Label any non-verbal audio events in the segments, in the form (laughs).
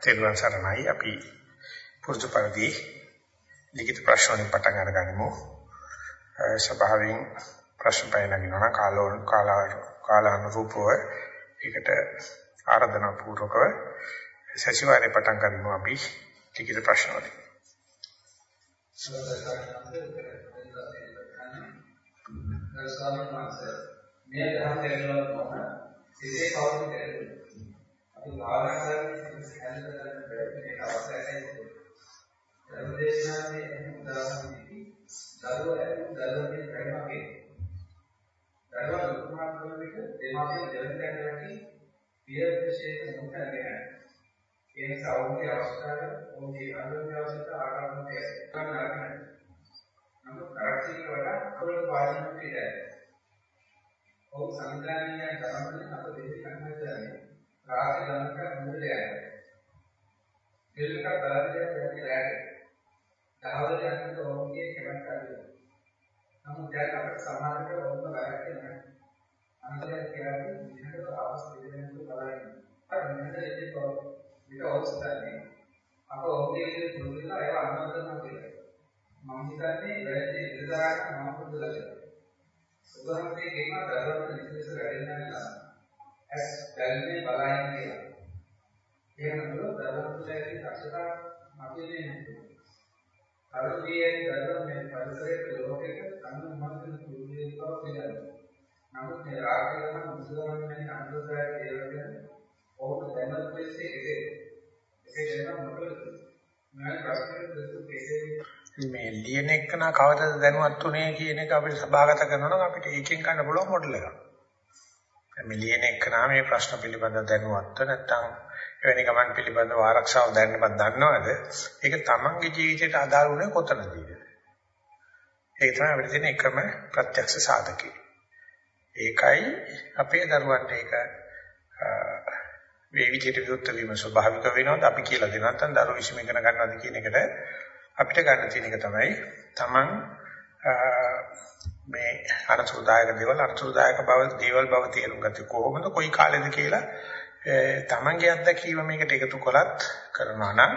තෙරුවන් සරණයි අපි පුරුදු පරිදි ලිඛිත ප්‍රශ්න වලින් පටන් අරගනිමු. ස්වභාවයෙන් ප්‍රශ්න පැනනගිනවා කාලෝ කාලා කාලානුරූපව ඒකට ආරාධනා පූර්වකව සතිವಾರේ පටන් ගන්නමු අපි ලිඛිත ප්‍රශ්න වලින්. ස්වාමීන් වහන්සේ මේ ධර්ම තේරුම් ගන්න සිතේ පවතින තේරුම් අපි භාවනා කරන්නේ හැල්ල කරන ප්‍රයත්නයේ අවශ්‍යයි. ධර්මදේශනාවේ උදාහරණෙකි දරුවා ඇති දරුවගේ ප්‍රේමකේ දරුවා දුක්මාන කරන විට දෙමාපිය දෙවැන්න නැති පිය විශේෂ මුඛගෙන ඒ නිසා ඔවුන්ගේ අවස්ථාව ඔවුන්ගේ ආරෝග්‍ය අවස්ථාව ආකාරයට ගන්න අරගෙන නමුත් කරක්ෂිත වඩා අපල පාලනය පිළිදැයි ඔව් සංග්‍රහණය කරනකොට අප දෙවි කන්නදන්නේ රාත්‍රී ගමනක මුදල යනවා. දෙලක බලයක් යන්නේ රැට. දහවල යනකොට ඔවුන්ගේ කැමැත්ත අඩු වෙනවා. නමුත් දැන් අපිට සමාජයට ඔවුන්ව වැරැක්ක නැහැ. අන්තරය කියන්නේ විහිදට අවස් දෙදෙනෙකු බලන්නේ. අර මෙන්න ඉතින් විතර අවස්ථාවේ අප ඔවුන්ගේ විදිහට දුරුලා ඒව අනුමතන කියලා. මම හිතන්නේ වැරදි ඉඳලා මම පුදුලලා. උදාහරණයක් කියනවා දරුවන්ට විශේෂ වැඩෙන්නේ නැහැ. ඇස් බැලුනේ බලයින් කියලා. එහෙම නේද? දරුවන්ට ඇති දක්ෂතා අපේ නේ. කරුණියේ දරුවන් මේ පරිසරයේ ලෝකයක අනු මනසින් කුරුලිය බව පිළිගන්නවා. නමුත් මේ රාගයම මුසලමන්නේ අනුසාරය කියලාගෙන ඔහු දැනුත් වෙන්නේ ඒකේ. ඒකේ වෙන මොකද? මම ප්‍රශ්නෙට දෙතු කෙසේ මේ ලියන එක්කන කවදද දැනුවත් උනේ කියන එක අපිට සභාගත කරනවා නම් අපිට ඒකෙන් ගන්න පුළුවන් මොඩල් එකක්. මේ ලියන එක්කන මේ ප්‍රශ්න පිළිබඳව දැනුවත්ව නැත්නම් එවැනි ගමන් පිළිබඳව ආරක්ෂාව දැනනවත් දන්නවද? ඒක තමන්ගේ ජීවිතයට අදාළ වුණේ කොතනදීද? ඒක තමයි අපිට තියෙන එකම ප්‍රත්‍යක්ෂ සාධකය. ඒකයි අපේ දරුවන්ට ඒක මේ විදිහට විරුද්ධ වීම ස්වභාවික වෙනවද අපි කියලා දෙනවා නැත්නම් දරුවෝ විශ්ම ඉගෙන ගන්නවද කියන එකට අපිට ගන්න තියෙන එක තමයි තමන් මේ අනතුරුදායක දේවල් අනතුරුදායක බව දේවල් බව තේරුම් ගත්තේ කොහොමද කොයි කාලෙද කියලා තමන්ගේ අත්දැකීම මේකට එකතු කරත් කරනවා නම්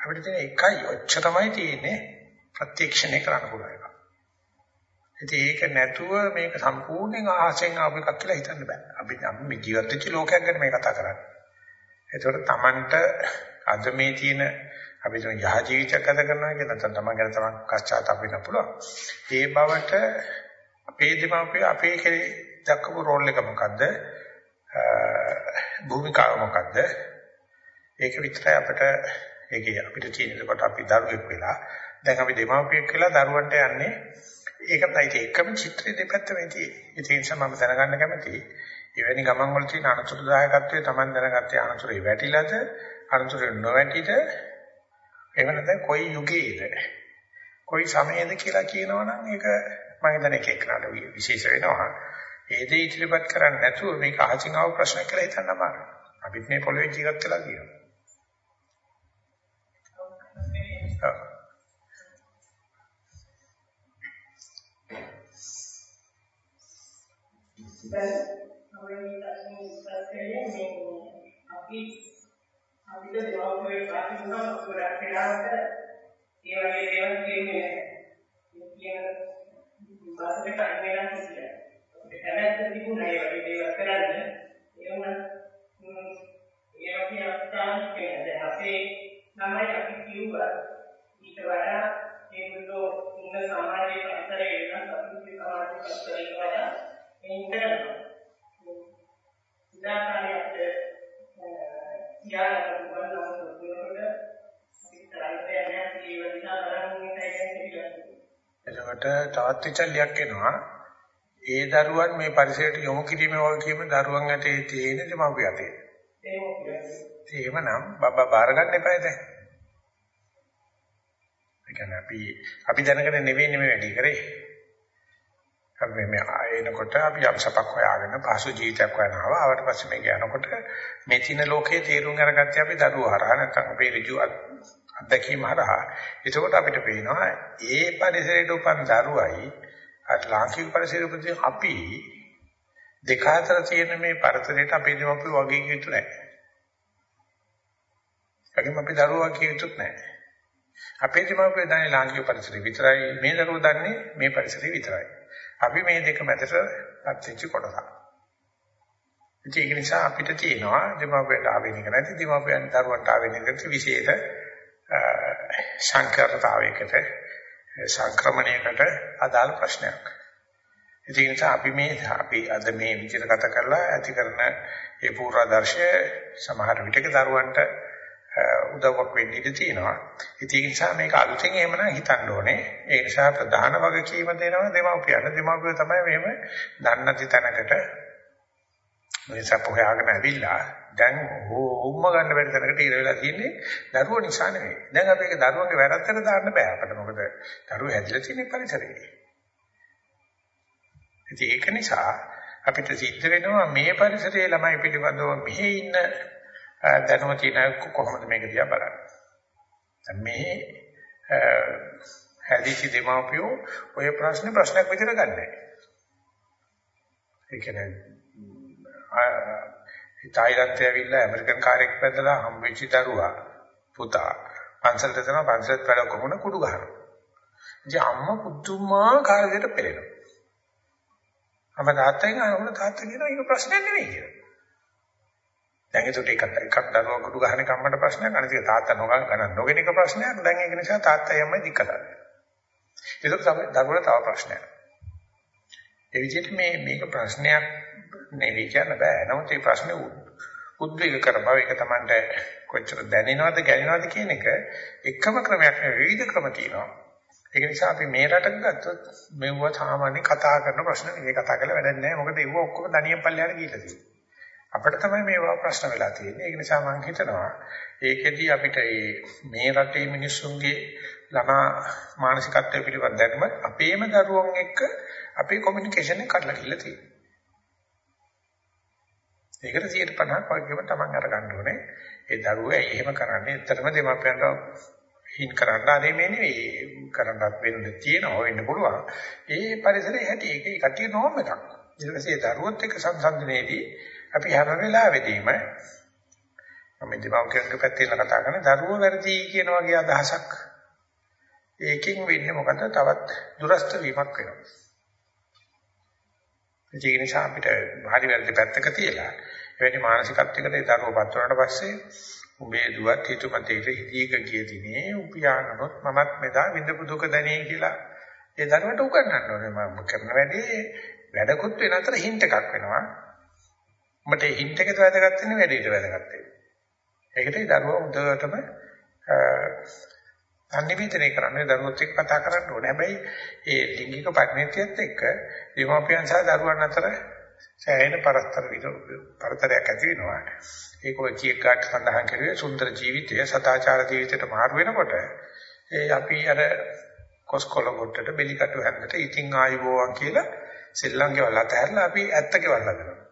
අපිට තියෙන එකයි ඔච්චරමයි තියෙන්නේ ප්‍රත්‍යක්ෂණය කරන්න පුළුවන් එක. ඉතින් ඒක නැතුව මේක සම්පූර්ණයෙන් ආසෙන් ආපු එකක් කියලා හිතන්න බෑ. අපි අපි ජීවත් වෙච්ච ලෝකයක් ගැන මේ කතා කරන්නේ. ඒතකොට තමන්ට අද මේ තියෙන අපි තුන් යහ ජීවිතයක් ගත කරනවා කියන නැත්නම් තමන් ගැන තමන් කශ්චාතාප වෙන්න පුළුවන්. ඒ බවට අපේ දෙමාපිය අපේ කෙරේ දක්වපු රෝල් එක මොකද්ද? භූමිකාව මොකද්ද? ඒක විතරයි අපිට ඒකේ අපිට තියෙනකොට අපි දරුවෙක් වෙලා දැන් අපි දෙමාපියෙක් වෙලා දරුවන්ට යන්නේ ඒකයි ඒකම චිත්‍රයේ දෙපැත්තම තියෙන්නේ. ඒ නිසා මම දැනගන්න කැමතියි. එවැනි ගමන් වල තියෙන අනතුරුදායකත්වයේ Taman දැනගත්තේ අනතුරේ වැටිලාද අනතුරේ නොවැටිද එහෙම නැත්නම් කොයි යුගයේද කොයි සමයේද කියලා කියනවනම් ඒක මම හිතන්නේ එක එකනට විශේෂ වෙනවා. ඒ දේ ඉදිරිපත් කරන්නේ නැතුව මේක අහසින් ආව ප්‍රශ්න කියලා හිතන්න අමාරුයි. අපිත් මේ පොළවේ ජීවත් වෙලා කියනවා. අපි අපිට දෙවොල්ගේ ප්‍රතිමුණ ගොඩක් වෙලාවට ඒ වගේ දේවල් කියන්නේ නැහැ. කියන වාසකට අයින් වෙලා කිසිලා. කැමැත්ත තිබුණා ඒ වගේ දේවල් කරන්න. ඒ වුණා ඒ වගේ අවස්ථාවක් කියන්නේ දැන් අපේ ළමයි අපි කිව්වා ඊට වඩා ඒගොල්ලෝ ඉන්න සමාජයේ පරිසරය වෙනස් අපේ සමාජ පරිසරයට වඩා මේක කරනවා. උදාහරණයක් යාලක වුණා කියනකොට එතකොට තවත් විචල්යක් එනවා ඒ දරුවන් මේ පරිසරයට යොමු කිරීමේ වගකීම දරුවන් ඇතේ තියෙන දෙමාපිය අතේ. එහෙමනම් බබා බාර ගන්න එපා දැන්. ඒ කියන්නේ අපි අපි දැනගෙන නෙවෙයි මේ වැඩි කරේ. අපි මේ ආයෙනකොට අපි යම්සපක් හොයාගෙන පසු ජීවිතයක් හොයනවා. ආවට පස්සේ මේ යනකොට මේ තින ලෝකයේ තේරුම් අරගත්තේ අපි දරුවෝ හරහා නැත්නම් අපේ ඍජු අත්දැකීම් හරහා. ඒකෝට අපිට පේනවා ඒ පරිසරයට උපන් දරුවයි අර ලාංකික පරිසරයේ අපි දෙක අතර තියෙන මේ පරතරයට අපේ දෙමව්පියෝ වගේ යුතු නැහැ. ඒකම අපි දරුවා කියුතුත් නැහැ. අපේ දෙමාපියෝ දන්නේ ලාංකික පරිසරය විතරයි මේ දරුවෝ දන්නේ මේ පරිසරය විතරයි. අපි මේ දෙක මැදට පත්වෙච්ච කොටසක්. ඒක නිසා අපිට තියෙනවා දෙමාපියන්ට ආවෙනික නැති දෙමාපියන් දරුවන්ට ආවෙනික නැති විශේෂ සංකරතාවයකට සංක්‍රමණයකට අදාළ ප්‍රශ්නයක්. ඒ නිසා අපි මේ අපි අද මේ විදිහට ගත කරලා ඇති කරන ඒ පූර්වාදර්ශය සමහර විටක දරුවන්ට උදව්වක් වෙන්න ඉඩ තියෙනවා. ඒක නිසා මේක අලුතෙන් එහෙමනම් හිතන්න ඕනේ. ඒ නිසා ප්‍රධාන වගකීම දෙනවා දෙමව්පියන්ට. දෙමව්පියෝ තමයි මෙහෙම දන්නේ නැති තැනකට මේ සපෝහාගෙන ඇවිල්ලා දැන් ඕම්ම ගන්න බැරි තැනකට ඉර වෙලා තියෙන්නේ දරුවෝ නිසා නෙවෙයි. දැන් අපි ඒක දරුවන්ගේ වැරද්දට දාන්න බෑ අපිට. මොකද දරුවෝ හැදිලා තියෙන පරිසරයේ. ඉතින් ඒක නිසා අපිට සිද්ධ වෙනවා මේ පරිසරයේ ළමයි පිළිබඳව මෙහි ඉන්න දැනුම තියෙන කොහොමද මේක දිහා බලන්නේ. දැන් මේ හැදිච්ච දෙමාපියෝ ඔය ප්‍රශ්නේ ප්‍රශ්නයක් විදිහට ගන්නෑ. ඒ කියන්නේ තායිලන්තයේ ඇවිල්ලා ඇමරිකන් කාර්යයක් පැදලා හම්බෙච්ච දරුවා පුතා පන්සලට යනවා පන්සලට වැඩ කොහොමද කුඩු ගහනවා. ඉතින් අම්මා පුදුමාකාර විදිහට පෙළෙනවා. අම්මා තාත්තගෙන් අහන තාත්තා කියනවා ඒක ප්‍රශ්නයක් නෙවෙයි කියලා. දැන් ඒකට එකක් එකක් දරුවා කුඩු ගහන කම්මඩ ප්‍රශ්නයක් අනිත් එක තාත්තා නොගන් ගණන් නොගෙන එක ප්‍රශ්නයක්. දැන් ඒක නිසා තාත්තා යම්මයි දික්කතන්නේ. ඒක තමයි දරුවට තව ප්‍රශ්නයක්. ඒ විදිහට මේ මේක ප්‍රශ්නයක් නෙවෙයි කියන්න බෑ. නමුත් මේ ප්‍රශ්නේ උද්වේග කර බව ඒක Tamanට කොච්චර දැනෙනවද ගැනෙනවද කියන එක එකම ක්‍රමයක් නෙවෙයි විවිධ ක්‍රම තියෙනවා. ඒක නිසා අපි මේ රටක ගත්තොත් මෙවුව සාමාන්‍ය කතා කරන ප්‍රශ්න නෙවෙයි කතා කරලා වැඩක් නැහැ. මොකද ඒව ඔක්කොම දනියම් පල්ලයට ගිහිල්ලා තියෙනවා. අපිට තමයි මේවා ප්‍රශ්න වෙලා තියෙන්නේ. ඒක නිසා මම හිතනවා ඒකෙදි අපිට මේ රටේ මිනිස්සුන්ගේ ළමා මානසිකත්වය පිළිබඳ දැනුම අපේම දරුවෝ එක්ක අපේ කොමියුනිකේෂන් එක කඩලා ගිහලා තියෙනවා. ඒකට 150ක් වගේම තමන් අරගන්න ඕනේ. ඒ දරුවා එහෙම කරන්නේ ඇත්තටම දෙමාපියන්ට හින් කරන්න ආදී මේ නෙවෙයි. කරන්නත් වෙන්න තියෙනවා වෙන්න පුළුවන්. ඒ පරිසරයේ හැටි ඒක කටිය නෝම එකක්. ඊට පස්සේ දරුවොත් එක්ක සංසන්දනයේදී අපි හැම වෙලාවෙදීම මම දෙමාපියන්ගේ පැත්තෙන් කතා කරන දරුවෝ වැරදි කියන වගේ අදහසක් ඒකෙන් වෙන්නේ මොකද තවත් දුරස්ත වීමක් වෙනවා. ඒක නිසා අපිට හරි වැරදි පැත්තක තියලා එවැනි මානසිකත්වයකට ඒ දරුවපත් වුණාට පස්සේ උඹේ දුවත් හිතුමතේට හිතීක ගිය දිනේ උපයානනොත් මමත් මෙදා විඳපු දුක දැනේ කියලා ඒ දරුවට උගන්වන්න ඕනේ. මම කරන වැඩේ වැඩකුත් වෙන අතර හින්ට් එකක් වෙනවා. මට හින්ට් එකට වැදගත් වෙන්නේ වැඩේට වැදගත් වෙන්නේ ඒකට ඒ දරුවා උදේටම අනිවිදනය කරන්නේ දරුවොත් එක්ක කතා කරන්න ඕනේ. හැබැයි ඒ ලිංගික පරිණතියත් එක්ක දෙමාපියන් සහ දරුවන් අතර සෑහෙන පරස්පර පරතරයක් ඇති වෙනවා. ඒක ඔය කීයක් කාට සඳහන් කරුවේ සුන්දර ජීවිතය සදාචාර ජීවිතයට මාරු වෙනකොට ඒ අපි අර කොස්කොල කොටට බෙලිකටු හැන්දට ඉතිං ආයුබෝවන් කියලා සෙල්ලම් ගෙවල් අතහැරලා අපි ඇත්ත ගෙවල් හදනවා.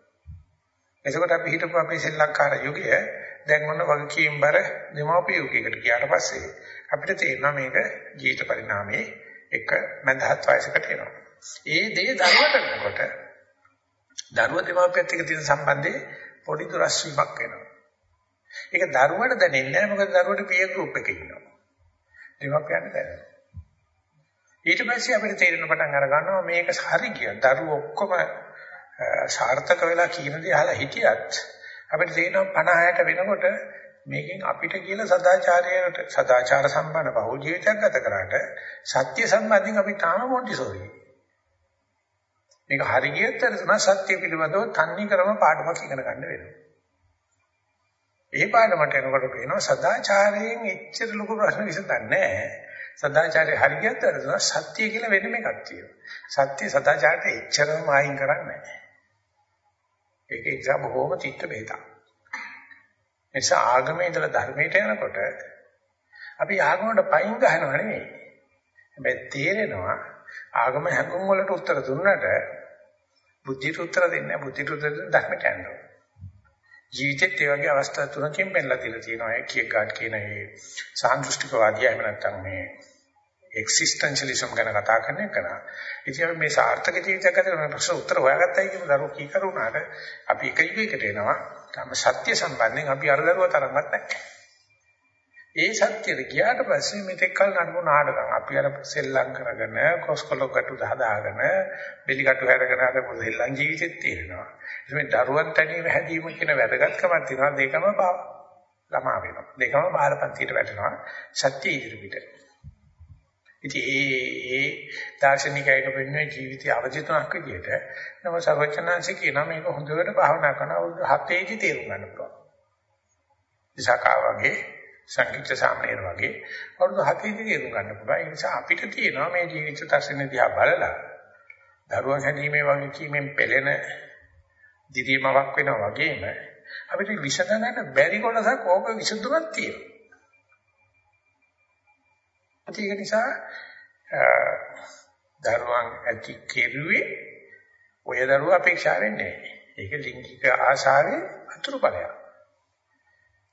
එතකොට අපි හිතපු අපේ ශ්‍රී ලංකාර යුගය දැන් මොන වගකීම් බර දෙමාපිය යුගයකට ගියාට පස්සේ අපිට තේරෙනවා මේක ජීවිත පරිණාමයේ එක මඳහත් වයසකට එනවා. ඒ දේ දරුවට වෙනකොට දරුවා දෙමාපියත් එක්ක තියෙන සම්බන්ධයේ පොඩි දුරස් වීමක් වෙනවා. ඒක දරුවට දැනෙන්නේ නැහැ මොකද දරුවට පිය ගෲප් එකේ ඉන්නවා. දෙමාපියන්ට දැනෙනවා. ඊට පස්සේ අපිට තේරෙන පටන් අර ගන්නවා මේක හරි කියන දරුවෝ ඔක්කොම සාර්ථක වෙලා කියන දේ අහලා හිටියත් අපිට තේරෙනවා 50ට වෙනකොට මේකෙන් අපිට කියලා සදාචාරයට සදාචාර සම්පන්න බහුල ජීවිතයක් ගත කරාට සත්‍ය සම්බන්ධයෙන් අපි තාම මොන්ටිසෝරි. මේක හරියට තමයි සත්‍ය පිළිබඳව තන්නේ කරම පාඩමක් ඉගෙන ගන්න වෙනවා. ඒ පාඩමට එනකොට පේනවා සදාචාරයෙන් එච්චර ලොකු ප්‍රශ්න විසඳන්නේ නැහැ. සදාචාරය හරියට තමයි සත්‍ය කියලා වෙනම එකක් තියෙනවා. සත්‍ය සදාචාරයට එච්චරම ආයින් කරන්නේ නැහැ. ඒක ඉතින් බොහොම චිත්ත බේතක්. නිසා ආගමේ ඉඳලා ධර්මයට යනකොට අපි ආගමකට පයින් ගහනව නෙවෙයි. හැබැයි තේරෙනවා ආගම හැඟුම් වලට උත්තර දුන්නට බුද්ධියට උත්තර දෙන්නේ නැහැ. බුද්ධියට උත්තර ධර්මයට යනවා. ජීවිතේත් ඒ වගේ අවස්ථා තුනකින් පෙන්නලා තියලා තියෙනවා. ඒ කියක් ගන්න කියන ඒ සාන්දෘෂ්ටිකවාදී එහෙම නැත්නම් මේ එක්සිස්ටෙන්ෂලිසම් ගැන කතා කරන එක නා. ඉතින් අපි මේ සාර්ථක ජීවිතයක් ගත කරන ප්‍රශ්න උත්තර හොයාගත්තයි කියන දරුවෝ කී කරුණාට අපි එක යුගයකට එනවා. තම සත්‍ය සම්බන්ධයෙන් අපි අර දරුවා තරම්වත් නැහැ. ඒ සත්‍යෙට ගියාට පස්සේ මෙතෙක් කල නඩපු නාටකම් අපි අර සෙල්ලම් කරගෙන කොස්කොලොකටු හදාගෙන බෙලිකටු හැරගෙන හදපු සෙල්ලම් ජීවිතෙත් තියෙනවා. මේ දරුවන් තනියම හැදීම කියන වැදගත්කමක් තියෙනවා දෙකම ළමා වෙනවා. දෙකම බාලපන්තියට වැටෙනවා සත්‍ය ඉදිරිපිට. ඉතින් ඒ ඒ දාර්ශනිකයක වෙන්නේ ජීවිතය අවදි තුනක් විදියට. නම සර්වචනාංශ කියනවා මේක හොඳට භාවනා කරන අවුරුදු 7 ේදී තේරුම් ගන්න පුළුවන්. විසකා වගේ සංකීර්ණ සාමණේර වගේ අවුරුදු 7 ේදී තේරුම් ගන්න පුළුවන්. ඒ නිසා අපිට තියෙනවා මේ ජීවිත දර්ශන දිහා බලලා දරුවන් හැදීමේ වගේ කීමෙන් පෙළෙන දිවිමවක් වෙනවා වගේම අපිට විසඳගන්න බැරි කොටසක් ඕක විසඳුමක් තියෙනවා. ඒක නිසා දරුවන් ඇති කෙරුවේ ඔය දරුවා අපේක්ෂා වෙන්නේ නැහැ. ඒක ලිංගික ආශාවේ අතුරුඵලයක්.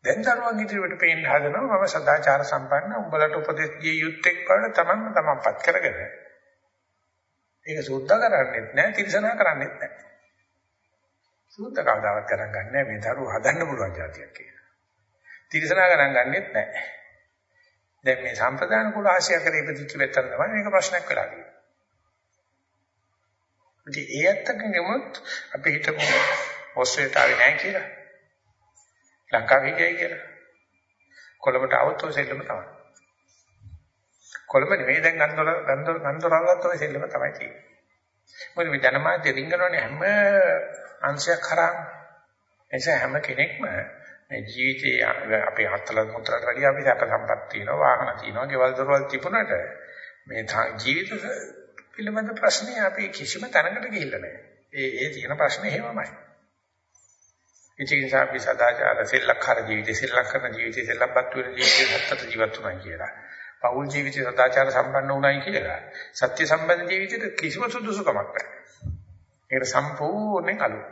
දැන් දරුවන් ඉදිරියට පේන්න හදනවා මම සදාචාර සම්පන්න උඹලට උපදෙස් දිය යුත්තේක් බවට තමන්ම තමන්පත් කරගෙන. ඒක සුද්ධ කරන්නේත් නැහැ, තිරසනා කරන්නේත් නැහැ. සුද්ධ කවදාවත් කරන් ගන්නෑ මේ දරුවෝ හදන්න පුළුවන් જાතියක් කියලා. තිරසනා කරන් ගන්නෙත් නැහැ. දැන් මේ සම්ප්‍රදාන කුල ආශය කරේ ඉපදිච්ච වෙතර තමයි මේක ප්‍රශ්නයක් වෙලා තියෙන්නේ. ඉතින් ඒ ඇත්තකින් නෙමුත් අපි හිතමු ඕස්ට්‍රේලියාවට ආවේ නැහැ කියලා. ලංකාවේ ගියයි කියලා. කොළඹට આવොත් ඔය සෙල්ලම තමයි. කොළඹ නෙවෙයි දැන් ගන්දොර ගන්දොර ගන්දොරවලත් ඔය සෙල්ලම තමයි තියෙන්නේ. මොකද මේ ජනමාධ්‍ය රිංගනෝනේ හැම අංශයක් කරා. එනිසා හැම කෙනෙක්ම මේ ජීවිතේ අපේ හත්තල මුත්‍රාට වැඩිය අපි සැප සම්පත් තියෙනවා වාහන තියෙනවා ගෙවල් දොරවල් තිබුණාට මේ ජීවිත පිළිබඳ ප්‍රශ්නේ අපි කිසිම තැනකට ගිහිල්ලා නැහැ. ඒ ඒ තියෙන ප්‍රශ්නේ එහෙමමයි. ඉතින් නිසා අපි සදාචාර සෙල්ලක්කාර ජීවිතේ සෙල්ලක් කරන ජීවිතේ සෙල්ලක්පත් වෙන ජීවිතේ හත්තට ජීවත් වුණා කියලා. පෞල් ජීවිතේ සදාචාර සම්පන්න වුණායි කියලා. සත්‍ය සම්බන්ධ ජීවිතේට කිසිම සුදුසුකමක් නැහැ. ඒකට සම්පූර්ණයෙන් අලුත්.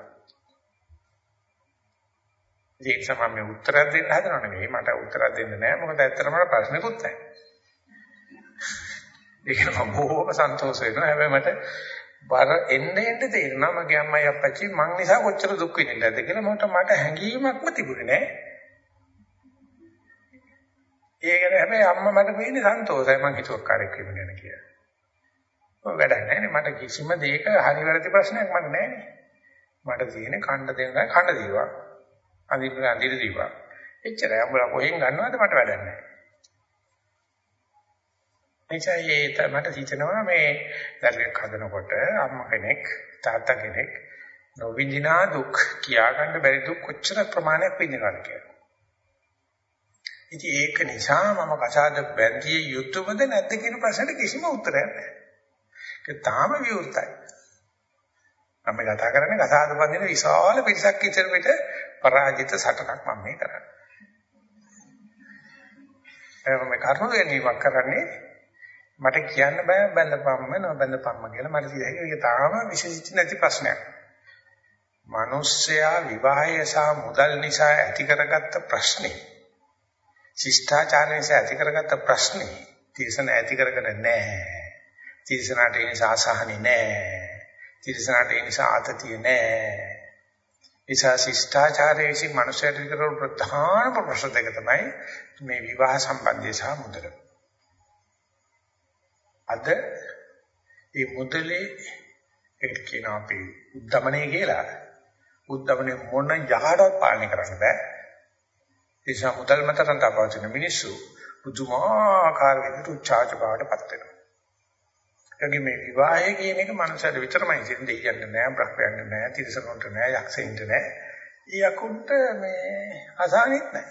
ඒක තමයි මේ උත්තරයක් දෙන්න හදනව නෙවෙයි මට උත්තරයක් දෙන්න නෑ මොකද ඇත්තටම ප්‍රශ්නෙකුත් නැහැ. ඒක නම් බොහොම සන්තෝෂ වෙනවා හැබැයි මට බර එන්න එන්න තේරෙනවා මගේ අම්මයි අප්පච්චි මං නිසා කොච්චර දුක් විඳින්නද කියලා මට මට හැඟීමක්ම තිබුණේ නෑ. ඒක ගැන හැබැයි අම්මා මට වෙන්නේ සන්තෝෂයි මං හිතුවක් කාර්යයක් වෙන ගැන කියලා. ඔය වැඩක් නැහැ මට කිසිම දෙයක හරි වැරදි ප්‍රශ්නයක් මට නැහැ මට තියෙන්නේ කණ්ඩ දෙන්නයි කණ්ඩ දීවා. අඳින්න අඳින්න දීපා. එච්චරයි. අඹලා කොහෙන් ගන්නවද මට වැඩක් නැහැ. එචයි මට හිතෙනවා මේ දරුවෙක් හදනකොට අම්මා කෙනෙක් තාත්තා කෙනෙක් නොවිඳිනා දුක් කියා ගන්න බැරි දුක් කොච්චර ප්‍රමාණයක් විඳිනවද කියලා. ඉතින් ඒක නිසා මම කසාද බැඳිය යුතුයද නැද්ද කියන ප්‍රශ්නෙට කිසිම උත්තරයක් නැහැ. ඒක තාම විවෘතයි. අපි කතා කරන්නේ කසාද බඳින විශාල පිරිසක් ඉතර පිට පරාජිත සටනක් මම මේ කරන්නේ. එහෙනම් මේ කරුණ ගැනීමක් කරන්නේ මට කියන්න බෑ බඳපම්ම නොබඳපම්ම කියලා මට කියයි ඒක තාම විශේෂිත නැති ප්‍රශ්නයක්. මිනිස්සයා විවාහය සහ මුදල් නිසා ඇති කරගත්ත ප්‍රශ්නේ ශිෂ්ටාචාර නිසා ඇති කරගත්ත ප්‍රශ්නේ තිරසන ඇති කරගෙන නැහැ. තිරසනට ඒ නිසා අසහනෙ නැහැ. තිරසනට ඒ නිසා ආතතිය නැහැ. නිසා ශිෂ්ටාචාරයේ විසින් මනුෂ්‍යයට කරන ප්‍රධානම ප්‍රශ්න දෙක තමයි මේ විවාහ සම්බන්ධය සහ මුදල. අද මේ මුදලේ ඒකට කියනවා අපි උද්දමනය කියලා. උද්දමනය මොන යහඩක් පාලනය කරන්න බෑ. ඒ නිසා මුදල් මත රඳාපවතින මිනිස්සු පුදුමාකාර විදිහට උච්චාච බවට පත් වෙනවා. ඒගොල්ලෝ මේ විවාහය කියන එක මනුස්සයෙක් විතරමයි දෙන්නේ දෙයියන්ට නෑ බ්‍රහ්මයන්ට නෑ තිරිසනුන්ට නෑ යක්ෂයින්ට නෑ. ඊයකුන්ට මේ අසහනෙත් නෑ.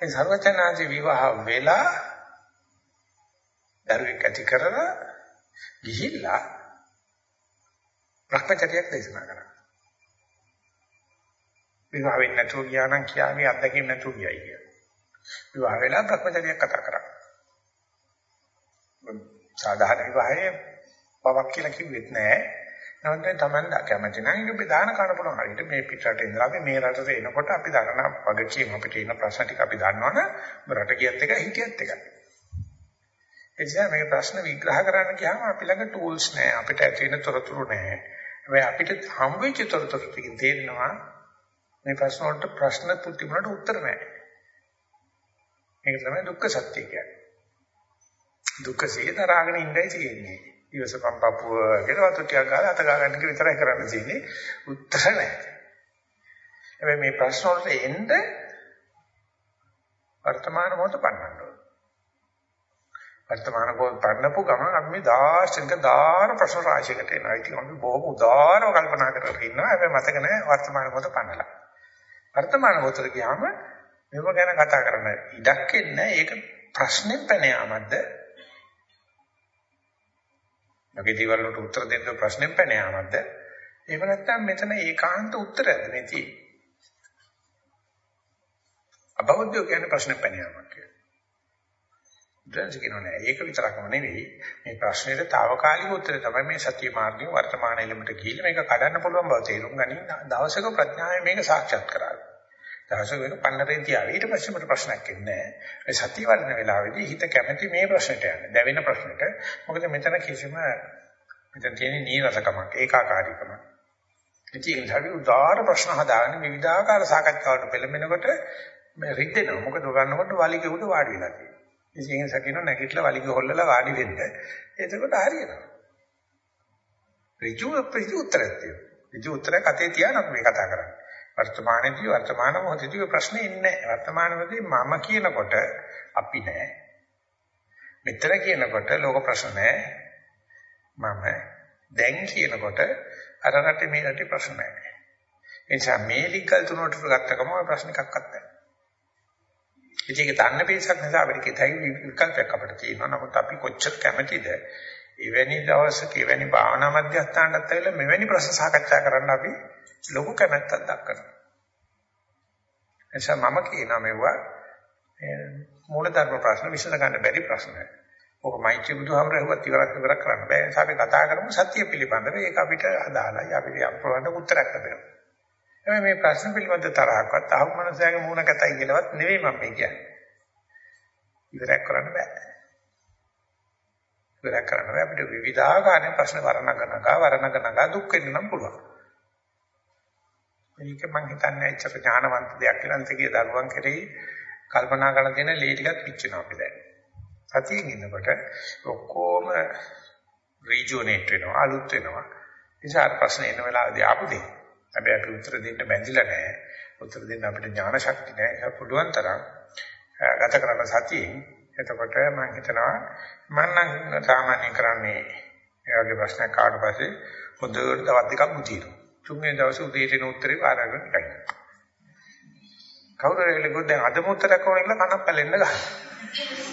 ඒ සර්වචනාංශ විවාහ වෙලා දරුවෙක් ඇති කරලා ගිහිල්ලා භ්‍රමචර්යයක් දේශනා කරා විවාහ වෙන්නේ නැතුව ගියා නම් කියන්නේ අත්දැකීම් නැතුව ගියයි කියලා. විවාහ වෙලා භ්‍රමචර්යයක් කතා කරා. සාධාරණ විවාහයේ පවක් කියලා කිව්වෙත් නෑ. නමුත් Taman කැමති නම් ඒක බෙදාන ගන්න පුළුවන්. හරියට මේ පිටරට ඉඳලා අපි මේ රටට එනකොට අපි දරන වගකීම් අපිට ඉන්න ප්‍රශ්න ටික අපි දන්නවනේ රට කියත් එකයි හිටියත් එකයි. එනිසා මේ ප්‍රශ්න විග්‍රහ කරන්න ගියාම අපි ළඟ ටූල්ස් නෑ. අපිට ඇති වෙන තොරතුරු නෑ. හැබැයි අපිට හම් වෙච්ච තොරතුරු ටිකෙන් තේරෙනවා මේ ප්‍රශ්න වලට ප්‍රශ්න තිබුණාට උත්තර නෑ. මේක තමයි දුක්ඛ සත්‍ය කියන්නේ. දුක්ඛ සිය තරහගෙන ඉඳයි තියෙන්නේ. ඊවසපම් පපුව කියලා වතු ටිකක් ගාලා අත ගන්න එක විතරයි කරන්න තියෙන්නේ. උත්තර නැහැ. හැබැයි මේ ප්‍රශ්න වලට එන්න වර්තමාන මොහොත පන්නන්න ඕනේ. වර්තමාන මොහොත පන්නපු ගමන් අපි මේ දාර්ශනික දාන ප්‍රශ්න රාශියකට එනවා. ඉතින් අපි බොහොම උදාරව කල්පනා කරගෙන ඉන්නවා. හැබැයි මතක නැහැ වර්තමාන මොහොත පන්නලා. වර්තමාන මොහොතට ගියාම මේව ගැන කතා කරන්න ඉඩක් එන්නේ ඒක ප්‍රශ්නෙන් පැන යාමක්ද? මගේ දේවල් වලට උත්තර දෙන්න ප්‍රශ්නෙන් පැන යාමක්ද? එහෙම නැත්නම් මෙතන ඒකාන්ත උත්තරයක්ද මේ තියෙන්නේ? අබෞද්ධ කියන්නේ ප්‍රශ්න පැනියමක් කියලා. දැන් කියනෝනේ ඒක විතරක්ම නෙවෙයි මේ ප්‍රශ්නෙට తాවකාලික උත්තරය තමයි මේ සත්‍ය මාර්ගයේ වර්තමාන එළමට ගිහිල්ලා මේක කඩන්න පුළුවන් බව තේරුම් ගනින් දවසක ප්‍රඥාවෙන් මේක සාක්ෂාත් කරගන්න. දවසක මේක පන්නරේ තියාවි ඊට පස්සේ මට ප්‍රශ්නයක් එන්නේ නැහැ. ඒ සත්‍ය වර්ණ වෙලාවේදී හිත කැමැති මේ ප්‍රශ්නට යන්නේ. දැවෙන ප්‍රශ්නට. මොකද මෙතන කිසිම මෙතන තියෙන නීරසකමක් ඒකාකාරීකමක්. ඉතින් ඒ නිසා උදාාර ප්‍රශ්න හදාගෙන විවිධාකාර සාකච්ඡාවලට පෙළඹෙනකොට මේ රිද්දෙනවා. මොකද ගන්නකොට වලිග උඩ වාඩි වෙලා තියෙනවා. ඉතින් ඒක සකින නැගිටලා වලිග හොල්ලලා වාඩි වෙන්න. එතකොට හරියනවා. ඍජු ප්‍රති උත්තරයක් තියෙනවා. ඍජු උත්තරයක් අතේ තියාන මේ කතා කරන්නේ. වර්තමානයේදී වර්තමාන මොහොතේදී ප්‍රශ්නේ ඉන්නේ නැහැ. වර්තමානයේදී මම කියනකොට අපි නැහැ. මෙතන කියනකොට ලෝක ප්‍රශ්න නැහැ. මම දැන් කියනකොට අර රටේ මේ රටේ ප්‍රශ්න නැහැ. ඒ නිසා මේ ලිකල් තුනට ගත්ත ගමන් ප්‍රශ්න එකක්වත් නැහැ. ඉතින් ඒක දන්න පිරිසක් නිසා අපිට කිතයි විකල්පයක් අපිට තියෙනවා. නමුත් අපි කොච්චර කැමැතිද එවැනි දවසක එවැනි භාවනා මධ්‍යස්ථානකට ඇවිල්ලා මෙවැනි ප්‍රශ්න සාකච්ඡා කරන්න අපි ලොකු කැමැත්තක් දක්වනවා. එනිසා මම කියනවා මේවා මූලධර්ම ප්‍රශ්න විසඳ ගන්න බැරි ප්‍රශ්න. ඔක මෛත්‍රී බුදුහාමරහුවත් ඉවරක් ඉවරක් කරන්න බෑ. ඒ නිසා අපි කතා කරමු සත්‍ය පිළිබඳව. ඒක අපිට අදාළයි. අපිට අප්‍රවන්න උත්තරයක් ලැබෙනවා. හැබැයි මේ ප්‍රශ්න පිළිබඳ තරහක්වත් අහු මනසයාගේ මූණ කතයි කියලාවත් නෙවෙයි මම කියන්නේ. ඉවරක් කරන්න බෑ. ඉවරක් කරන්න බෑ අපිට විවිධාකාරයෙන් ප්‍රශ්න වර්ණගනකා වර්ණගනකා දුක් වෙන්න නම් පුළුවන්. මේක මම හිතන්නේ ඇත්තට ඥානවන්ත දෙයක් කියලා අන්තිකේ දරුවන් කෙරෙහි කල්පනා කරන දෙන ලේ ටිකක් පිච්චෙනවා අපි දැන්. සතියෙන් ඉන්නකොට ඔක්කොම රීජුනේට් වෙනවා අලුත් වෙනවා. නිසා ප්‍රශ්න එන වෙලාවදී ආපු දෙයක්. හැබැයි අපි උත්තර දෙන්න බැඳිලා නැහැ. උත්තර දෙන්න අපිට ඥාන ශක්තිය නැහැ. ඒක පුළුවන් තරම් ගත කරන සතියෙන් එතකොට මම හිතනවා මම නම් සාමාන්‍ය කරන්නේ ඒ වගේ ප්‍රශ්නයක් ආවට පස්සේ හොඳට තවත් දෙකක් බුතිනවා. තුන්වෙනි දවසේ උදේට එන උත්තරේ වාරගෙන ඉකයි. කවුරු හරි ගොඩ දැන් අදම උත්තරයක් ඕන කියලා කනක් පැලෙන්න ගහනවා.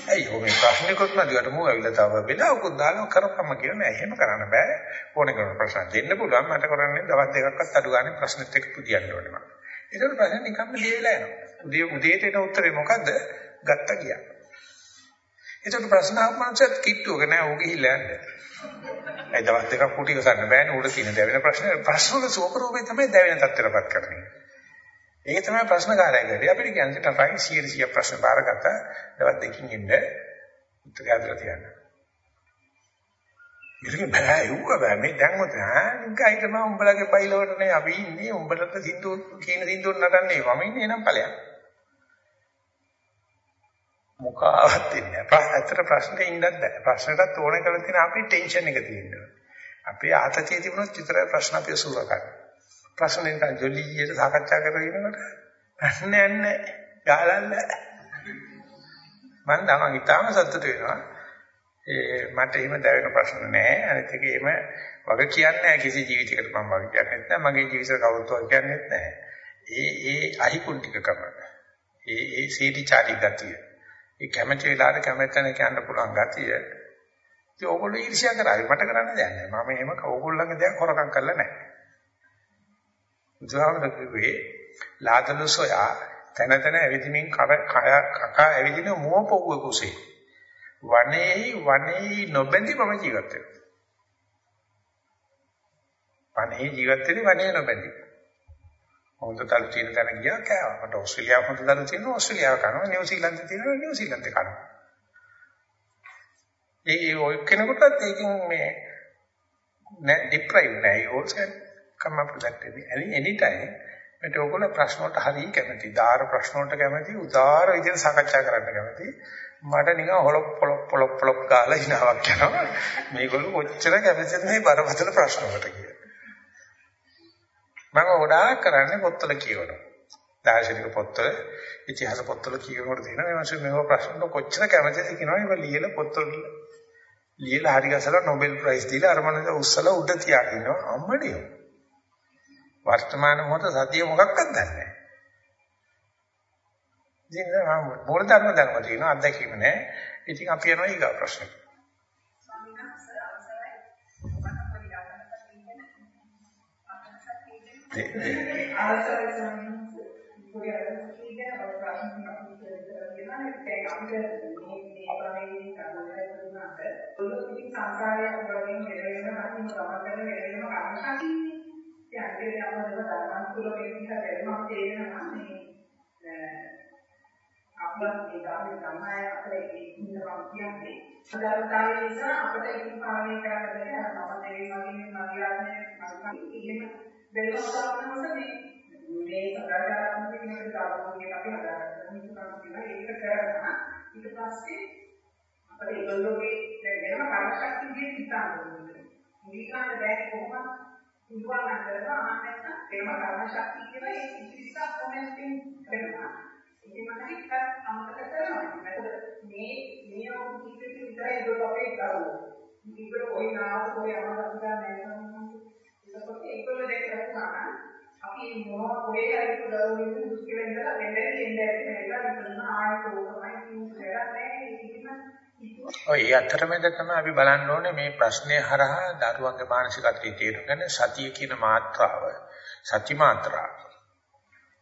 ඇයි ඔය මේ ප්‍රශ්නිකුත් නැදිවට මෝ ඇවිල්ලා තව වෙලාවකුත් දාලා කරපම්ම කියන නෑ. එහෙම කරන්න බෑ. ඕන කරන ප්‍රශ්න දෙන්න පුළුවන්. මට කරන්නේ දවස් දෙකක්වත් අඩු ගන්න ප්‍රශ්නෙත් එක්ක පුදියන්න ඕනේ මම ඒකට ප්‍රශ්න නිකම්ම දීලා යනවා උදේ උදේට එන උත්තරේ මොකද්ද? ගත්ත ගියා. ඒකට ප්‍රශ්න අහපමන්සත් කිට්ටුවක නෑ ඕක ගිහිල්ලා යන්න ඒ දවස් දෙකක් කුටි ගසන්න බෑනේ උඩ තියෙන දැවෙන ප්‍රශ්න ප්‍රශ්න වල සෝපරූපේ තමයි දැවෙන තත්ත්වයටපත් කරන්නේ ඒක තමයි ප්‍රශ්නකාරයගේ. අපිට කියන්නේ ටයි 100 ප්‍රශ්න බාරගත්ත දවස් දෙකකින් ඉන්න උත්තර හදලා තියන්න. ඉතින් බෑ යුව බෑ මේ දැන් මොකද නිකයිට මම උඹලගේ පයිලවට නේ අපි ඉන්නේ උඹලට සින්දු කියන සින්දුව නටන්නේ මම ඉන්නේ එනම් ඵලයක්. මොකාවත් ඉන්නේ නැහැ. ඇත්තට ප්‍රශ්නේ ඉන්නත් බෑ. ප්‍රශ්නටත් ඕන කරලා තියෙන අපි ටෙන්ෂන් එක තියෙනවා. අපේ ආතතිය තිබුණොත් විතරයි ප්‍රශ්න අපි සූර කරන්නේ. ප්‍රශ්න නිකන් ජොලියට සාකච්ඡා කරගෙන ඉන්නකොට ප්‍රශ්නයක් නැහැ. ගාලන්න. මම තමයි ඊටාම සතුට වෙනවා. ඒ මට එහෙම දැවෙන ප්‍රශ්න නැහැ. අනිත් එක එහෙම වග කියන්නේ නැහැ කිසි ජීවිතයකට මම වග කියන්නේ නැහැ. මගේ ජීවිතේ කවුරුත් වග කියන්නේ නැහැ. ඒ ඒ අහිකුන්ටිකකම. ඒ ඒ සීටි ගතිය. ඒ කැමැති වෙලාවට කැමැත්තන කියන්න පුළුවන් ගතිය. ඉතින් ඕගොල්ලෝ ඊර්ෂ්‍යා කරාවි මට කරන්න දෙයක් නැහැ. මම එහෙම ඕගොල්ලන්ගේ දෙයක් හොරකම් කරලා නැහැ. බුදුහාමර කිව්වේ ලාදලු සොයා තන තන ඇවිදිමින් කර කය කකා ඇවිදින මුව පොව්ව කුසේ වනේ වනේ නොබැඳි මම ජීවත් වෙනවා වනේ ජීවත් වෙන්නේ වනේ නොබැඳි හොඳ තල තියෙන තැන ගියා කෑවා මට ඕස්ට්‍රේලියාව හොඳ තල තියෙනවා ඕස්ට්‍රේලියාව කරනවා නිව්සීලන්තේ තියෙනවා නිව්සීලන්තේ කරනවා ඒ ඔය කෙනෙකුටත් ඒකෙන් මේ නැ ඩිප්‍රයිව් නෑ ඕල්සන් come up with that any anytime මේට ඔයගොල්ලෝ ප්‍රශ්න වලට හරිය කැමති. දාර ප්‍රශ්න වලට කැමති. උදාාර විදිහට සාකච්ඡා කරන්න කැමති. මට නිකන් හොලොප් පොලොප් පොලොප් පොලොප් ගාලා හිනාවක් යනවා. මේගොල්ලෝ කොච්චර කැමතිද මේ බරපතල ප්‍රශ්න වලට කියලා. මම ගොඩාක් කරන්නේ පොත්වල කියවනවා. දාර්ශනික පොත්වල, ඉතිහාස පොත්වල කියවනකොට තියෙන මේ මාසේ මේව ප්‍රශ්න කොච්චර කැමතිද කියනවා. ඒක ලියලා පොත්වල ලියලා හරි ගසලා නොබෙල් ප්‍රයිස් දීලා අර මනස උස්සලා උඩ තියාගෙන ඉන්නවා. අම්මඩියෝ. වර්තමාන මොහොත සතිය මොකක්වත් දන්නේ නැහැ. ඉතින් මූල ධර්ම ධර්ම තියෙනවා අත්දැකීම නැහැ. ඉතින් අපි යනවා ඊගා ප්‍රශ්නෙට. සදාතාවය නිසා අපිට ඉතින් පාලනය කරන්න බැහැ අර මම තේරෙනවා වගේ මගේ ආත්මය මම කියන්නේ වෙනස්කම් මේ මේ සදාචාරාත්මක කෙනෙකුට දාපුවාගේ අපි හදාගන්න මේක තමයි ඒක කරනවා. ඊට පස්සේ අපිට ඒගොල්ලෝගේ වෙනම කර්මශක්තිය හිතාන්න ඕනේ මුලින්ම දැන් කොහොමද පුළුවන් නම් කරනවා. ආන්නත් වෙනම කර්මශක්තිය කියලා ඒ ඉතිරිසක් කොහෙන්ද වෙනවා ඉතින් මම හිතත් අමතක කරනවා. මොකද මේ මේ අවුරුදු කිහිපෙක විතරයි ඒගොල්ලෝ අපේ කරුවෝ ඒගොල්ලෝ කොයි නාමද කොයි අමතක කරන්නේ නැහැ එතකොට ඒගොල්ලෝ දැන් කරනවා අපි මොනවා පොඩේ හරි දරුවෙන් දුක් කියලා ඉඳලා වෙන්නේ ඉන්නේ නැතිලා විතරන ආයෙත් ඕකමයි කියන්නේ ඔය අතරමැද තමයි අපි බලන්න ඕනේ මේ ප්‍රශ්නේ හරහා දරුවන්ගේ මානසිකත්වයේ තේරුම් සතිය කියන මාත්‍රාව සති මාත්‍රාව.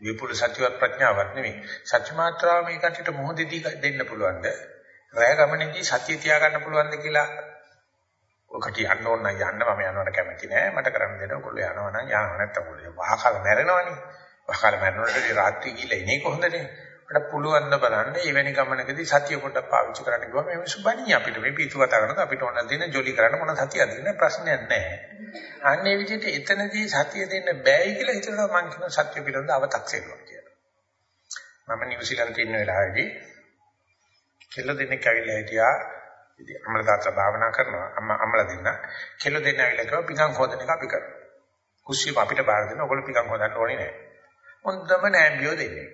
විපුල සතිවත් ප්‍රඥාවක් නෙමෙයි. සත්‍ය මාත්‍රාව මේ කටට මොහොතදී දෙන්න පුළුවන්ද? රැය ගමනේදී සතිය තියාගන්න පුළුවන්ද කියලා ඔකට යන්න ඕන නම් යන්න මම යනවට කැමති නෑ. මට කරන්න දෙන්න ඔයගොල්ලෝ යනවා නම් යනවා. නැත්තම් ඔයගොල්ලෝ වහකාල මැරෙනවනේ. වහකාල මැරෙනකොට රාත්‍රී ගිහලා එන්නේ කොහොමද මට පුළුවන් ද බලන්න. එවැනි ගමනකදී සතිය පොඩ්ඩක් පාවිච්චි කරන්න කිව්වම මේ සුබණී අපිට මේ පිටු කතා කරනකොට අපිට ඕන දෙන ජොලි කරන්න මොන සතියද දෙන්න ප්‍රශ්නයක් නැහැ. අන්නේ විදිහට එතනදී සතිය දෙන්න බෑයි කියලා හිතනවා මං කියන සත්‍ය පිළිබඳව අව탁සෙනවා කියලා. මම නිව්සීලන්තේ ඉන්න වෙලාවේදී කෙල්ල දෙනෙක් ඇවිල්ලා හිටියා. ඉතින් අම්මලා තාත්තා භාවනා කරනවා. අම්මා අම්මලා දෙන්න. කෙල්ල දෙන්න ඇවිල්ලා කිව්වා පිටං හොදන එක අපි කරමු. කුස්සියම අපිට බාර දෙන්න. ඔයගොල්ලෝ පිටං හොදන්න ඕනේ නැහැ. හොඳම නෑම්බියෝ දෙන්නේ.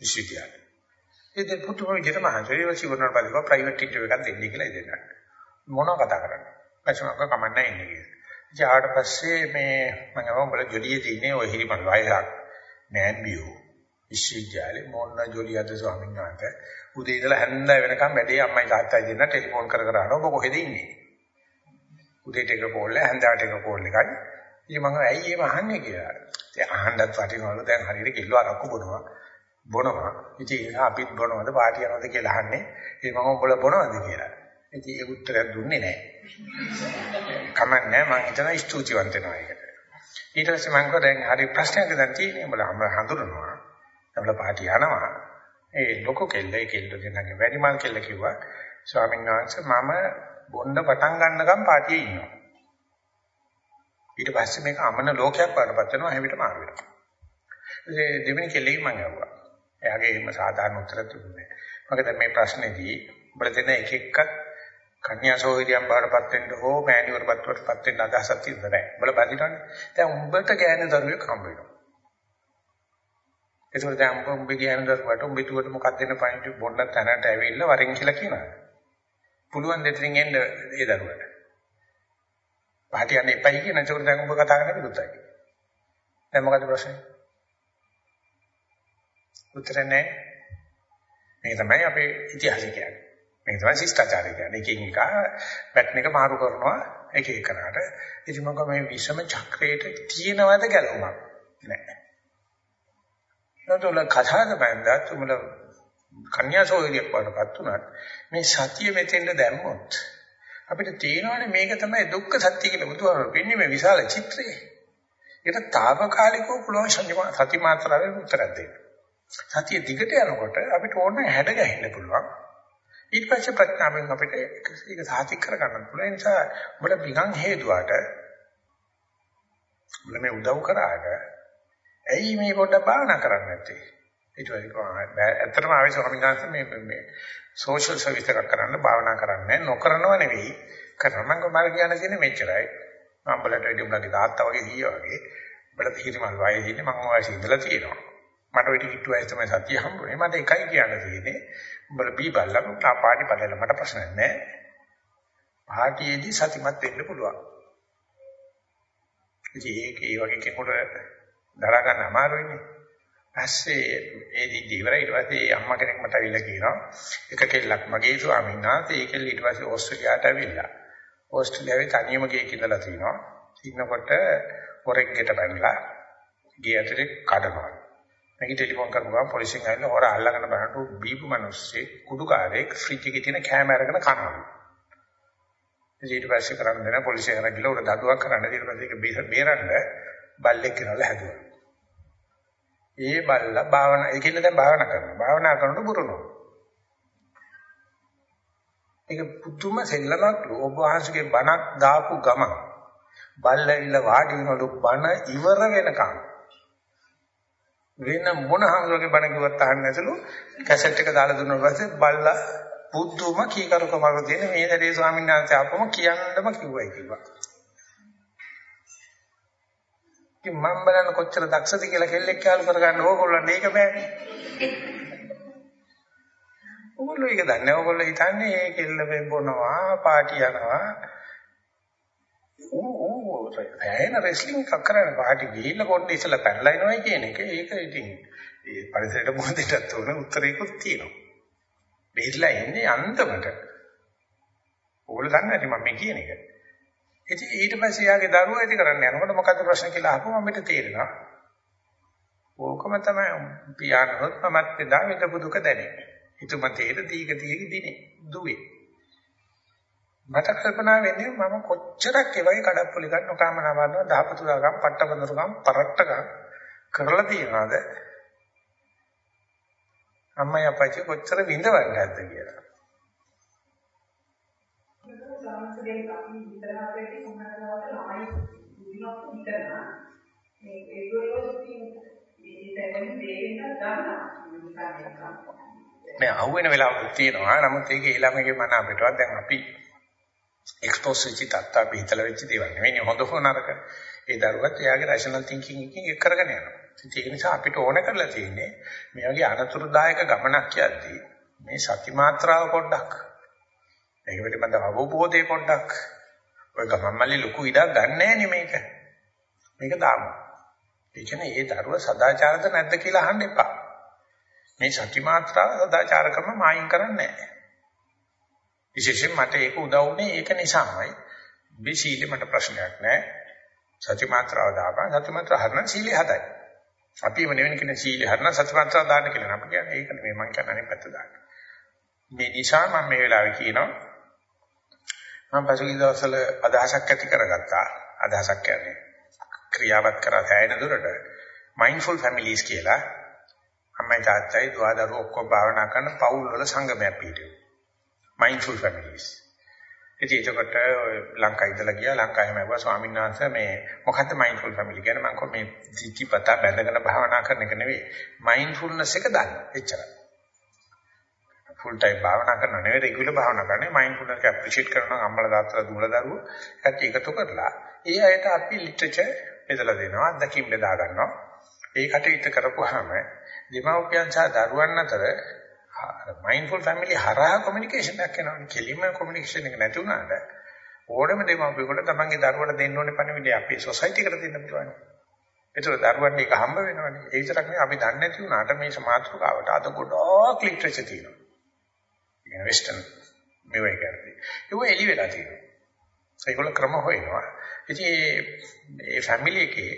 විශ්වවිද්‍යාලේ. ඉතින් පුතුම විදිහට මහන්සිය වචිවරණ පදිකව ප්‍රයිවට් ඉන්ටර්විව් එකක් දෙන්න කියලා ඉතින්. මොනව කතා කරන්නේ? පැසමක කමන්න ඉන්නේ කියලා. ඉතින් ආවට පස්සේ මේ මම ගමන් ජොලියේ තියෙන්නේ ඔය හිරිමල් වයසක් නෑම්බියෝ. විශ්වවිද්‍යාලේ මොන්න ජොලියද ස්වාමීන් වහන්සේ උදේ ඉඳලා හැන්ද වෙනකම් වැඩේ අම්මයි තාත්තයි දෙන්න ටෙලිෆෝන් කර කර අහනවා. ඔබ කොහෙද ඉන්නේ? උදේට එක කෝල් එක හැන්දට එක කෝල් එකයි. ඉතින් මම ඇයි එහෙම අහන්නේ? කියලා. ඉතින් අහන්නත් වටිනවලු. දැන් හරියට කිල්ලෝ අරක්කු බොනවා. බොනවා? ඉතින් අපිත් බොනවද? පාටි යනවද? කියලා අහන්නේ. ඉතින් මම උඹලා බොනවද? කියලා. ඉතින් ඒ උත්තරයක් දුන්නේ නැහැ. කමන්නේ මම හිතනවා ස්තුතිවන්ත වෙනවා ඒකට. ඊට පස්සේ මම කිව්වා දැන් හරි ප්‍රශ්නයක් දැන් තියෙන්නේ. උඹලා හඳුනනවා උඹලා පාටි යනවා. ඒ ලොකු කෙල්ල ඒ කෙල්ල දෙන්නගේ වැඩිමල් කෙල්ල කිව්වා ස්වාමීන් වහන්සේ මම බොන්න පටන් ගන්නකම් පාටියේ ඉන්නවා. ඊට පස්සේ මේක අමන ලෝකයක් වඩපත් වෙනවා හැමිට මාරු වෙනවා. ඒ දෙවෙනි කෙල්ලෙන් මම අහුවා. එයාගේ එහෙම සාධාරණ උත්තර තිබුණේ. මොකද මේ ප්‍රශ්නේදී උඹලා දෙන එක එකක් කන්‍යා සෝහිරියම් බාරපත් වෙන්න හෝ මෑණිවරපත් වලපත් වෙන්න අදහසක් තිබුණේ නැහැ. උඹලා බදිනවනේ. දැන් උඹට ගෑනු දරුවෙක් හම්බ වෙනවා. ඒකෝට දැන් උඹ ගෑනු දරුවට උඹ දුවට මොකක්ද දෙන්න පයින්ට් බොන්න තැනට ඇවිල්ලා වරෙන් කියලා කියනවා. පුළුවන් දෙතරින් එන්න ඒ දරුවට. පාටි යන්න එපයි කියන චෝර දැන් උඹ කතා කරන්න විරුද්ධයි. දැන් මොකද ප්‍රශ්නේ? උත්තර නැහැ. මේ තමයි අපේ ඉතිහාසය කියන්නේ. මේක තමයි ශිෂ්ටාචාරය කියන්නේ. එකින් එක පැටර්න් එක මාරු කරනවා එක එකනට. ඉතින් මොකද මේ විෂම චක්‍රයට තියෙනවද ගැලවුමක්? නැහැ. නතොල කතාවක බඳලා තුමල කන්‍යාසෝහිරියක් වඩපත් උනත් මේ සතිය මෙතෙන්ද දැම්මොත් අපිට තේරෙනවානේ මේක තමයි දුක්ඛ සත්‍ය කියලා බුදුහාමුදුරුවෝ පෙන්නේ මේ විශාල චිත්‍රය. ඒක తాවකාලිකව පුළුවන් සති මාත්‍රාවෙන් උත්තරයක් දෙන්න. සතිය දිගට යනකොට අපිට ඕන හැඩ ගැහෙන්න පුළුවන්. ඊට පස්සේ ප්‍රඥාවෙන් අපිට ඒක සාතික කරගන්න පුළුවන්. ඒ නිසා ඔබට විගං හේතුවට ඔබ මේ උදව් කරාට ඇයි මේ පොඩ්ඩක් භාවනා කරන්නේ නැත්තේ? ඊට පස්සේ ඇත්තටම ආවේ ස්වාමීන් වහන්සේ මේ මේ සෝෂල් සර්විස් එකක් කරන්න භාවනා කරන්නේ නොකරනව නෙවෙයි. කරනවා මම මම කියන්න තියෙන්නේ මෙච්චරයි. මම බලට වැඩි උඹලගේ තාත්තා වගේ සීයා වගේ. උඹලා තීරමල් වයසේ ඉන්නේ මම වයසේ ඉඳලා තියෙනවා. මට වෙටි කිට්ටු වයස තමයි සතිය හම්බුනේ. මට එකයි කියන්න තියෙන්නේ. උඹලා බීබල්ලා තා පාටි පදල මට ප්‍රශ්න නැහැ. පාටියේදී සතිමත් වෙන්න පුළුවන්. ඉතින් ඒක ඒ වගේ කෙනෙකුට දරා ගන්න අමාරුයිනේ. පස්සේ ඒ දිදි ඉවරයි. ඊට පස්සේ අම්මා කෙනෙක් මට ඇවිල්ලා කියනවා. එක කෙල්ලක් මගේ ස්වාමීන් වහන්සේ ඒ කෙල්ල ඊට පස්සේ ඕස්ට්‍රේලියාවට ඇවිල්ලා. ඕස්ට්‍රේලියාවේ තනියම ගියක ඉඳලා තිනවා ඉන්නකොට හොරෙක් ගෙට බැනලා ගේ ඇතුලේ කඩනවා. මගේ ටෙලිෆෝන් කරපුවාම පොලිසියෙන් ආවිල්ලා හොර අල්ලගෙන බලනකොට බීපු මිනිස්සේ කුඩුකාරයෙක් ෆ්‍රිජ් එකේ තියෙන කැම අරගෙන කනවා. ඊට පස්සේ කරන්න දෙන පොලිසිය කරා ගිහලා උඩ දඩුවක් කරන්න. ඊට පස්සේ ඒක බේරන්න බල්ලෙක් කරලා හැදුවා. ඒ බල්ලා භාවනා ඒකෙල්ල දැන් භාවනා කරනවා. භාවනා කරනකොට බුරනවා. ඒක පුදුම සෙල්ලමක් ඔබ වහන්සේගේ බණක් දාපු ගමන් බල්ලවිල්ල වාඩි වෙනලු බණ ඉවර වෙනකම් වෙන මොන හමුවගේ බණ කිව්වත් අහන්න නැසලු කැසට් එක දාලා දුන්නා පස්සේ බල්ලා පුදුම කීකරුකමක් තියෙන මේ දඩේ ස්වාමීන් වහන්සේ ආපම කියන්නම කිව්වයි කිව්වා. ඉතින් මම බලන්න කොච්චර දක්ෂද කියලා කෙල්ලෙක් යාළු කරගන්න ඕගොල්ලන්ට ඒක බෑනේ. ඕගොල්ලෝ ඒක දන්නේ ඕගොල්ලෝ හිතන්නේ ඒ කෙල්ල වෙබ්බනවා පාටි යනවා. ඕ ඕ රෑන රෙස්ලිං එකක් කරන්න පාටි ගිහිල්ලා පොඩ්ඩ ඉස්සලා පැනලා එනවයි කියන එක ඒක ඉතින් ඒ පරිසරයට මොහොතටත් උන උත්තරයක්ත් තියෙනවා. බෙහෙట్లా එන්නේ අන්තමට. ඕගොල්ලෝ දන්නේ නැති මම මේ කියන එක. ඉතින් ඊට පස්සේ යාගේ දරුවා ඇති කරන්න යනකොට මොකද්ද ප්‍රශ්න කියලා අහපුවම අපිට තේරෙනවා. ඕකම තමයි පියාණොත් මමත් එදා විඳපු දුක දැනෙන්නේ. හිතුම තේර දීක දීක දිනේ දුවේ. මට කල්පනා වෙන්නේ මම කොච්චරක් ඒ වගේ කඩප්පුලි ගන්න කාමනාවන දහපතුරාගම් පට්ටබඳුරගම් පරට්ටගම් කරලා තියනවාද? අම්මයි අපච්චි කොච්චර විඳවන්නද කියලා. සාමාන්‍යයෙන් අපි විතරහාරේදී කොහොමදවත් ළමයි දුන්නොත් විතරනා මේ ඒගොල්ලෝ ඉතින් මේ තැනින් දෙන්න ගන්නවා. මේ අහුවෙන වෙලාවක් තියෙනවා. නමුත් ඒක ඒ ළමගේ මන අපිටවත් දැන් අපි එක්ස්පෝස් වෙච්ච තත්ත්ව අපි හිතලා වෙච්ච දේවල් නෙවෙයි. හොඳ හෝ නරක ඒ දරුවත් එයාගේ රෂනල් තින්කින් එකකින් ඒක කරගෙන යනවා. ඒක නිසා අපිට ඕන කරලා තියෙන්නේ මේ වගේ අනතුරුදායක ගමනක් යද්දී මේ සති මාත්‍රාව පොඩ්ඩක් මේක පිළිබඳ අවබෝධය පොඩ්ඩක් ඔය ගමම්මලි ලොකු ඉඩක් ගන්නෑ නේ මේක. මේක දාමු. ඒ කියන්නේ ඒ දරුව සදාචාරද නැද්ද කියලා අහන්න එපා. මේ සත්‍ය මාත්‍රාව සදාචාරකම මායින් කරන්නේ නැහැ. විශේෂයෙන් මට ඒක උදව් වුණේ ඒක නිසාමයි. මේ සීලෙ මට ප්‍රශ්නයක් නැහැ. සත්‍ය මාත්‍රාව දාපන් සත්‍ය මාත්‍රාව හරන සීලෙ හදයි. අපිම නෙවෙයි කියන සීලෙ හරන සත්‍ය මාත්‍රාව දාන්න කියලා අපි කියන්නේ ඒක නෙමෙයි මම කියන්නේ අනිත් පැත්ත දාන්න. මේ නිසා මම මේ වෙලාවේ කියනවා මම පසුගිය දවස්වල අදහසක් ඇති කරගත්තා. අදහසක් කියන්නේ ක්‍රියාවත් කරා සෑහෙන දුරට mindful families කියලා අම්මයි තාත්තයි දුවදරුවෝ ඔක්කොම භාවනා කරන පවුල් වල සංගමයක් පිටියු. mindful families. ඉතින් ඒකට ලංකාවේ ඉඳලා ගියා ලංකාවේ මම ස්වාමීන් වහන්සේ මේ මොකද්ද mindful family කියන්නේ මම කොහොම මේ දිටිපත බැඳගෙන භාවනා කරන එක නෙවෙයි mindfulness එක දන්න. එච්චරයි. ෆුල් ටයිම් භාවනා කරනව නෙවෙයි රෙගුලර් භාවනා කරන්නේ මයින්ඩ්ෆුල්නස් එක ඇප්‍රීෂিয়েට් කරනවා අම්මලා දාත්තලා දුවලා දරුවෝ ඒත් එකතු කරලා. ඒ අයට අපි ලිටරචර් බෙදලා දෙනවා අත්දැකීම් බෙදා ගන්නවා. ඒ කටයුත්ත කරපුවාම දෙමව්පියන් සහ දරුවන් අතර මයින්ඩ්ෆුල් ෆැමිලි හරහා කොමියුනිකේෂන් එකක් වෙනවා කෙලින්ම කොමියුනිකේෂන් එක නැති වුණාට ඕනම දෙමව්පියෙකුට තමන්ගේ දරුවට දෙන්න ඕනේ පණිවිඩය අපේ සොසයිටි එකට දෙන්න පුළුවන්. ඒතර දරුවන්ට ඒක හම්බ වෙනවනේ. ඒ විතරක් නෙවෙයි අපි දන්නේ නැති වුණාට මේ සමාජිකාවට අද ගොඩක් ලිටරචර් තියෙනවා. කියන වෙස්ටර්න් මේවා කරන්නේ. ඒක එලි වෙලා තියෙනවා. ඒගොල්ල ක්‍රම හොයනවා. ඉතින් මේ ෆැමිලි එකේ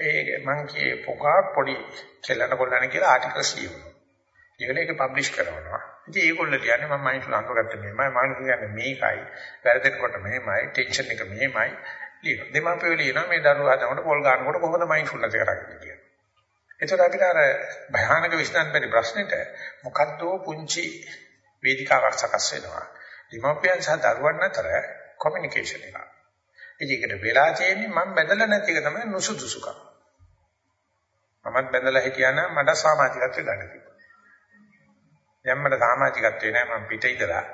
ඒ මං කියේ පොකා පොඩි කෙල්ලන කොල්ලන කියලා ආටිකල්ස් ලියනවා. ඊගෙන ඒක පබ්ලිෂ් කරනවා. ඉතින් ඒගොල්ලෝ කියන්නේ මම මයින්ඩ්ෆුල් අංගගත්ත මෙහෙමයි මම කියන්නේ මේකයි. වැරදෙනකොට මෙහෙමයි ටෙන්ෂන් එක මෙහෙමයි. ලියනවා. දෙමාපියෝ ලියනවා මේ දරුවා හදනකොට පොල් ගන්නකොට කොහොමද මයින්ඩ්ෆුල්නස් එක කරන්නේ කියලා. එතකොට අපිට අර භයානක විශ්නාන් බැරි ප්‍රශ්නෙට මොකද්ද පුංචි වේදිකාවක් සකස් වෙනවා. දෙමව්පියන් සහ දරුවන් අතර කොමියුනිකේෂන් එක. ඒකට වෙලා තියෙන්නේ මම බදලා නැති එක තමයි නුසුදුසුකම්. මමත් බැඳලා හිටියා නම් මට සමාජිකත්වය ගන්න තිබුණා. දැන් මට සමාජිකත්වේ නෑ මම පිට ඉඳලා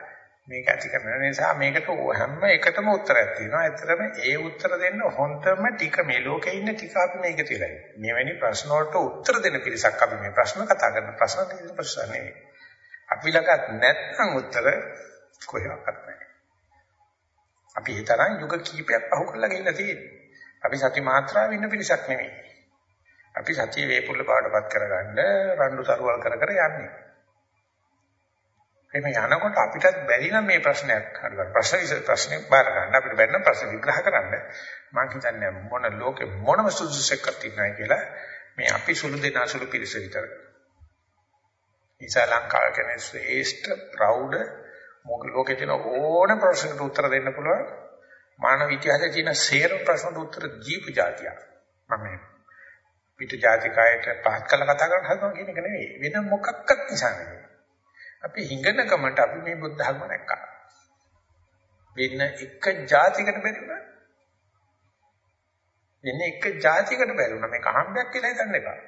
මේක ඇති කරන නිසා මේකට හැම එකටම උත්තරයක් තියෙනවා. ඇත්තටම ඒ උත්තර දෙන්න හොඳම ටික මේ ලෝකේ ඉන්න ටික අපි මේක තියලා. මෙවැනි ප්‍රශ්න වලට උත්තර දෙන පිරිසක් අපි මේ ප්‍රශ්න කතා කරන ප්‍රශ්න දෙන ප්‍රශ්න නෙවෙයි. අපි ළඟත් නැත්නම් උත්තර කොහෙවත් නැහැ. අපි ඒ තරම් යුග කීපයක් පහු කරලා ගිහිල්ලා තියෙන්නේ. අපි සති මාත්‍රාවේ ඉන්න පිරිසක් නෙවෙයි. අපි සතිය වේපුල්ල බවටපත් කරගන්න රණ්ඩු තරුවල් කර කර යන්නේ. එහෙම යනකොට අපිටත් බැරි නම් මේ ප්‍රශ්නයක් හරියට ප්‍රශ්න විස ප්‍රශ්නේ බාර ගන්න අපිට බැරි නම් ප්‍රශ්න විග්‍රහ කරන්න මම හිතන්නේ මොන ලෝකෙ මොනම සුදුසුසෙක් තියෙනවා කියලා මේ අපි සුළු දෙන අසුළු පිරිස විතර. නිසා ලංකාව කියන්නේ ශ්‍රේෂ්ඨ ප්‍රෞඩ ලෝකේ තියෙන ඕනම ප්‍රශ්නකට උත්තර දෙන්න පුළුවන් මානව ඉතිහාසයේ තියෙන සේරම ප්‍රශ්නට උත්තර දීපු જાතියක්. මම පිට ජාතිකායට පහත් කළා කතා කරන්න හදනවා කියන එක නෙවෙයි. වෙන මොකක්වත් නිසා නෙවෙයි. අපි හිඟනකමට අපි මේ බුද්ධ ධර්ම දැක්කා. වෙන එක જાතිකට බැරි වුණා. වෙන එක જાතිකට බැරි වුණා. මේක අහම්බයක් කියලා හිතන්න එපා.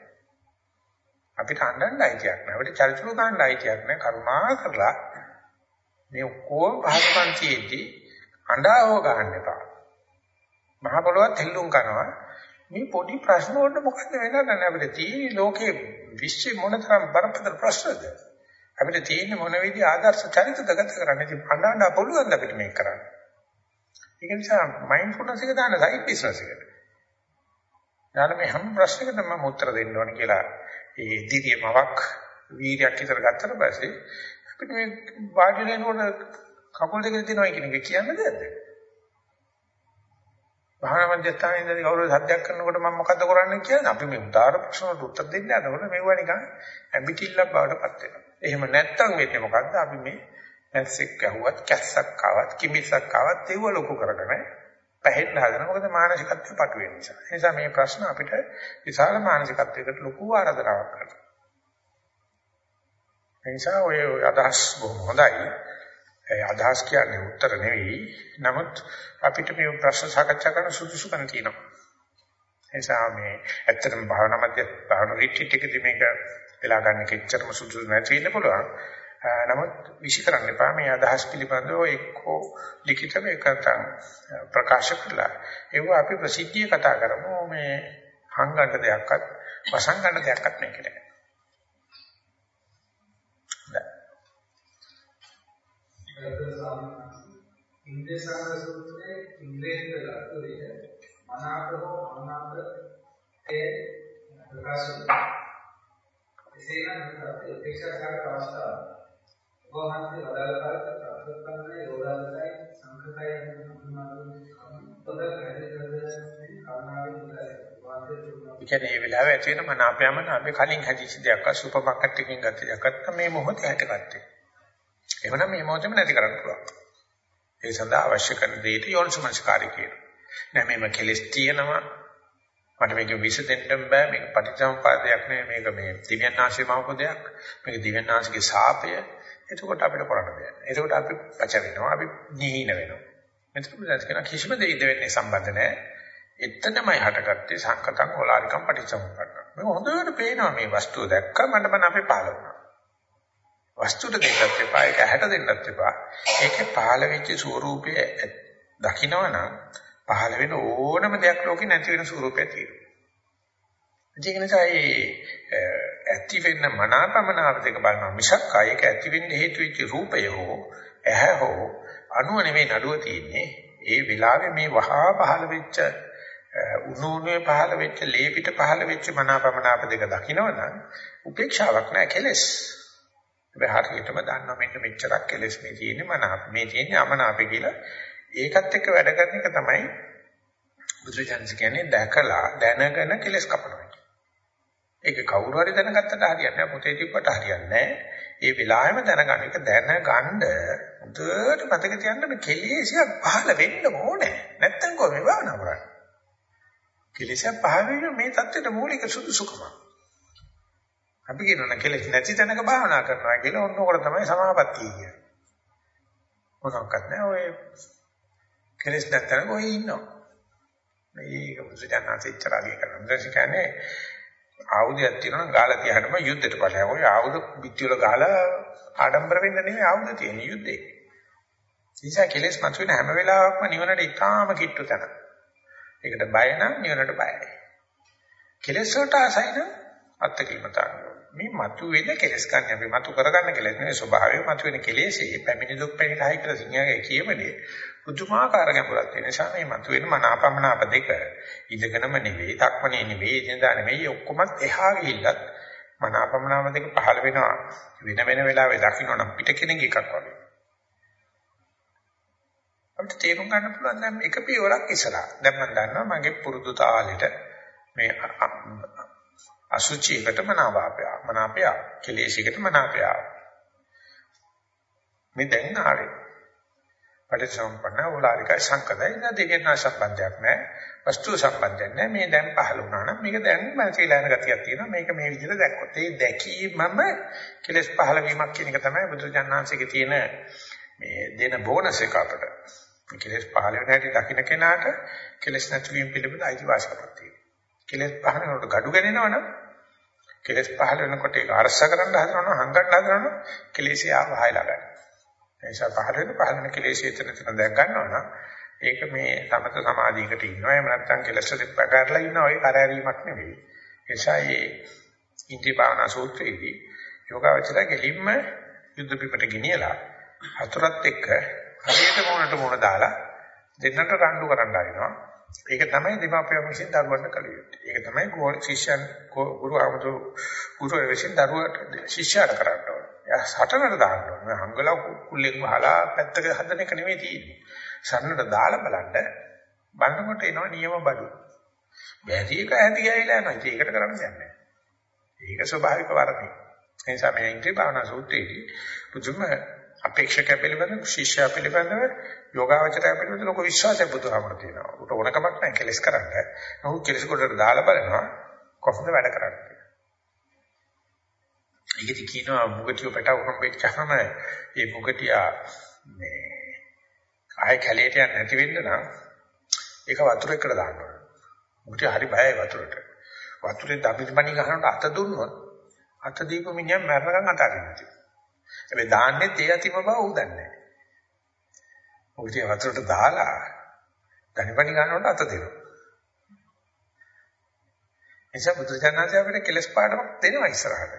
අපිට අඬන්න අයිතියක් නැහැ. අපිට චරිචුරු ගන්න අයිතියක් නැහැ. කරුණා කරලා මේ ඔක්කොම පහසුකම්තියෙදී අඬාව ගන්න එපා. මහ පොළොවත් හෙල්ලුම් කරනවා. මේ පොඩි ප්‍රශ්න වලට මොකද වෙනවද අපිට තියෙන්නේ ලෝකේ විශ්ව මොනතරම් බරපතල ප්‍රශ්නද? අපිට තියෙන්නේ මොන විදිහේ ආදර්ශ චරිතද ගත කරන්න. ඉතින් අඬන්න පුළුවන් අපිට මේක කරන්න. ඒක නිසා මයින්ඩ්ෆුල්නස් එක දාන්න සයිඩ් බිස්නස් එකට. යාළුවා මේ හැම ප්‍රශ්නයකටම මම උත්තර දෙන්න ඕන කියලා ඒ දිරියමවක් වීර්යයක් විතර ගත්තට පස්සේ අපිට මේ වාඩි වෙනකොට කකුල් දෙක දිනනවා කියන එක කියන්නේ දෙයක්ද? භාවනා මධ්‍යස්ථානයේ ඉඳලා කවුරු සද්දයක් කරනකොට මම මොකද කරන්නේ කියන්නේ අපි මේ උදාහරණ ප්‍රශ්න වලට උත්තර දෙන්න යනකොට මේවා නිකන් ඇඹිටිල්ලක් බවට පත් වෙනවා. එහෙම නැත්තම් වෙන්නේ මොකද්ද? අපි මේ නැස්සෙක් ගැහුවත්, කැස්සක් ආවත්, කිමිසක් ආවත් ඒව ලොකු කරගෙන පැහෙන්න හදන මොකද මානසිකත්වය පටු වෙන නිසා. ඒ නිසා මේ ප්‍රශ්න අපිට විශාල මානසිකත්වයකට ලොකු ආරාධනාවක් කරනවා. ඒ නිසා ඔය අදහස් බොහොම හොඳයි. ඒ අදහස් කියන්නේ උත්තර නෙවෙයි. නමුත් අපිට මේ ප්‍රශ්න සාකච්ඡා කරන සුදුසුකම් තියෙනවා. ඒ නිසා මේ ඇත්තටම භාවනා මධ්‍ය භාවනා රිට්‍රීට් එකේදී මේක වෙලා ගන්න කෙච්චරම සුදුසු නැති වෙන්න පුළුවන්. නමුත් විශ්ිකරන්න එපා. මේ අදහස් පිළිබඳව එක්කෝ ලිඛිතව එකතන ප්‍රකාශ කළා. ඒව අපි ප්‍රසිද්ධිය කතා කරමු. මේ හංගන්න දෙයක්වත් වසංගන්න දෙයක්වත් මේක නෑ. ඉන්ද්‍රිය සංසුත්‍රයේ ඉන්ද්‍රිය ලක්ෂණය මනාපෝ අනාප ඒ ප්‍රකාශ එසේනම් උපේක්ෂා කරන අවස්ථාව වහන්සේ වදාළ කාලක ප්‍රතිපන්න යෝදාසයි සංකතය පොද කියන්නේ මේ වෙලාවේ ඇති වෙන මනාපයම අපි කලින් හැදිච්ච දෙයක් සුපර් මාකට් එකකින් ගත්ත දෙයක් මේ මොහොතේ හැටගත්තේ. එහෙනම් මේ මොහොතේම නැති කරන්න පුළුවන්. ඒ සඳහා අවශ්‍ය කරන දෙයට යෝනිසමස්කාරය කියනවා. නෑ මේම කෙලස් තියෙනවා මට මේක විසඳෙන්න බෑ මේක පටිච්චසමුපාදයක් නෙවෙයි මේක මේ දිව්‍යඥාන්සේ මවපු දෙයක් මේක දිව්‍යඥාන්සේගේ සාපය එතකොට අපිට කරන්න දෙයක් නෑ. එතකොට අපි පච වෙනවා අපි නිහින වෙනවා. මෙතන දැස් කියන කිසිම දෙයක වෙන්නේ සම්බන්ධ නෑ. එතනමයි හටගත්තේ සංකතං ඕලාරිකම් පටිච්චසමුප්පන්න. මේ හොඳට පේනවා මේ වස්තුව දැක්ක මට මන අපේ පහළ වුණා. වස්තුවට දෙන්නත් එපා ඒක හැට දෙන්නත් එපා. ඒකේ පහළ වෙච්ච ස්වરૂපය දකින්නවනම් පහළ වෙන ඕනම දෙයක් ලෝකේ නැති වෙන ස්වරූපයක් තියෙනවා. ඒක නිසා ඒ ඇති වෙන්න මනාපමනාප දෙක බලනවා මිසක් ආයක ඇති වෙන්න හේතු වෙච්ච රූපය හෝ ඇහැ හෝ අණුව නෙමෙයි නඩුව තියෙන්නේ. ඒ වෙලාවේ මේ වහා පහළ වෙච්ච උණුනේ පහළ වෙච්ච ලේ පිට පහළ වෙච්ච මනාපමනාප දෙක දකිනවනම් උපේක්ෂාවක් නැහැ කෙලස්. හැබැයි හරියටම දන්නවා මෙන්න මෙච්චරක් කෙලස් මේ තියෙන්නේ මනාප මේ තියෙන්නේ අමනාපේ කියලා ඒකත් එක්ක වැඩ කරන එක තමයි බුදුචාන්ස් කියන්නේ දැකලා දැනගෙන කෙලස් කපනවා. ඒක කවුරු හරි දැනගත්තට හරියන්නේ නැහැ පොතේ තිබ්බට හරියන්නේ නැහැ. ඒ වෙලාවෙම දැනගන්න එක දැනගන්න හොඳට මතක තියාගන්න මේ කෙලෙසියක් පහළ වෙන්න ඕනේ. නැත්තම් කොහොමද භාවනා කරන්නේ? කෙලෙසියක් පහළ වෙන මේ தත්ත්වෙට මූලික සුදුසුකම. අපි කියනවා කෙලෙස් නැති තැනක භාවනා කරනවා කියලා ඔන්නෝකට තමයි සමාපත්තිය කියන්නේ. මොකක්වත් නැහැ ඔය කෙලස් නැත්තර කොහේ ඉන්නවා. මේක බුදුජානනාථ ඉච්චරාගේ කරනවා. ඊට කියන්නේ ආයුධයක් තියෙනවා ගාලා තියානම යුද්ධයට ඵලයක්. ඔය ආයුධ පිටිවල ගාලා ආඩම්බර වෙන්න නෙමෙයි ආයුධ තියෙන යුද්ධේ. නිසා කෙලෙස් මතුවෙන හැම වෙලාවකම නිවනට ඉතාම කිට්ටු තැන. ඒකට බය නම් නිවනට බයයි. කෙලෙස් වලට ආසයි නම් අත්කිලමතාව. මේ මතුවෙන කෙලෙස් ගන්න අපි මතු කරගන්න කෙලෙස් නෙවෙයි ස්වභාවය මතුවෙන කෙලෙසේ පැමිණි දුක් පැමිණයි කියලා සිංහගේ කියමනේ පුදුමාකාර ගැඹුරක් තියෙන නිසා මේ මතුවෙන මනාපමනාප දෙක ඉඳගෙනම නෙවෙයි, තක්මනේ නෙවෙයි, ඉඳලා නෙවෙයි ඔක්කොමත් එහා ගිහිල්ලත් මනාපමනාප දෙක පහළ වෙනවා වෙන වෙන වෙලාවෙ දකින්න නම් පිට කෙනෙක් එකක් වගේ. අපිට තේරුම් ගන්න පුළුවන් දැන් එක පියවරක් ඉස්සරහා. දැන් මම දන්නවා මගේ පුරුදු තාලෙට මේ අසුචියකට මනාපය මනාපය. කෙලෙසයකට මනාපය මේ දැන් ආවේ. පටිච්චසමුප්පන්න ඕලාරිකයි සංකතයි. නා දෙකෙන් සම්බන්ධයක් නැහැ. වස්තු සම්බන්ධයක් නැහැ. මේ දැන් පහළ වුණා නම් මේක දැන් මනසේලා යන ගතියක් තියෙනවා. මේක මේ විදිහට දැක්කොත් ඒ දැකීමම කෙලස් පහළ වීමක් කියන එක තමයි බුදුජානනාංශයේ තියෙන මේ දෙන බෝනස් එක අපට. කෙලස් පහළ වෙන හැටි දකින්න කෙනාට කෙලස් නැතිවීම පිළිබඳ අයිතිවාසිකමක් තියෙනවා. කෙලස් පහළ වෙනකොට gadu ගණනවනම් කෙලස් පහළ වෙනකොට ඒක අරස කරන්න හදනවනම් හංගන්න හදනවනම් කෙලෙසිය ආවහයලා ගන්න. ඒ නිසා පහළ වෙන පහළ වෙන කෙලෙසිය එතන එතන දැක් ගන්නවනම් ඒක මේ සමත සමාධියකට ඉන්නවා. එහෙම නැත්නම් කෙලස් වලින් පැටරලා ඉන්නවා. ඒ කරෑරීමක් නෙවෙයි. ඒ නිසා මේ ඉන්ද්‍රිය භාවනා සූත්‍රයේදී යෝගාවචර ගෙලින්ම යුද්ධ පිපට ගෙනියලා හතරත් එක්ක හරියට මොනට මොන දාලා දෙන්නට රණ්ඩු කරන්න ආරිනවා. ඒක තමයි දීපාපියන් විසින් දරුවන්ට කළ යුත්තේ. ඒක තමයි ගෝල ශිෂ්‍යයන් ගුරු ආමතු ගුරු විසින් දරුවට ශිෂ්‍යයාට කරන්න ඕනේ. එයා සටනට දාන්න ඕනේ. හංගලා කුල්ලෙන් වහලා පැත්තක හදන එක නෙමෙයි තියෙන්නේ. සරණට දාලා බලන්න බලනකොට එනවා නියම බඩු. බැරි එක ඇඳි ගෑවිලා යනවා. ඒකට කරන්න දෙන්නේ ඒක ස්වභාවික වරදී. ඒ නිසා මේ ඉන්ද්‍රිය භාවනා සූත්‍රයේදී පුදුම අපේක්ෂක පිළිබඳ ශිෂ්‍යයා පිළිබඳව යෝගාවචරය පිළිබඳව ලොකු විශ්වාසයක් බුදුහාමර තියෙනවා. උට ඕනකමක් නැහැ කෙලස් කරන්න. නමුත් කෙලස් කොටට දාලා බලනවා කොහොමද වැඩ කරන්නේ කියලා. ඒකදී කියනවා මුගටිය පැටව හම්බෙච්චාම මේ මුගටිය මේ ආය කැලේට යන්න නැති වෙන්න නම් ඒක වතුර එකට දාන්න ඕනේ. මුගටිය හරි බයයි වතුරට. වතුරේ දබිමණි ගහනකොට අත දුන්නොත් අත දීපු මිනිහා මැරෙනකන් අතාරිනවා. හැබැයි දාන්නේ තේ අතිම බව උ දන්නේ නැහැ. මොකද ඒ වතුරට දාලා ධනිපණි ගන්නකොට අත දෙනවා. එනිසා බුදුචානන්සේ අපිට කෙලස් පාඩමක් දෙනවා ඉස්සරහට.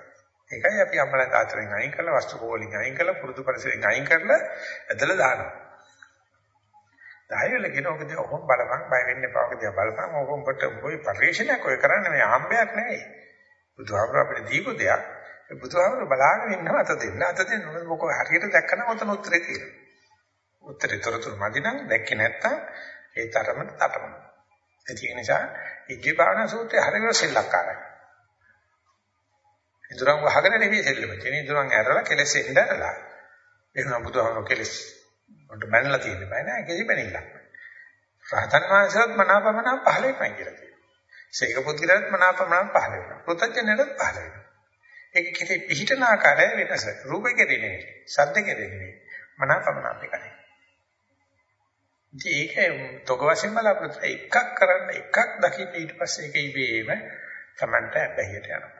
ඒකයි අපි අම්මලා තාත්තෙන් අයින් කරලා වස්තු කෝලින් අයින් කරලා පුරුදු පරිසරයෙන් අයින් කරලා ඇදලා දානවා. ධෛර්යල කියන ඔක දිහා ඔහොම බලපන් බය වෙන්න එපා ඔක දිහා බලපන් ඔක උඹට ඔය පරිශ්‍රණයක් ඔය කරන්නේ මේ ආම්බයක් නෙවෙයි. බුදුහාමර අපිට දීපු දෙයක් බුදුහාමුදුර බලාගෙන ඉන්නවා අත දෙන්න අත දෙන්න මොකද හරියට දැක්කම ඔතන උත්තරේ තියෙනවා. උත්තරේ තොරතුරු මදි නම් දැක්කේ නැත්තම් ඒ තරමට තටමන. ඒක නිසා ඉද්ධි භාවනා සූත්‍රය හරියට සෙල්ලක්කාරයි. ඉදurang වහගෙන නෙවෙයි සෙල්ලම. කියන්නේ ඉදurang ඇරලා කෙලෙස් එන්නදලා. එහෙනම් බුදුහාමුදුර කෙලෙස් උන්ට බැනලා තියෙන්නේ බෑ නෑ කිසි බැනිල්ලක්. රහතන් වහන්සේත් මනාපමනා පහලයි පයි කියලා තියෙනවා. සේක පුද්ගලයාත් මනාපමනා පහල වෙනවා. පුතඥයටත් පහල වෙනවා. ඒක කිසි පිහිටන ආකාරය වෙනස. රූපෙ කෙරෙන්නේ නෙවෙයි. ශබ්ද කෙරෙන්නේ නෙවෙයි. මනාපමනාප එකයි. ඉතින් ඒක තොග වශයෙන් බලාපොරොත්තු එකක් කරන්න එකක් දකින්න ඊට පස්සේ ඒක ඉබේම Tamanට බැහැියට යනවා.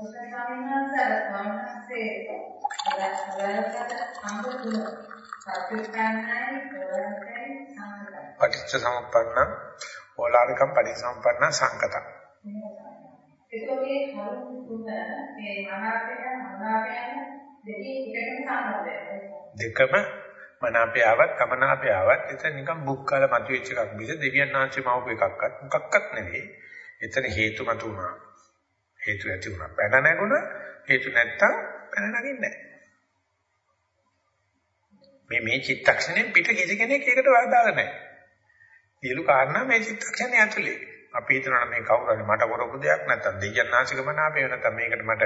ඔතන සමිනාසර වහන්සේ අරකට අංග තුන පටිච්ච සමුප්පන්න ඕලාරිකම් පටිච්ච සමුප්පන්න සංකතං ඒකෝගේ කරුණු තුන මේ මනාපයන් මනාපයන් දෙකේ එකටම සම්බන්ධයි දෙකම මනාපයාවත් කමනාපයාවත් එතන නිකන් බුක්කල මතුවෙච්ච එකක් මිස දෙවියන් ආංශේ මවපු එකක්වත් මොකක්වත් නෙවෙයි. එතන හේතු මතු වුණා හේතු ඇති වුණා. පැන නැගුණ. හේතු නැත්තම් පැන නගින්නේ නැහැ මේ මේ චිත්තක්ෂණයෙන් පිට කිසි කෙනෙක් ඒකට වරදාලා නැහැ. සියලු කාරණා මේ චිත්තක්ෂණය ඇතුලේ. අපි හිතනවා මේ කවුරු හරි මට කරපු දෙයක් නැත්තම් දෙයන්නාසික මනාපේ නැත්තම් මේකට මට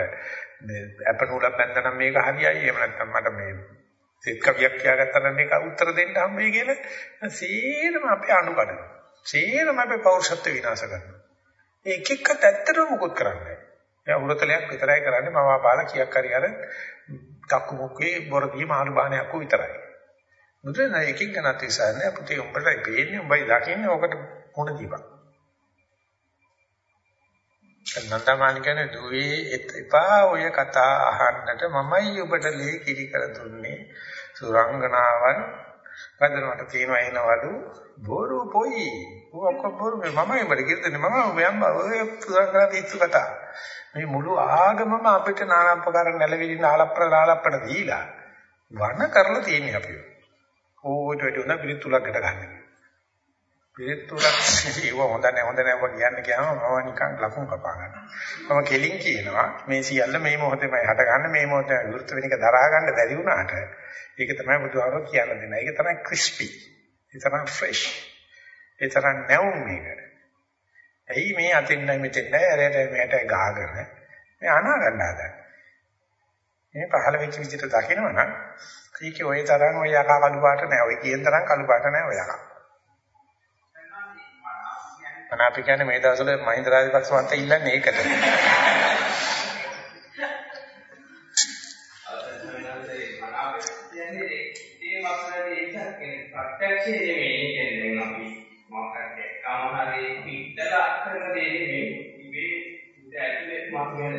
අප නූලක් බැඳනනම් මේක හරියයි. එහෙම නැත්තම් මට මේ සිත් කවියක් කියාගත්තා නම් මේක උත්තර දෙන්න හම්බෙයි කියලා සීරම අපේ අනුකඩන. සීරම අපේ පෞරුෂත්ව විනාශ කරනවා. ඒක එක්කත් ඇත්තටම මුකුත් කරන්නේ නැහැ. එයා උරතලයක් විතරයි කරන්නේ මම පාලා කියක් හරි අර කක්කු මුක්කේ බොරදී මාළු බාහනයක් විතරයි. බුදුරජාණන් එකකින් ගණන් තිසන්නේ පුතේ උඹට පේන්නේ. උඹයි දකින්නේ ඔකට මොන දීපක්. නන්දමාන කියන්නේ දුවේ එපා ඔය කතා අහන්නට මමයි ඔබට ලේ කිරි කර දුන්නේ. සුරංගනාවන් වදනකට තියෙනවා එනවලු. බොරු පොයි. ඔක්කොම බොරු. මමයි ඔබට කිව්දනේ මම ඔයම් ඔය සුරංගනා දීච්ච කතා. මේ මුළු ආගමම අපිට নানা ආකාර නැලවිලි නාලප්‍ර නාලප්පන දීලා වණ කරලා තියෙන්නේ අපි. ඕකට වැඩි උන පිළිතුලකට ගන්න. පිළිතුලක් (laughs) ඒව හොඳ නැහැ හොඳ නැහැ කියන්න කියනවා මම නිකන් ලකුණු කපා ගන්නවා. මම කෙලින් කියනවා මේ සියල්ල මේ මොහොතේමයි හට ගන්න මේ මොහොතේ විවෘත වෙන එක දරා ගන්න බැරි වුණාට ඒක තමයි බුදුහාරෝ කියන්න දෙන්නේ. ඒක තමයි ක්‍රිස්පි. ඒ තමයි ෆ්‍රෙෂ්. ඒ තරම් නැවුම් මේක. ඇයි මේ අතින්යි මෙතෙන්යි ඇරයට මෙහෙට ගහගෙන මේ අනා ගන්න හදන්නේ. මේ පහළ වෙච්ච විදිහට දකිනවනම් කීකේ ওই තරම් ওই යකා කළු පාට නැහැ. ওই කියන තරම් කළු පාට නැහැ ඔය යකා. අනාපි කියන්නේ මේ දවස්වල මහින්ද රාජපක්ෂ මන්ත්‍රී ඉල්ලන්නේ ඒකට. ප්‍රත්‍යක්ෂයේ නෙමෙයි කියන්නේ අපි මොකක්ද කාමහරේ පිටලා අත්කරන දේ නෙමෙයි ඉබේ ඉත ඇතුලේ මතුවෙන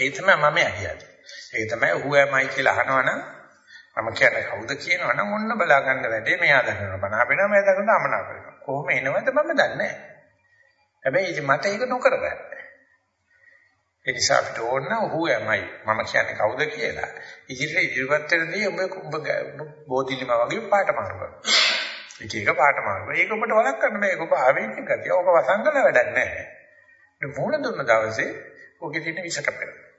ඒ තමයි මම කියන්නේ. ඒක තමයි who am I කියලා අහනවනම් මම කියන්නේ කවුද කියනවනම් ඔන්න බලා ගන්න වැඩේ මෙයා දකිනවා. බණ අපේනවා මෙයා දකිනවා අමනාප වෙනවා. කොහොම එනවද මම දන්නේ නැහැ. හැබැයි ඉතින් මට ඒක නොකර බෑ. ඒ නිසා අපිට ඕන who am I මම කියන්නේ කවුද කියලා. ඉදිරියට ඉදිරියට වෙනදී ඔබ ඔබ බෝධිලිම වගේ පාට මාරු කරනවා. එක එක පාට මාරු කරනවා. ඒක ඔබට වළක්වන්න බෑ. ඒක ඔබ ආවේනික ගතිය. ඔබ වසංගල වැඩක් නැහැ. ඒ මොන දුන්න දවසේ ඔගේ තියෙන විෂ කපෙනවා.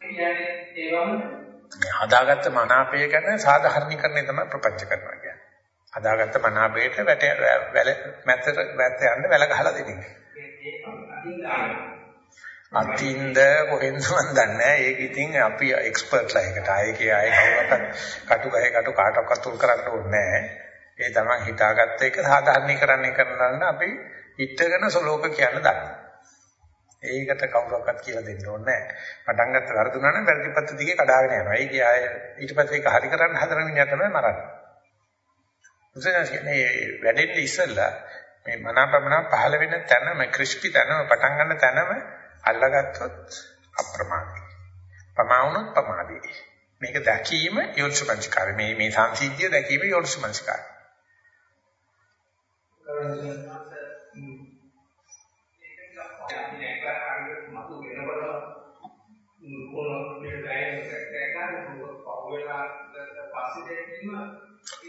කියන්නේ ඒවම හදාගත්ත මනාපය ගැන සාධාරණීකරණය තමයි ප්‍රපංච කරනවා කියන්නේ. හදාගත්ත මනාපයට වැට වැල මැත්තට මැත්ත යන්න වැල ගහලා දෙන්නේ. අතින්ද කොහෙන්ද මන් දන්නේ නැහැ. ඒක ඉතින් අපි එක්ස්පර්ට්ලා එකට ආයේ ආයේ කවුරක්වත් කටු ගහේ කටු කාටවත් උල් කරන්න ඕනේ නැහැ. ඒ තමයි හිතාගත්ත එක සාධාරණීකරණය කරන්න අපි හිතගෙන සලෝක කියන්න දන්නවා. ඒකට කවුරක්වත් කියලා දෙන්න ඕනේ නැහැ. පටන් ගත්ත වරදුනා නම් වැරදි පැත්ත දිගේ කඩාගෙන යනවා. ඒක ආය ඊට පස්සේ ඒක හරි කරන්න හදන මිනිහා තමයි මරන්නේ. මුසෙන් කියන්නේ වැඩෙන්න ඉස්සෙල්ලා මේ මනාපමන පහළ වෙන තැනම ක්‍රිස්පි තැනම පටන් ගන්න තැනම අල්ලගත්තොත් අප්‍රමාදී. පමාවුනොත් පමාදී. මේක දැකීම යෝනිසමංස්කාරය. මේ මේ සංසිද්ධිය දැකීම යෝනිසමංස්කාරය.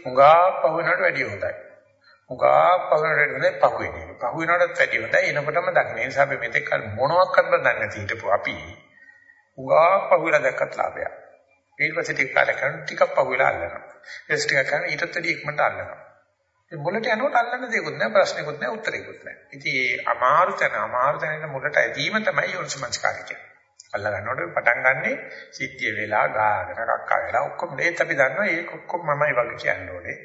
උගා පහුවෙනට වැඩිය හොඳයි. උගා පහුවෙනට වැඩිය පහුවෙන එක. පහුවෙනටත් වැඩිය හොඳයි. එනකොටම දකින්න. ඒ නිසා අපි මෙතෙක් කල මොනවත්වත් දන්නේ නැති හිටපු අපි උගා පහුවෙලා දැක්කත් ලාභයක්. ඊට පස්සේ ටික කාලයක් කරන ටිකක් පහුවෙලා අල්ලනවා. ඊට ටික කරන ඊටත් වැඩි ඉක්මනට අල්ලනවා. ඒ මුලට යනකොට අල්ලන්න දෙයක්වත් නැහැ, ප්‍රශ්නයක්වත් නැහැ, උත්තරයක්වත් නැහැ. ඉතින් ඒ අමාරු තැන අමාරු තැන මුලට ඇදීම තමයි යොන්සමංස්කාරය කියන්නේ. අල්ල ගන්නකොට පටන් ගන්නෙ සිද්ධිය වෙලා ගාගෙන කක්කා වෙලා ඔක්කොම ඒත් අපි දන්නවා ඒක ඔක්කොම මමයි වගේ කියන්න ඕනේ.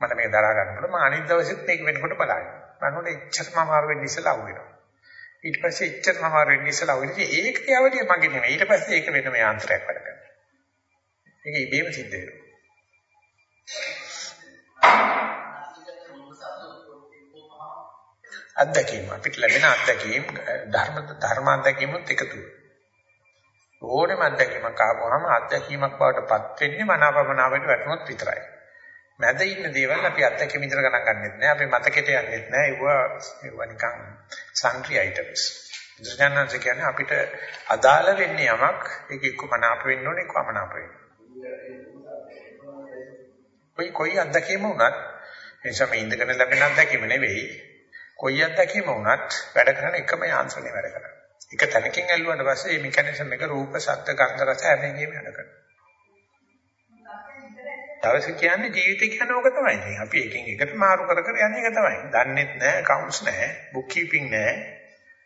මට මේක දරා ගන්න පුළුවන්. මම අනිත් දවසෙත් මේක වෙනකොට බලන්න. බලනකොට එච්චරම අමාරු වෙන්න ඉස්සලා අහුවෙනවා. ඊට පස්සේ එච්චරම අමාරු වෙන්න ඉස්සලා අහුවෙන්නේ ඒක ක්‍රියාවලිය මගේ නෙමෙයි. ඊට පස්සේ ඒක වෙනම යාන්ත්‍රයක් වැඩ කරනවා. ඒක ඉබේම සිද්ධ වෙනවා. අත්දැකීම අපිට ලැබෙන අත්දැකීම් ධර්ම ධර්ම අත්දැකීමුත් එකතු වෙනවා. ඕනෙම අත්දැකීමක් ආවම අත්දැකීමක් බවට පත් වෙන්නේ මනාපමනාවට වැටුනොත් විතරයි. මැද ඉන්න දේවල් අපි අත්දැකීම් විතර ගණන් ගන්නෙත් නෑ. අපි මතකෙට යන්නෙත් නෑ. ඒවා ඒවා නිකන් සන්ට්‍රි අයිටම්ස්. ඉතින් කියන්නේ අපිට අදාළ වෙන්නේ යමක් ඒක එක්ක මනාප වෙන්න ඕනේ එක්ක අමනාප වෙන්න. කොයි කොයි අත්දැකීම වුණත් එනිසා මේ ඉඳගෙන ලැබෙන අත්දැකීම නෙවෙයි. කොයි අත්දැකීම වුණත් වැඩ කරන එකම යාන්ත්‍රණය වැඩ කරන්නේ. එක තැනකින් ඇල්ලුවාට පස්සේ මේ මෙකැනිසම් එක රූප, ශබ්ද, ගන්ධ, රස හැම එකෙම වැඩ කරනවා. දවස කියන්නේ ජීවිතය කියන්නේ ඕක තමයි. ඉතින් අපි එකින් එකට මාරු කර කර යන්නේ ඒක තමයි. දන්නේත් නැහැ, කවුන්ට්ස් නැහැ, බුක් කීපින් නැහැ.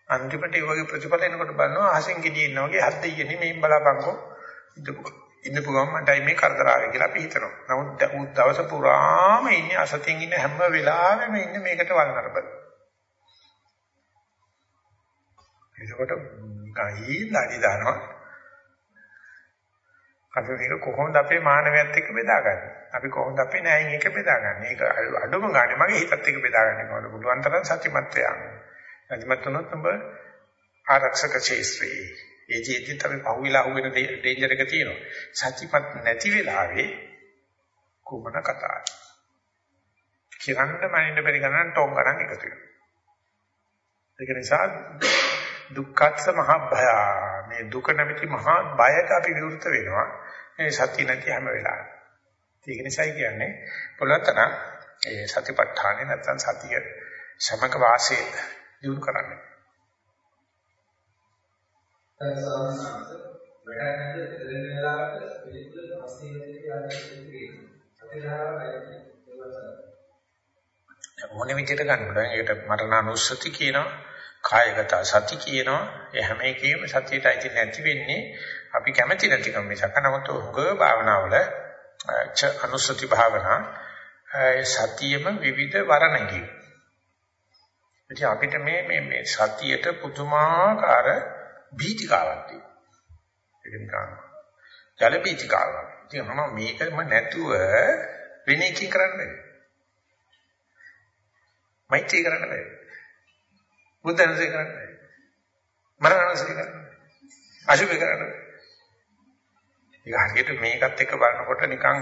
අන්තිමට ඒ වගේ ප්‍රතිඵල එනකොට බලනවා අහසෙන් ගෙඩිය ඉන්නා වගේ හත් දෙයියනේ මේන් බලාපන්කෝ. ඉඳපු ඉන්නපු ගමන් මටයි මේ කරදර ආවේ කියලා අපි හිතනවා. නමුත් දවස පුරාම ඉන්නේ අසතින් ඉන්න හැම වෙලාවෙම ඉන්නේ මේකට වල්නරබල. එතකොට ගහී දඩි දානවා. අපි මේක කොහොමද අපේ මානවයත් එක්ක බෙදාගන්නේ? අපි කොහොමද අපේ නෑයින් එක බෙදාගන්නේ? ඒක අඩුම ගානේ මගේ හිතත් එක්ක බෙදාගන්න ඕනේ. පුළුවන් තරම් සත්‍යමත් වෙන්න. සත්‍යමත් වුණොත් ඔබ ආරක්ෂක ශේෂ්ත්‍රී. ඒ ජීවිතේ අපි පහුවිලා හුවෙන ඩේන්ජර් එක තියෙනවා. සත්‍යමත් නැති වෙලාවේ කුමන කතාවක්. කිරන්න මනින්න බැරි ගණන් ටෝම් ගණන් එකතු වෙනවා. ඒක නිසා දුක්ඛත්ස මහ භය මේ දුක නැමැති මහා බයට අපි විවෘත වෙනවා මේ සතිය නැති හැම වෙලාවෙම ඒක නිසායි කියන්නේ පුළුවන් තරම් ඒ සතිපට්ඨානෙ නැත්නම් සතිය සමක වාසයේ දිනු කරන්න. මොන විදිහට ගන්න පුළුවන්? ඒකට මරණානුස්සති කියනවා. කායගත සති කියනවා ඒ හැම එකෙම සතියට අයිති නැති වෙන්නේ අපි කැමති නැතිකම මිසක නමුත් උග භාවනාවල ච අනුසති භාවනා ඒ සතියෙම විවිධ වර්ණකි. ඉතින් අපිට මේ මේ මේ සතියට පුදුමාකාර බීතිකාවක් තියෙනවා. ඒක නිකන් ජල බීතිකාවක්. ඉතින් මම මේකම නැතුව වෙන එකකින් කරන්නේ. මෛත්‍රී කරන්න බෑ. බුද්ධානුසය කරන්නේ. මරණානුසය කරන්නේ. අශුභ කරන්නේ. ඒක හරියට මේකත් එක්ක බලනකොට නිකන්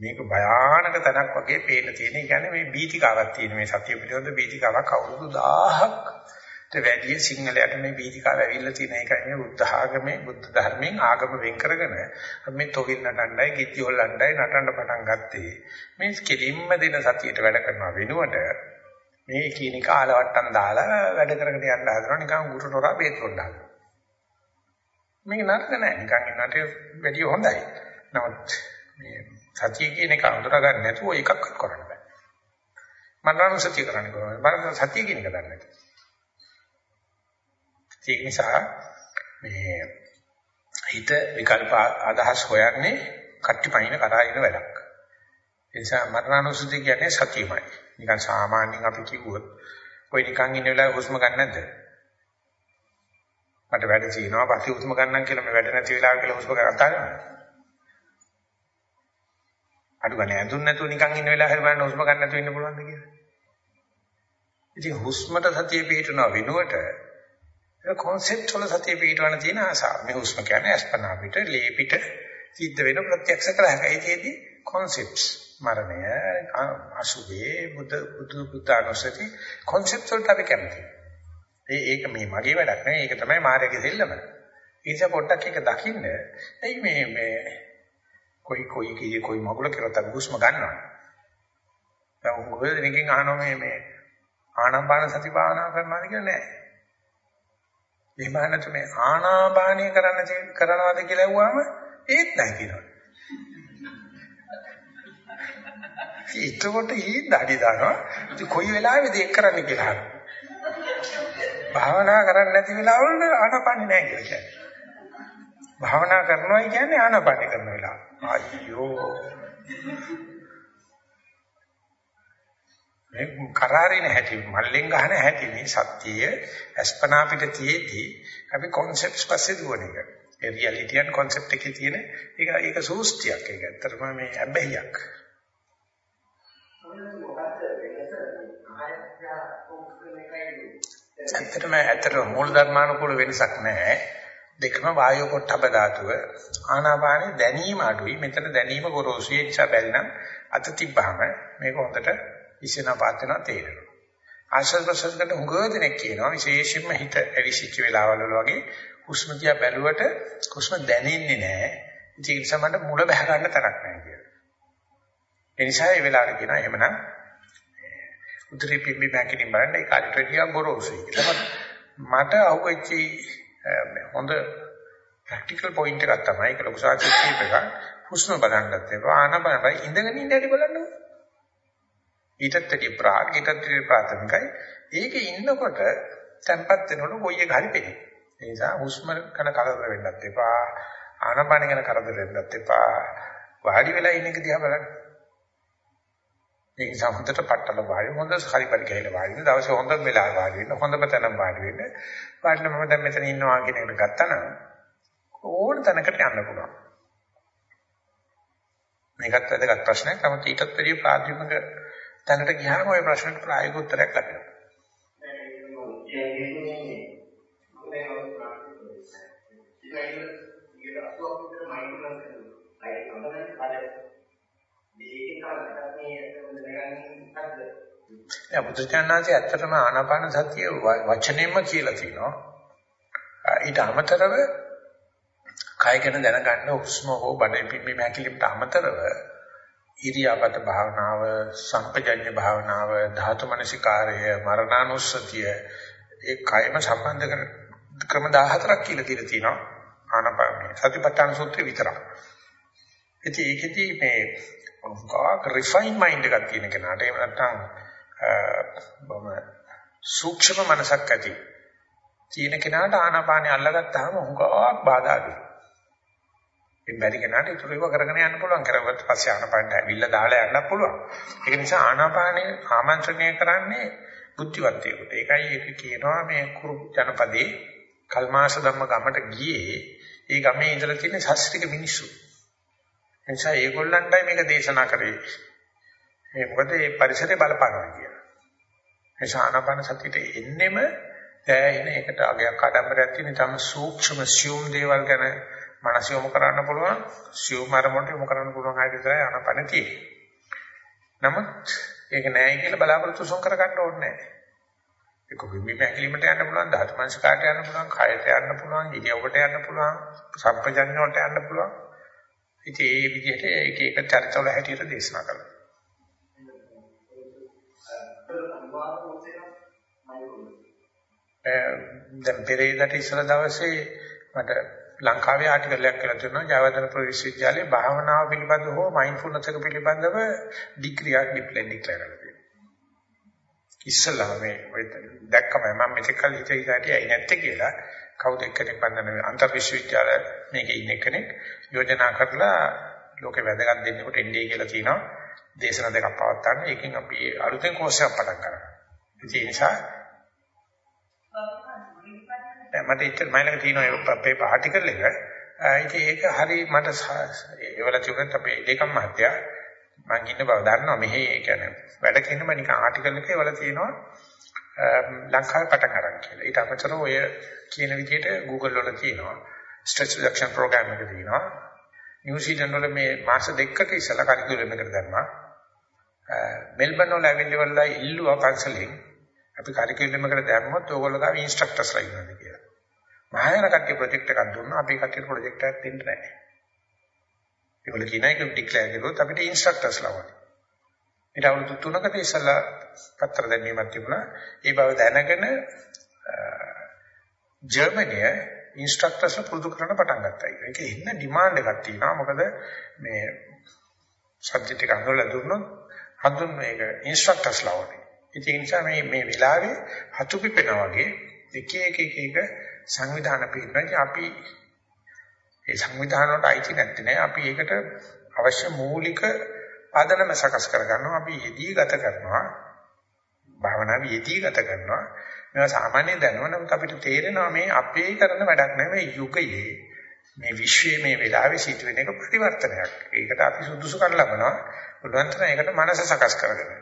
මේක භයානක තැනක් වගේ පේන තියෙන. ඒ කියන්නේ මේ බීතිකාවක් තියෙන මේ සතිය පිළිබඳ බීතිකාවක් අවුරුදු 1000ට වැඩි සිංහලයට මේ බීතිකාව ඇවිල්ලා තියෙන එකයි මේ බුද්ධ ආගමේ බුද්ධ ධර්මයෙන් ආගම වෙන් කරගෙන මේ තොවිල් නටන්නයි ගිත්ති හොල්ලන්නයි නටන්න පටන් ගත්තේ. මේ කෙලින්ම දෙන සතියට වැඩ කරනවා වෙනුවට මේ කීනික ආලවට්ටම් දාලා වැඩ කරගෙන යන්න හදනවා නිකන් උරු තොරා බේත් කොණ්ඩා. මේක නරක නෑ නිකන් ඉන්නට වැඩි හොඳයි. නමුත් මේ සතිය කියන එක අඳුරා ගන්න නැතුව එකක්වත් කරන්න බෑ. මනරණ සතිය කරන්න කොහොමද? මනරණ සතිය කියන එක දන්නේ නැහැ. ඒක නිසා මේ හිත විකල්ප අදහස් හොයන්නේ කට්ටිපයින් කරා ඉන වැඩක්. ඒ නිසා මරණානුසතිය කියන්නේ සතියමයි. නිකන් සාමාන්‍යයෙන් අපි කිව්වොත් ඔය නිකන් ඉන්න වෙලාවේ හුස්ම ගන්න නැද්ද? මට වැඩ තියෙනවා පස්සේ හුස්ම ගන්නම් කියලා මේ වැඩ නැති වෙලාව කියලා හුස්ම ගන්න ගන්නවා. අඩු ගන්න ඇඳුන් නැතුව නිකන් ඉන්න වෙලාව හරි බලන්න හුස්ම ගන්න නැතුව ඉන්න පුළුවන්ද කියලා. ඉතින් හුස්මට සතිය පිටනවා වෙනුවට ඒ concept වල සතිය පිටවන තියෙන ආසාව. මේ හුස්ම කියන්නේ අස්පනා පිට, ලේ පිට සිද්ධ වෙන ප්‍රත්‍යක්ෂ කර හැකියි. ඒකේදී concepts මරණය අසුභේ බුද්ධ බුදු බුද්ධානුස්සති concept වලට අපි කැමතියි. ඒ ඒක මේ මගේ වැඩක් නෙවෙයි. ඒක තමයි මායාවේ දෙල්ලම. ඊට පොඩ්ඩක් ඒක දකින්න. එයි මේ මේ කොයි කොයි කී කොයි මගුල කරත් අපි හුස්ම ගන්නවා. දැන් උගල දෙනකින් අහනවා මේ මේ ආනාපාන සති භාවනා කරනවාද කියලා නෑ. එහෙම නැත්නම් මේ ආනාපානිය කරන්න කරනවාද කියලා ඇහුවාම ඒත් නැහැ කියනවා. ඒකකොට ඊ දඩි දානවා. ඉතින් කොයි වෙලාවෙද ඒක කරන්න කියලා අහනවා. භාවනා කරන්නේ නැති වෙලාවල ආනාපානෙ නැහැ කියලා කියන්නේ. භාවනා කරනවා කියන්නේ ආනාපානෙ කරන වෙලාව. අයියෝ. මේ කරාරින හැටි මල්ලෙන් ගහන හැටි මේ සත්‍යය අස්පනා පිට තියේදී අපි concepts පස්සේ දුවන එක. ඒ reality and concept එකේ තියෙන ඒක ඒක සූස්තියක් ඒක. ඇත්තටම මේ අබ්බැහියක්. ඇත්තටම ඇත්තටම මූල ධර්මානුකූල වෙනසක් නැහැ. දෙකම වායෝ පොට්ටබ ධාතුව ආනාපානෙ දැනීම අඩුයි. මෙතන දැනීම ගොරෝසුයි. ඒ නිසා බැරිනම් අත තිබ්බහම මේක හොඳට ඉස්සෙන පාත් වෙනවා තේරෙනවා. ආශ්වාස ප්‍රශ්වාසකට හුඟ දෙනෙක් කියනවා විශේෂයෙන්ම හිත ඇවිසිච්ච වෙලාවල් වල වගේ හුස්ම දිහා බැලුවට හුස්ම දැනෙන්නේ නැහැ. ඒ නිසා මට මුල බහ ගන්න තරක් නැහැ කියලා. ඒ නිසා ඒ වෙලාවට කියනවා එහෙමනම් උදේ පිම්බි මැකිනින් බලන්න ඒ කාර්යයට ටිකක් ගොරෝසුයි. මට අහුවෙච්ච හොඳ ප්‍රැක්ටිකල් පොයින්ට් එකක් තමයි ඒක ලොකු සාකච්ඡාවක් එක. හුස්ම බලන්නත් එපා ආනපනයි ඉඳගෙන ඉන්න හැටි බලන්න ඕනේ. ඊටත් වැඩි ප්‍රාග් ඊටත් වැඩි ප්‍රාථමිකයි. ඒකේ ඉන්නකොට tempat වෙනකොට කොයි එක හරි පෙනේ. ඒ නිසා හුස්ම කන කරදර වෙන්නත් එපා. ආනපන ගැන කරදර වෙන්නත් එපා. වාඩි වෙලා ඉන්න එක දිහා බලන්න. ඒ නිසා හොඳට පට්ටල වාඩි හොඳ හරිපරි ගහලා වාඩි වෙන දවසේ හොඳම වෙලාව වාඩි වෙන්න හොඳම තැන වාඩි වෙන්න. වාඩිලා මම දැන් මෙතන ඉන්නවා කියන එකට ගත්තා නම් ඕන තැනකට යන්න පුළුවන්. මේකත් වැදගත් ප්‍රශ්නයක්. තමයි ඊටත් වැඩිය ප්‍රාථමික තැනට ගියාම ওই ප්‍රශ්නට ප්‍රායෝගික උත්තරයක් ලැබෙනවා. ඒක බුදුචානන්සේ ඇත්තටම ආනාපාන සතිය වචනෙන්ම කියලා තිනවා. ඊට අමතරව කය ගැන දැනගන්න හුස්ම හෝ බඩේ පිම්බීම හැකිලිමට අමතරව ඉරියාපත භාවනාව, සංපජඤ්ඤ භාවනාව, ධාතු මනසිකාරය, මරණානුස්සතිය ඒ කයම සම්බන්ධ කර ක්‍රම 14ක් කියලා දීලා තිනවා. ආනාපාන සතිපට්ඨාන සූත්‍රය විතරයි. ඉතින් ඒකෙදි මේ ගාක රිෆයින් මයින්ඩ් එකක් තියෙන කෙනාට එහෙම නැත්නම් බොම සූක්ෂම මනසක් ඇති තියෙන කෙනාට ආනාපානිය අල්ලගත්තාම හුඟක් බාධා වෙනවා. ඒ බැරි කෙනාට ඒක ඒව කරගෙන යන්න පුළුවන්. කරගත්ත පස්සේ ආනාපානට ඇවිල්ලා දාලා යන්න පුළුවන්. ඒක නිසා ආනාපානිය ආමන්ත්‍රණය කරන්නේ බුද්ධිවන්තයෙකුට. ඒකයි ඒක කියනවා මේ කුරු ජනපදේ කල්මාස ධම්ම ගමට ගියේ ඒ ගමේ ඉඳලා තියෙන ශාස්ත්‍රික මිනිස්සු. එනිසා ඒගොල්ලන්ටයි මේක දේශනා කරේ. මේ මොකද මේ පරිසරය බලපානවා කියලා. ඒ ශානපන සතියට එන්නෙම දැනෙන එකට අගයක් ආඩම්බරයක් තියෙන තම සූක්ෂම සියුම් දේවල් ගැන මනස යොමු කරන්න පුළුවන් සියුම් අරමුණට යොමු කරන්න පුළුවන් ආයත විතරයි ආනපන තියෙන්නේ. නමුත් ඒක නෑ කියලා බලාපොරොත්තු සොන් කරගන්න ඕනේ නෑ. ඒක බිම්බි පැකිලිමට යන්න පුළුවන් ධාතු මනසකාට යන්න පුළුවන් කායට යන්න පුළුවන් ඉරියව්වට යන්න පුළුවන් සම්පජන්‍ය වලට යන්න පුළුවන්. ඉතින් ඒ විදිහට එක එක චරිතවල හැටියට දේශනා කළා. දැන් පෙරේදට ඉස්සර දවසේ මට ලංකාවේ ආටිකල් එකක් කියලා තියෙනවා ජයවර්ධනපුර විශ්වවිද්‍යාලයේ භාවනාව පිළිබඳව හෝ මයින්ඩ්ෆුල්නස් එක පිළිබඳව ඩිග්‍රී එකක් ඩිප්ලෝමා ඩික්ලෙයාර් කරලා තියෙනවා. ඉස්සලා මේ ඔය දැක්කම මම මෙතෙක් කල හිතේ හිටියේ නැත්තේ කියලා කවුද එක්කෙනෙක් බඳන අන්තර් විශ්වවිද්‍යාල මේකේ ඉන්න කෙනෙක් යෝජනා කරලා ලෝකේ වැදගත් දෙන්නෙකුට එන්නේ කියලා තියෙනවා. දේශන දෙකක් පවත්වන්න. ඒකෙන් අපි අලුතෙන් කෝස් එකක් පටන් ගන්නවා. ඒ නිසා මට ඉතින් මයිලක තියෙන අපේ ආටිකල් එක. ඉතින් ඒක හරි මට ඒවල තිබුණත් අපේ ඒකම් මහත්තයා මම ඉන්න බව දන්නවා මෙහි ඒ කියන්නේ වැඩ කිනම නිකන් ආටිකල් එකේ වල තියෙනවා ලංකාවේ පටන් ගන්න කියලා. ඊට අමතරව ඔය කියන විදිහට Google වල තියෙනවා. ස්ට්‍රෙස් රිඩක්ෂන් ප්‍රෝග්‍රෑම් එක තියෙනවා. නිව්සීලන්ත වල මේ මාස දෙකක ඉස්සලා කරිකියුලම් එකට දැම්මා. මෙල්බන් වල ඇවිල්ලා ඉල්ලුවා පන්සලෙන් අපි කරිකියුලම් එකට දැම්මොත් ඕගොල්ලෝ ගාව ඉන්ස්ට්‍රක්ටර්ස්ලා ඉන්නවද කියලා. මහායාන කට්ටිය ප්‍රොජෙක්ට් එකක් දුන්නා අපි කට්ටියට ප්‍රොජෙක්ට් එකක් දෙන්න නැහැ. ඒගොල්ලෝ කියන එක ඩික්ලෙයාර් කරුවොත් අපිට ඉන්ස්ට්‍රක්ටර්ස්ලා වගේ. ඊට අවුරුදු 3කට ඉස්සලා පත්‍ර දැමීමක් තිබුණා. ඒ බව දැනගෙන ජර්මනිය ඉන්ස්ට්‍රක්ටර්ස්ලා පුරුදු කරන්න පටන් ගත්තා. ඒක ඉන්න ඩිමාන්ඩ් එකක් තියෙනවා. මොකද මේ සබ්ජෙක්ට් එක අහලා දුන්නොත් හඳුන් මේක ඉන්ස්ට්‍රක්ටර්ස්ලා වගේ. ඒ නිසා මේ මේ වෙලාවේ හතු පිපෙනා වගේ එක එක එක එක සංවිධාන පිළිබඳ අපි ඒ සංවිධාන වලට අයිති නැත්තේ නෑ අපි ඒකට අවශ්‍ය මූලික ආදනම සකස් කරගන්නවා අපි යෙදී ගත කරනවා භාවනාවේ යෙදී ගත කරනවා. මේවා සාමාන්‍ය දැනුම නමුත් අපිට තේරෙනවා මේ අපේ කරන වැඩක් නෙමෙයි යුගයේ මේ විශ්වයේ මේ වෙලාවේ සිදුවෙන එක පරිවර්තනයක්. ඒකට අපි සුදුසුකම් ලබනවා. පුළුවන් තරම් ඒකට මනස සකස් කරගන්න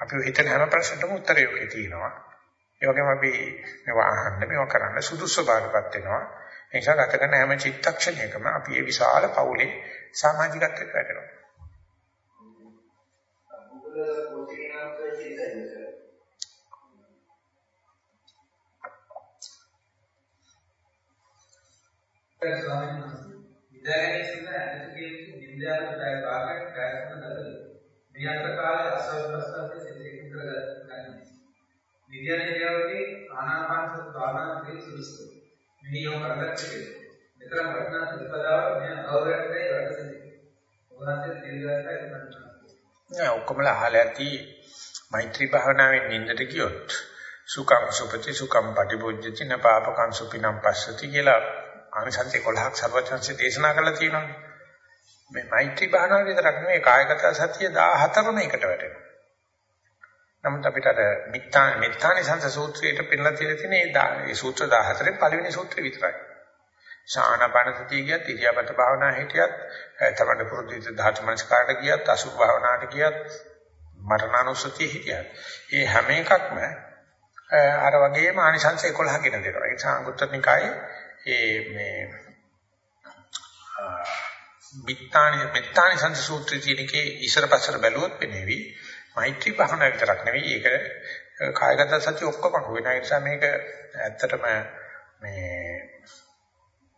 අපි හිතන හැම ප්‍රශ්නටම උත්තරය ඔකේ තියෙනවා. ඒ වගේම අපි මේවා අහන්න මේවා කරන්න සුදුසු බාටපත් වෙනවා. ඒ නිසා ගත කරන හැම චිත්තක්ෂණයකම අපි මේ විශාල පවුලේ සමාජිකත්වයට වැටෙනවා. විද්‍යාලයේ සිට ඇතුළේ විද්‍යාලය පැය භාගයක් පැයකට ගතද මේ අතර කාලේ අසවස්ථාවේ සිට කරගන්න විද්‍යාලයේදී ආනාපාන සති භාවනාවේ සුදුසු. මෙහිම කරගත්තේ. මෙතන වටිනා ප්‍රතිපදාව මෙය අවබෝධයයි වැඩසටහන. ඔබන්ට තේරුම් ගන්න නෑ ඔක්කොමලා අහලා ඇති මෛත්‍රී භාවනාවෙන් නින්දට ගියොත් සුඛං සුපති සුඛං පටිභුජ්ජති න පාපකං සුපිනම් පස්සති කියලා ආනිසංස 11ක් සර්වචන්සේ දේශනා කළා තියෙනවා. මේ මෛත්‍රී භාවනාව විතරක් නෙවෙයි කායගත සතිය 14ම එකට වැටෙනවා. නමුත් අපිට අර මිත්තා මෙත්තානි සංස සූත්‍රයට පෙන්නලා තියෙන ඒ සූත්‍ර 14 පළවෙනි සූත්‍රය විතරයි. සානපන සතිය ගියත් ඉරියාපත භාවනා හිටියත් තමන්න පුරුදු විදිහට ධාතු මනස්කාරට ගියත් අසුභ භාවනාවට ගියත් මරණානුස්සතිය හිටියත් ඒ හැම එකක්ම අර වගේම ආනිසංස 11 ගෙන දෙනවා. ඒ නිසා අංගුත්තර නිකායේ ඒ මේ මිත්තානි මිත්තානි සංස සූත්‍රයේ තියෙනකේ ඉස්සර පස්සට බැලුවොත් පෙනේවි. මෛත්‍රී භාවනාව විතරක් නෙවෙයි ඒක කායගත සතිය ඔක්කොම වෙන නිසා මේක ඇත්තටම මේ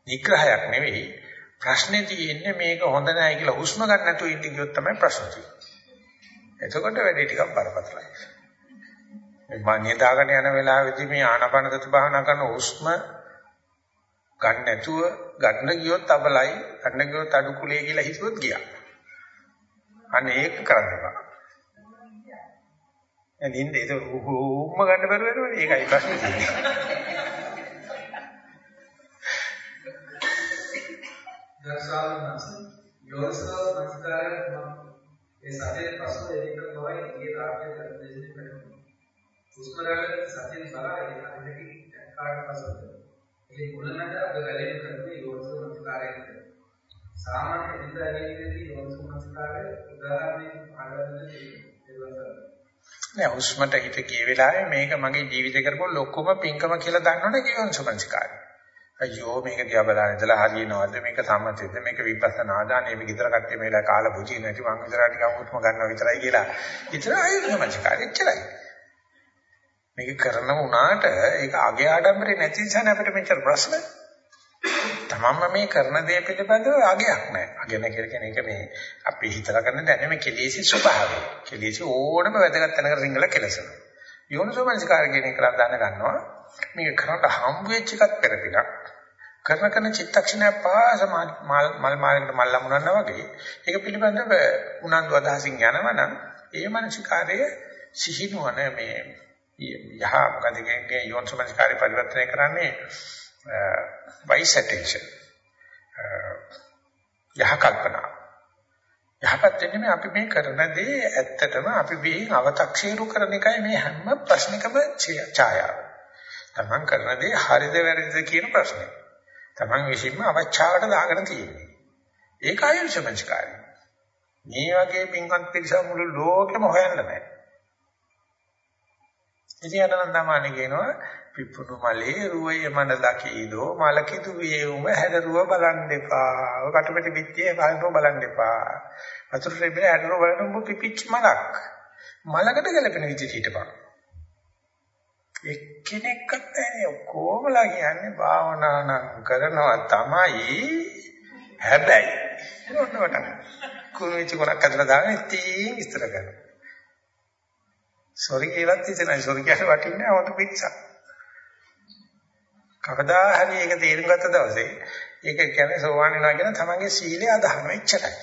නිග්‍රහයක් නෙවෙයි ප්‍රශ්නේ තියෙන්නේ මේක හොඳ නැහැ කියලා හුස්ම ගන්න නැතුව ඉන්න කියොත් තමයි ප්‍රශ්න තියෙන්නේ. එතකොට වැඩේ ටිකක් බරපතලයි. මම නිදාගෙන යන වෙලාවෙදී මේ ආනාපාන සති භාවනා කරන හුස්ම ගන්න නැතුව ගන්න ගියොත් අබලයි ගන්න ගියොත් අඩු කුලේ කියලා හිතුවොත් ගියා. අන්න ඒක කරන්න එපා. එනින්ද ඒක උම්ම ගන්න බැරුව වෙනවනේ ඒකයි ප්‍රශ්නේ තියෙන්නේ. දර්ශාවනස යෝසෝ මස්කාරය ඒ සතියේ පසු ඒක තමයි ඊයේ රාත්‍රියේ කරන දෙන්නේ වෙනවා. උස්මරාලේ සතියේ බලා ඒ අන්තිකී කාට පසුද. ඒ මුලමඳ අද ගැලෙන කරන්නේ යෝසෝ මස්කාරයෙන්. සාමාන්‍ය ඉන්ද්‍රියයේදී යෝසෝ මස්කාරය උදාහරණයක් පාඩම් දෙන්නේ. නෑ උස්මට හිත ගිය වෙලාවේ මේක මගේ ජීවිතේ කරපො ලොක්කම පිංකම කියලා දන්නවනේ කියවන්සපංචකාරය. අයියෝ මේක දිහා බලන ඉඳලා හරියනවද මේක සම්මතෙද මේක විපස්සනාද අනේ මේ විතර කට්ටිය මේලා කාලා බුචි නැති මං විතර ටිකක් උත්ම ගන්නවා විතරයි කියලා. ඉතල ආයුර්මංචකාරය එච්චරයි. මේක කරන උනාට ඒක අගේ ආඩම්බරේ නැති නිසා අපිට මෙච්චර ප්‍රශ්න. තමන්ම මේ කරන දේ පිළිබඳව අගයක් නැහැ. අගය නැහැ කියන එක මේ අපි හිතලා කරන දැන මේ කෙලෙසි ස්වභාවය. කෙලෙසි ඕනම වැදගත් තැනකට රිංගලා කෙලසනවා. යෝනිසෝමනසිකාර කියන එක දැන ගන්නවා. මේක කරන්න හම්බ වෙච්ච එකත් පෙරපිටක්. කරන කරන චිත්තක්ෂණය පාස මල් මල් මාර්ගයට මල් ලමුනනවා වගේ ඒක පිළිබඳව උනන්දු අදහසින් යනවනම් ඒ මානසිකාරය සිහිනුවන මේ යහ මොකද කියන්නේ යෝනිසෝමනසිකාරය පරිවර්තනය කරන්නේ wise attention යහ කල්පනා යහපත් වෙන්නේ අපි මේ කරන දේ ඇත්තටම අපි බිහින් අව탁සීරු කරන එකයි මේ හැම ප්‍රශ්නිකම ඡායාව. Taman කරන දේ හරිද වැරදිද කියන ප්‍රශ්නේ. Taman විසින්ම අවචාවට දාගෙන තියෙන්නේ. ඒක ආයුෂමංස්කාරය. මේ වගේ පින්වත් පිරිස මුළු ලෝකෙම හොයන්න බෑ. ඉතින් අනන්ත තමයි කියනවා පිප්පුණු මලේ රුවේ මන දකීදෝ මල කිදු වේවුම හැදරුව බලන්න එපා. ඔය කටපිට පිටියේ කායතෝ බලන්න එපා. වතුර රෙබේ හැදරුව බලන්න උඹ පිපිච්ච මලක්. මලකට ගැලපෙන විදිහට හිටපන්. එක්කෙනෙක්වත් නැහැ ඔක්කොමලා කියන්නේ භාවනා නම් කරනවා තමයි හැබැයි මොනවට කුරුවිච කොනක් අතර දාගෙන ඉතින් විස්තර කරනවා. සොරි කියලාත් ඉතනයි සොරි කියලා වටින්නේ අවතු පිටසක්. කවදා හරි ඒක තේරුම් ගත්ත දවසේ ඒක කියන්නේ සෝවාන් වෙනවා කියන තමන්ගේ සීලය අදහන එච්චරයි.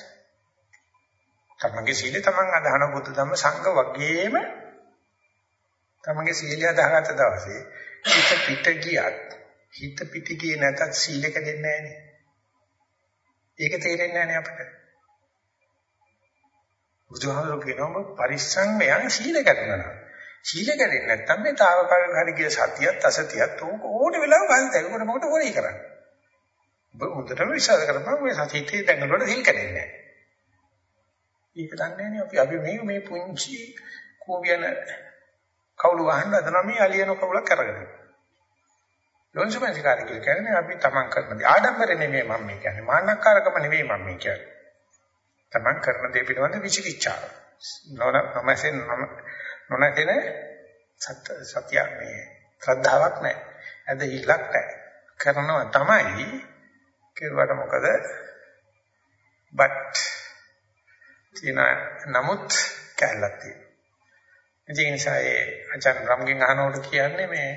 තමන්ගේ සීලය තමන් අදහන බුදු ධම්ම සංඝ වගේම තමන්ගේ සීලය අදහගත්ත දවසේ හිත පිට ගියත් හිත පිට ගියේ නැතත් සීලෙක දෙන්නේ නැහනේ. ඒක තේරෙන්නේ නැහනේ අපිට. බුදුහාමුදුරුවෝ කියනවා පරිස්සම් මෙයන් සීල කරනවා. සීල කැඩෙන්නේ නැත්නම් මේ తాවකාලික හරි කිය සතියත් අසතියත් ඕක ඕන වෙලාව ගන්න තැනකට මොකට ඕනේ කරන්නේ. ඔබ හොඳටම විශ්වාස කරපන් මේ සතියේ දැන් වල සීල් කැඩෙන්නේ නැහැ. ඒක දන්නේ නැහැ අපි අපි මේ මේ පුංචි කෝවියන කවුළු වහන්න හදන මේ අලියන කවුලක් කරගෙන. යොන්සමංසිකාරය කියලා කියන්නේ අපි තමන් කරන දේ ආඩම්බර නෙමෙයි මම මේ කියන්නේ මාන්නකාරකම නෙමෙයි මම මේ කියන්නේ. තමන් කරන දේ පිළිබඳ විචිකිච්ඡාව. නොන නොමැසෙන් නොනැතෙන සත්‍ය මේ ශ්‍රද්ධාවක් නැහැ. ඇද හිලක් නැහැ. කරනවා තමයි කෙරුවට මොකද? but තින නමුත් කැලලක් තියෙනවා. ඒ නිසා ඒ අචාන් රම්ගෙන් අහනකොට කියන්නේ මේ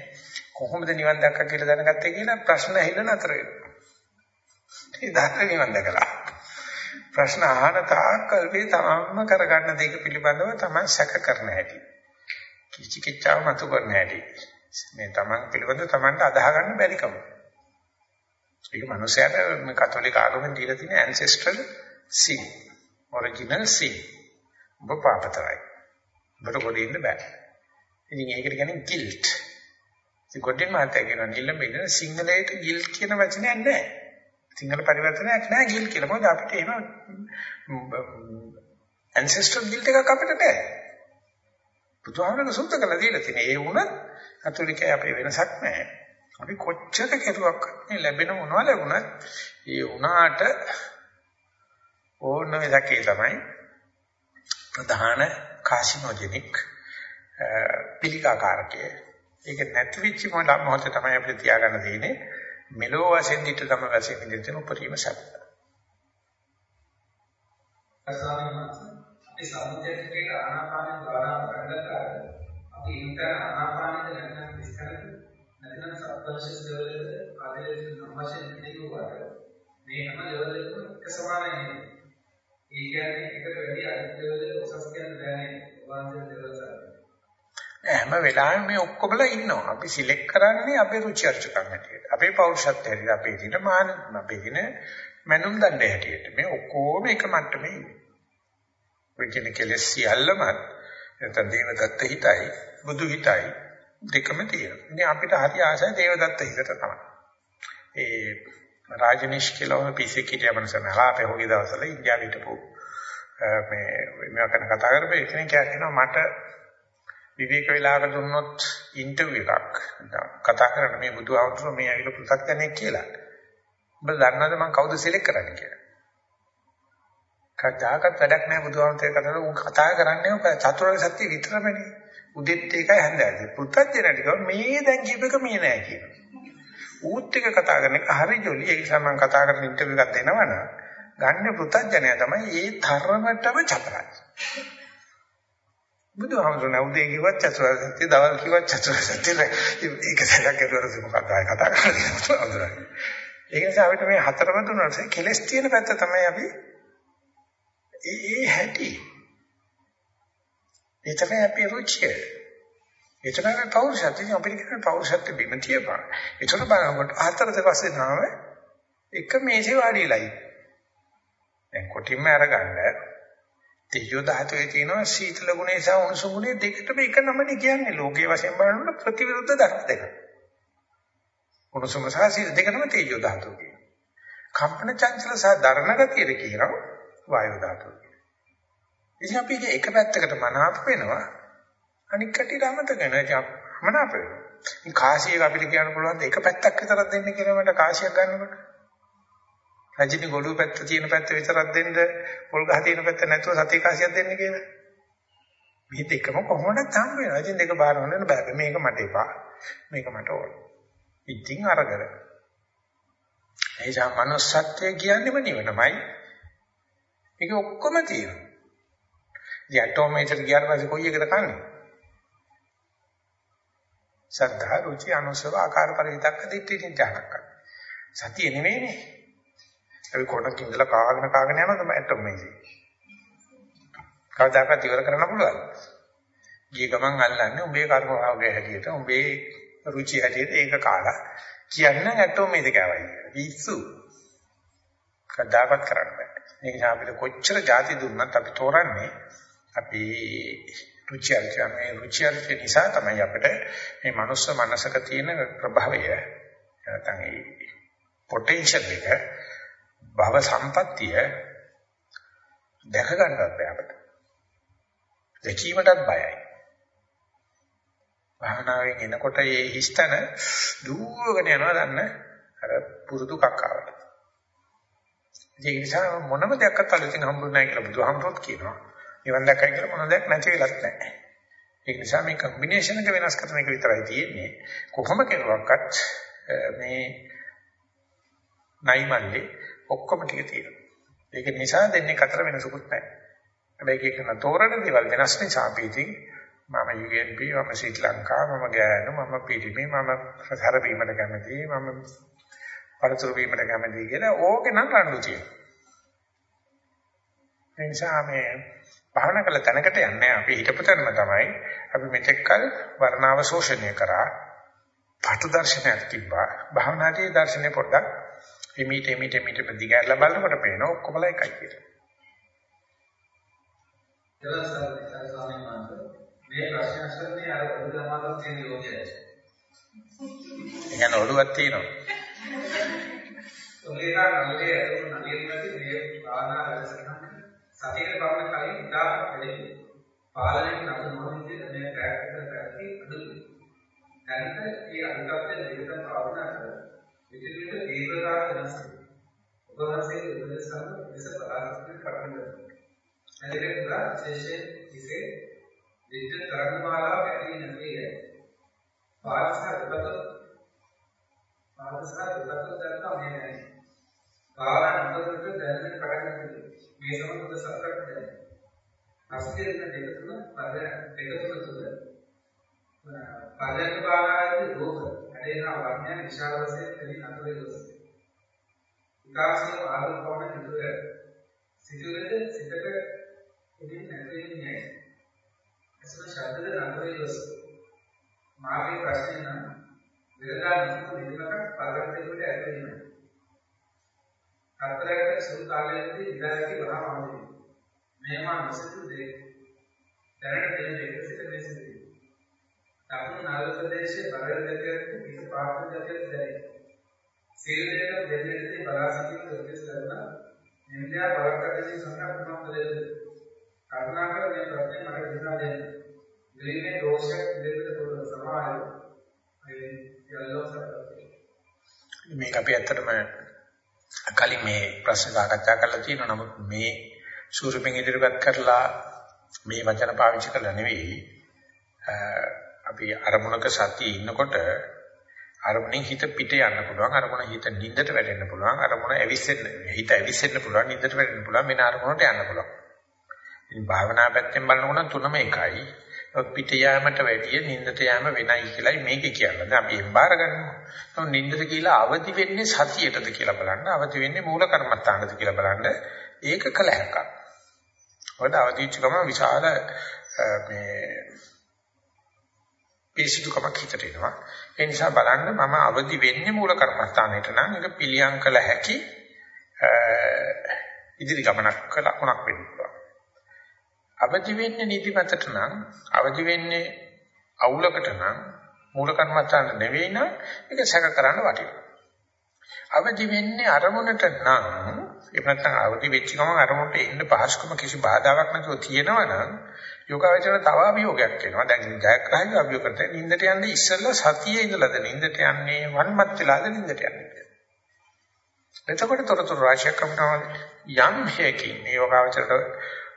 කොහොමද නිවන් දැක්කා කියලා දැනගත්තේ කියලා ප්‍රශ්න ඇහිලා නතර වෙනවා. ඒ දාන්න නිවන් දැකලා. ප්‍රශ්න අහන තාක්කල් මේ තමන්ම කරගන්න දෙයක පිළිබඳව තමයි සැක කරන හැටි. කිචිකිච්ඡාව මතු කරන හැටි. මේ තමන් පිළිබඳව තමන්ට අදාහ ගන්න බැරි කම. ඒක මනුස්සයාට මේ කතෝලික ආගමෙන් දීලා තියෙන ancestral sin, original sin. ඔබ පාපතරයි. ඔබට ගොඩින්න බෑ. ඉතින් ඒකට කියන්නේ guilt. ඉතින් ගොඩින් මාතේ කියන නිලම ඉන්න සිංහලයට guilt කියන වචනයක් නැහැ. සිංහල පරිවර්තනයක් නැහැ ගිල් කියලා. මොකද අපිට එහෙම ancestral guilt එකක් අපිට නැහැ. බුදුහාමරගේ සුද්ධ කළා දීලා තියෙන. ඒ වුණත් කතෝලිකයි අපේ වෙනසක් නැහැ. අපි කොච්චර කෙරුවක් මේ ලැබෙන මොනවා ලැබුණත් ඒ උනාට ඕන වෙලකේ තමයි ප්‍රධාන කාසිනෝජෙනික් පිළිකාකාරකය. ඒක නැති වෙච්ච මොහොත තමයි අපිට තියාගන්න තියෙන්නේ. මෙලෝ වශයෙන් දිට තම වශයෙන් විඳින තියෙන උපරිම සැප. අපි සමුදේට ආනාපාන භාවනා කරලා අපි ඉන්ටර් ආනාපානෙද නැත්නම් විස්තරද නැත්නම් සබ්කොන්ෂස් ලෙවල් එක ආදී නම්වශයෙන් පිළිගුවාට මේ හැම ලෙවල් එකම එක සමානයි නේද? ඒ කියන්නේ එකට වැඩි අනිත් ලෙවල් එක උසස් කියන දැනෙන්නේ වාන්දන ලෙවල් හැම වෙලාවෙම මේ ඔක්කොමලා ඉන්නවා. අපි සිලෙක්ට් කරන්නේ අපේ රුචි අරුචිකම් හැටියට. අපේ පෞරුෂත්වය හැටියට, අපේ දින මාන, අපේ දින මනුම් දණ්ඩ හැටියට. මේ ඔක්කොම එක මට්ටමේ ඉන්නේ. ඔය කියන කෙලෙස් සියල්ලම නැත්නම් දේවදත්ත හිතයි, බුදු හිතයි දෙකම තියෙනවා. ඉතින් අපිට හරි ආසයි දේවදත්ත හිතට තමයි. ඒ රාජනීෂ් කියලා පිසි කිටිය මනසනලා අපේ හොගේ දවසල ඉන්දියාවේ හිටපු මේ මේවා කරන කතා කරපේ එකෙනෙක් කියනවා මට විවේක වේලාවක දුන්නොත් ඉන්ටර්විව් එකක් කතා කරන්න මේ බුදුහාමුදුරුවෝ මේ ඇවිල්ලා පුතක් කෙනෙක් කියලා. ඔබ දන්නවද මම කවුද සිලෙක්ට් කරන්නේ කියලා? කතාකට වැඩක් නැහැ බුදුහාමුදුරුවෝ කතා කරලා උන් කතා කරන්නේ චතුරාර්ය සත්‍ය විතරමනේ. උදෙත් එකයි හැන්දෑවේ. පුතක් දෙනට කිව්වා මේ දැන් කියපේක මේ නෑ කියනවා. ඌත් එක කතා කරන එක හරි ජොලි. ඒ නිසා මම කතා කරන ඉන්ටර්විව් එකක් දෙනවනම් ගන්න පුතඥය තමයි ඒ තරමටම චතුරාර්ය. බුදුහාමුදුරනේ උදේ කිව්වත් චතුරාර්ය සත්‍ය දවල් කිව්වත් චතුරාර්ය සත්‍ය ඒක සැලක් කරුවද මොකක්ද ආය කතා කරන්නේ බුදුහාමුදුරනේ. ඒක නිසා අපිට මේ හතරම තුනට කෙලස් තියෙන පැත්ත තමයි අපි ඒ ඒ හැටි. ඒ තමයි අපේ රුචිය. ඒ තමයි පෞරුෂත්වය අපිට කියන පෞරුෂත්ව බිම තියපන්. ඒතර බලනකොට හතර දවසේ නාම එක මේසේ වාඩිලායි. දැන් කොටින්ම අරගන්න තේජෝ ධාතුවේ තියෙනවා සීතල ගුණය සහ උණුසුම් ගුණය දෙකටම එක නමනේ කියන්නේ ලෝකයේ වශයෙන් බලනකොට ප්‍රතිවිරුද්ධ ධර්ම දෙක. උණුසුම සහ සීතල දෙකම තේජෝ ධාතුව කියනවා. කම්පන චංචල සහ දරණ ගතියට කියනවා වායු ධාතුව. ඉතින් අපි එක පැත්තකට මනාප වෙනවා අනික් කටියට අමතක වෙනවා. මනාප වෙනවා. ඉතින් කාසියක අපිට කියන්න පුළුවන් එක පැත්තක් විතරක් දෙන්න කියලා මට කාසියක් ගන්නකොට රජිනි ගොළුව පැත්ත තියෙන පැත්ත විතරක් දෙන්න පොල් ගහ තියෙන පැත්ත නැතුව සතේ කාසියක් දෙන්න කියලා. මේ දෙකම කොහොමද හම්බ වෙනවා? ඉතින් දෙක බාර ගන්න බෑ. මේක මට එපා. මේක මට ඕන. ඉතින් අරගෙන. එයිසා manussත්වය කියන්නේම නිවනමයි. මේක ඔක්කොම තියෙනවා. ඉතින් ඇටෝමේටර් ගියාට පස්සේ කොයි එකද කන්නේ? සද්ධා රුචි අනුසව ආකාර පරිවිතක්ක දිට්ඨි නිජානක. සතිය නෙමෙයිනේ. අපි කොටක් ඉඳලා කාගෙන කාගෙන යනවා තමයි ඇටෝමේජි. කවදාකවත් ඉවර කරන්න පුළුවන්. ගිය ගමන් අල්ලන්නේ උඹේ කර්ම භාවයේ හැටියට උඹේ රුචි හැටියට ඒක කාලා කියන්නේ ඇටෝමේජි කෑවයි. පිස්සු. කවදාකවත් කරන්න බෑ. ඒක නිසා අපිට කොච්චර ಜಾති දුන්නත් අපි තෝරන්නේ අපි රුචි අරුචි මේ රුචි අරුචි නිසා තමයි අපිට මේ මනුස්ස මනසක තියෙන ප්‍රභාවය නැත්නම් ඒ පොටෙන්ෂල් එක භව සම්පත්තිය දැක ගන්නවත් බෑ අපිට. දැකීමටත් බයයි. භාවනාවෙන් එනකොට මේ හිස්තන දුවගෙන යනවා දන්න අර පුරුදු කක්කාවට. ඒ නිසා මොනම දෙයක්වත් අලුතින් හම්බුනේ නැහැ කියලා බුදුහාමුදුරුවෝ කියනවා. නිවන් දැක්කයි කියලා මොන දෙයක් නැති වෙලත් නැහැ. ඒ නිසා මේ කම්බිනේෂන් එක වෙනස් කරන එක විතරයි තියෙන්නේ. කොහොම කෙරුවක්වත් මේ නයිමල්ලේ ඔක්කොම ටික තියෙනවා. ඒක නිසා දෙන්නේ අතර වෙනසකුත් නැහැ. හැබැයි ඒක කරන තෝරන දේවල් වෙනස් නිසා අපි ඉතින් මම UNP මම ශ්‍රී ලංකා මම ගෑනු මම පිරිමි මම සතර වීමට කැමතියි මම පරතුරු වීමට කැමතියි කියලා ඕකේ නම් රණ්ඩු තියෙනවා. ඒ නිසා මේ භාවනා කළ තැනකට යන්නේ අපි හිතපතනම තමයි අපි මෙතෙක්කල් වර්ණාව ශෝෂණය කරා පාට දර්ශනයක් තිබ්බා භාවනාදී දර්ශනය පොඩ්ඩක් එමෙිට එමෙිට එමෙිට දිගහැරලා බලනකොට පේන ඔක්කොමලා එකයි කියලා. මේ ප්‍රශ්න අසන්නේ අර පොඩි ළමාට තියෙන යෝගයයි. එහෙනම් ඔළුවක් තියෙනවා. ඔලේලා නලේ ඇතුළු නලියෙන් නැති මේ භාවනා වැඩසටහන සතියේ පරණ කලින් ඉඳා වැඩි පාලනයෙන් නතු නොවන විදිහට මේ ප්‍රැක්ටිකල් පැති අදුයි. දැනට මේ අනුගතයෙන් දෙවිතම භාවනා කරලා විදිහට දීර්ඝකාල වෙනස් වෙනවා. ඔබ වහන්සේ උපදේශන විස බලාපොරොත්තු පටන් ගන්නවා. එදිනෙදා විශේෂයෙන් ඉසේ විද්‍යුත් තරංග මාලාවක් ඇති නැතිය. පාරසහ දෙපත පාරසහ දෙපත දක්වා මේ නැහැ. භාවනා නොකරනකොට දැනෙන පටන් ගන්නවා. මේ සමග සත්‍යක් දැනෙනවා. අස්තිය දෙක තුන පද දෙක තුන තුන පදක භාවනාවේ රෝග හැදෙන වර්ණය විශාල වශයෙන් දෙලින් අතුලේ දොස්. විකාශයේ ආරම්භවන විදුර සිදුවෙද සිතක ඉතින් නැතිවෙන්නේ නැහැ. එසම ශබ්දද නතරේ දොස්. මාගේ ප්‍රශ්නේ නම් වෙනදා නිකුත් නිදිමතක් පරතරයකට ඇතුළේ වෙනවා. හතරකට සුළු කාලයකදී ඉඳලා වහා වහන්නේ. මේවා නොසිතු දෙයක්. දැනට දෙන දෙක සිට මේ සිදුවේ. දකුණු නාල ප්‍රදේශයේ බරල දෙකකට පිට පාට දෙකක් දැනේ. සීල දෙක දෙදෙනෙක් බලා සිටින උපදෙස් කරන නින්දා බලකටදී සංකල්පන දෙද. කරුණාකර මේ ප්‍රශ්නේ මට විසඳා දෙන්න. ග්‍රීනේ දෝෂයක් දෙකට තොර සමායය. ඒ යල්ලෝ සත්‍ය. මේක අපි ඇත්තටම කලින් මේ ප්‍රශ්න සාකච්ඡා කරලා තියෙනවා. නමුත් මේ සූරපෙන් ඉදිරිපත් කරලා මේ වචන පාවිච්චි කරලා නෙවෙයි අපි අරමුණක සතිය ඉන්නකොට අරමුණෙන් හිත පිට යන්න පුළුවන් අරමුණ හිත නිින්දට වැටෙන්න පුළුවන් අරමුණ ඇවිස්සෙන්න හිත ඇවිස්සෙන්න පුළුවන් නිින්දට වැටෙන්න පුළුවන් වෙන අරමුණට යන්න පුළුවන් ඉතින් භාවනා පැත්තෙන් බලනකොට තුනම එකයි පිට යාමට වැඩිය නිින්දට යාම වෙනයි කියලායි මේක කියන්නේ. දැන් අපි එම්බාර ගන්නවා. તો නිින්දට කියලා අවදි වෙන්නේ සතියටද කියලා බලන්න. අවදි වෙන්නේ මූල කර්මත්තානද කියලා බලන්න. ඒක කල හැකියි. මොකද අවදිච්ච ගම විශාල මේ පිසිදුකමක් හිතට එනවා. ඒ නිසා බලන්න මම අවදි වෙන්නේ මූල කර්මස්ථානෙට නම් ඒක පිළියම් කළ හැකි ඉදිරි ගමනක් ලකුණක් වෙන්න පුළුවන්. අවදි වෙන්නේ නිදිමතට නම් අවදි වෙන්නේ අවුලකට නම් මූල කර්මස්ථාන නෙවෙයි නම් ඒක සැක කරන්න වටිනවා. අවදි වෙන්නේ අරමුණට නම් එහෙම නැත්නම් අවදි වෙච්ච ගමන් අරමුණට එන්න පහසුකම කිසි බාධාවක් නැතුව තියෙනවා නම් යෝගාවචර තව අභියෝගයක් එනවා. දැන් ජයග්‍රහණය අභියෝග කරතේ නින්දට යන්නේ ඉස්සෙල්ලා සතියේ ඉඳලාද නින්දට යන්නේ වන්මත් වෙලාද නින්දට යන්නේ. එතකොට තොරතුරු රාශියක් අපිට යම් හේකින් මේ යෝගාවචරට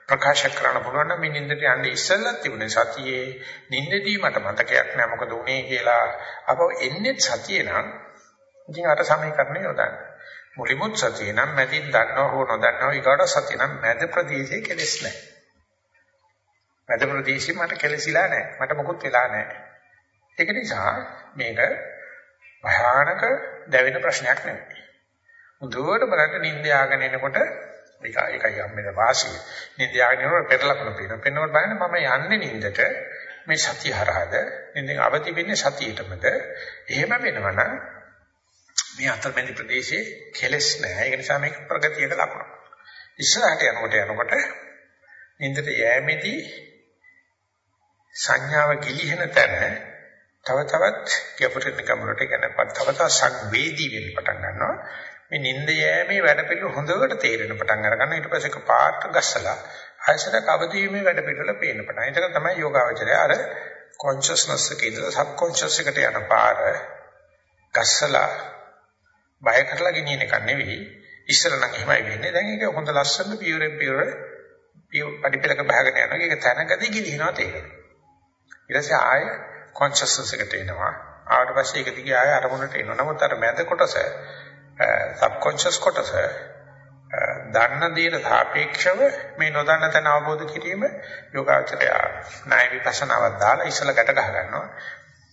ප්‍රකාශ කරන්න පුළුවන් නම් මේ නින්දට යන්නේ ඉස්සෙල්ලා තිබුණේ සතියේ නින්දදී මට මතකයක් නෑ මොකද උනේ කියලා අපෝ එන්නේ සතියේ නම් ඉතින් අර සමීකරණය යොදන්න. මුලිමුත් සතිය නම් මැදින් දන්නව හෝ නොදන්නව ඊකට සතිය නම් මැද ප්‍රදේශයේ කෙලෙස් නැහැ. මැද ප්‍රදේශේ මට කෙලෙසිලා නැහැ. මට මොකුත් වෙලා නැහැ. ඒක නිසා මේක භයානක දැවෙන ප්‍රශ්නයක් නෙවෙයි. මුදුවට බලන්න නිින්ද යාගෙන එනකොට ඒක ඒකයි යම්මේ වාසිය. නිින්ද යාගෙන එනකොට පෙරලකුණ පේනවා. පෙන්නකොට බලන්න මම යන්නේ නිින්දට මේ සතිය හරහාද නිින්දෙන් අවදි වෙන්නේ සතියටමද එහෙම වෙනවනම් මේ අතරමැදි ප්‍රදේශයේ කෙලස් නැහැ. ඒක නිසා මේක ප්‍රගතියක ලකුණක්. ඉස්සරහට යනකොට යනකොට නින්දට යෑමේදී සංඥාව ගිලිහෙන තැන තව තවත් ගැඹුරින් ගැඹුරට යනකොට තව තවත් සංවේදී වෙන්න පටන් ගන්නවා. මේ නින්ද යෑමේ වැඩ පිළිවෙල හොඳට තේරෙන පටන් අරගන්න ඊට පස්සේ පාට ගස්සලා ආයසරක අවදීීමේ වැඩ පිළිවෙල පේන්න පටන්. ඒක තමයි යෝගාවචරය අර කොන්ෂස්නස් එකේ ඉඳලා සබ් කොන්ෂස් එකට යන පාර ගස්සලා බය කරලා ගෙනියන එක නෙවෙයි. ඉස්සර නම් එහෙමයි වෙන්නේ. දැන් ඒක හොඳ ලස්සන පියුරෙන් පියුර පඩිපෙලක බහගෙන යනවා. ඒක තැනකදී ගිලිනවා තේරෙනවා. ඊට පස්සේ ආය කොන්ෂස්නස් එකට එනවා. ආවට පස්සේ ඒක දිගේ ආය අරමුණට එනවා. නමුත් අර මැද කොටස සබ්කොන්ෂස් කොටස දන්න දේට සාපේක්ෂව මේ නොදන්න තැන අවබෝධ කිරීම යෝගාචරය ණය විපස්සනාවක් දාලා ඉස්සලා ගැට ගහ ගන්නවා.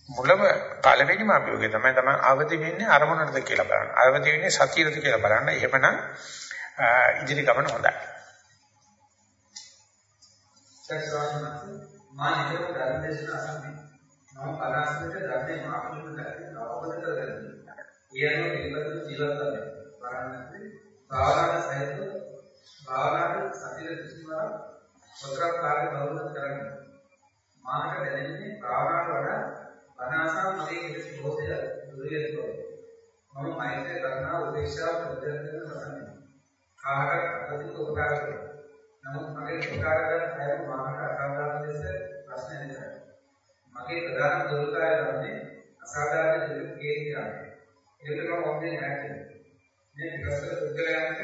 මුලම පළවෙනිම අභියෝගය තමයි තමයි අවදි වෙන්නේ අරමුණටද කියලා බලන්න. අවදි වෙන්නේ සතියද කියලා බලන්න. එහෙමනම් ඉදිරි ගමන හොඳයි. මා නිතර ධර්ම දේශනා අසන්නේ. මම පරාස්පරට ධර්මයේ මාපිට දැක්කේ අවබෝධ කරගන්න. ඊයන පිළිබඳව ජීවත් වෙන්න. වරන්නේ භාවනාව සහිත භාවනාවේ සතිය දෘෂ්ටිවල පොතරක් කාර්ය බහුලව කරගන්න. මාකට දැනෙන්නේ භාවනාවට වඩා අනාසම් මගේ කෙලෙස් බොහෝය දුරියෙත් මම මෛත්‍රී කරුණා උපේක්ෂාව ප්‍රතිදර්ශන කරන්නේ. කාහකට අධික උපකාර කරනවා. නමුත් මගේ උපකාර කරන අයම මාකට අසාධාරණ ලෙස ප්‍රශ්න නැතයි. මගේ ප්‍රධාන දුර්කාරය තමයි අසාධාරණ දෙයක් කියන්නේ. ඒකට මම ඔන්නේ නැහැ. මේ විකසල පුද්ගලයන්ට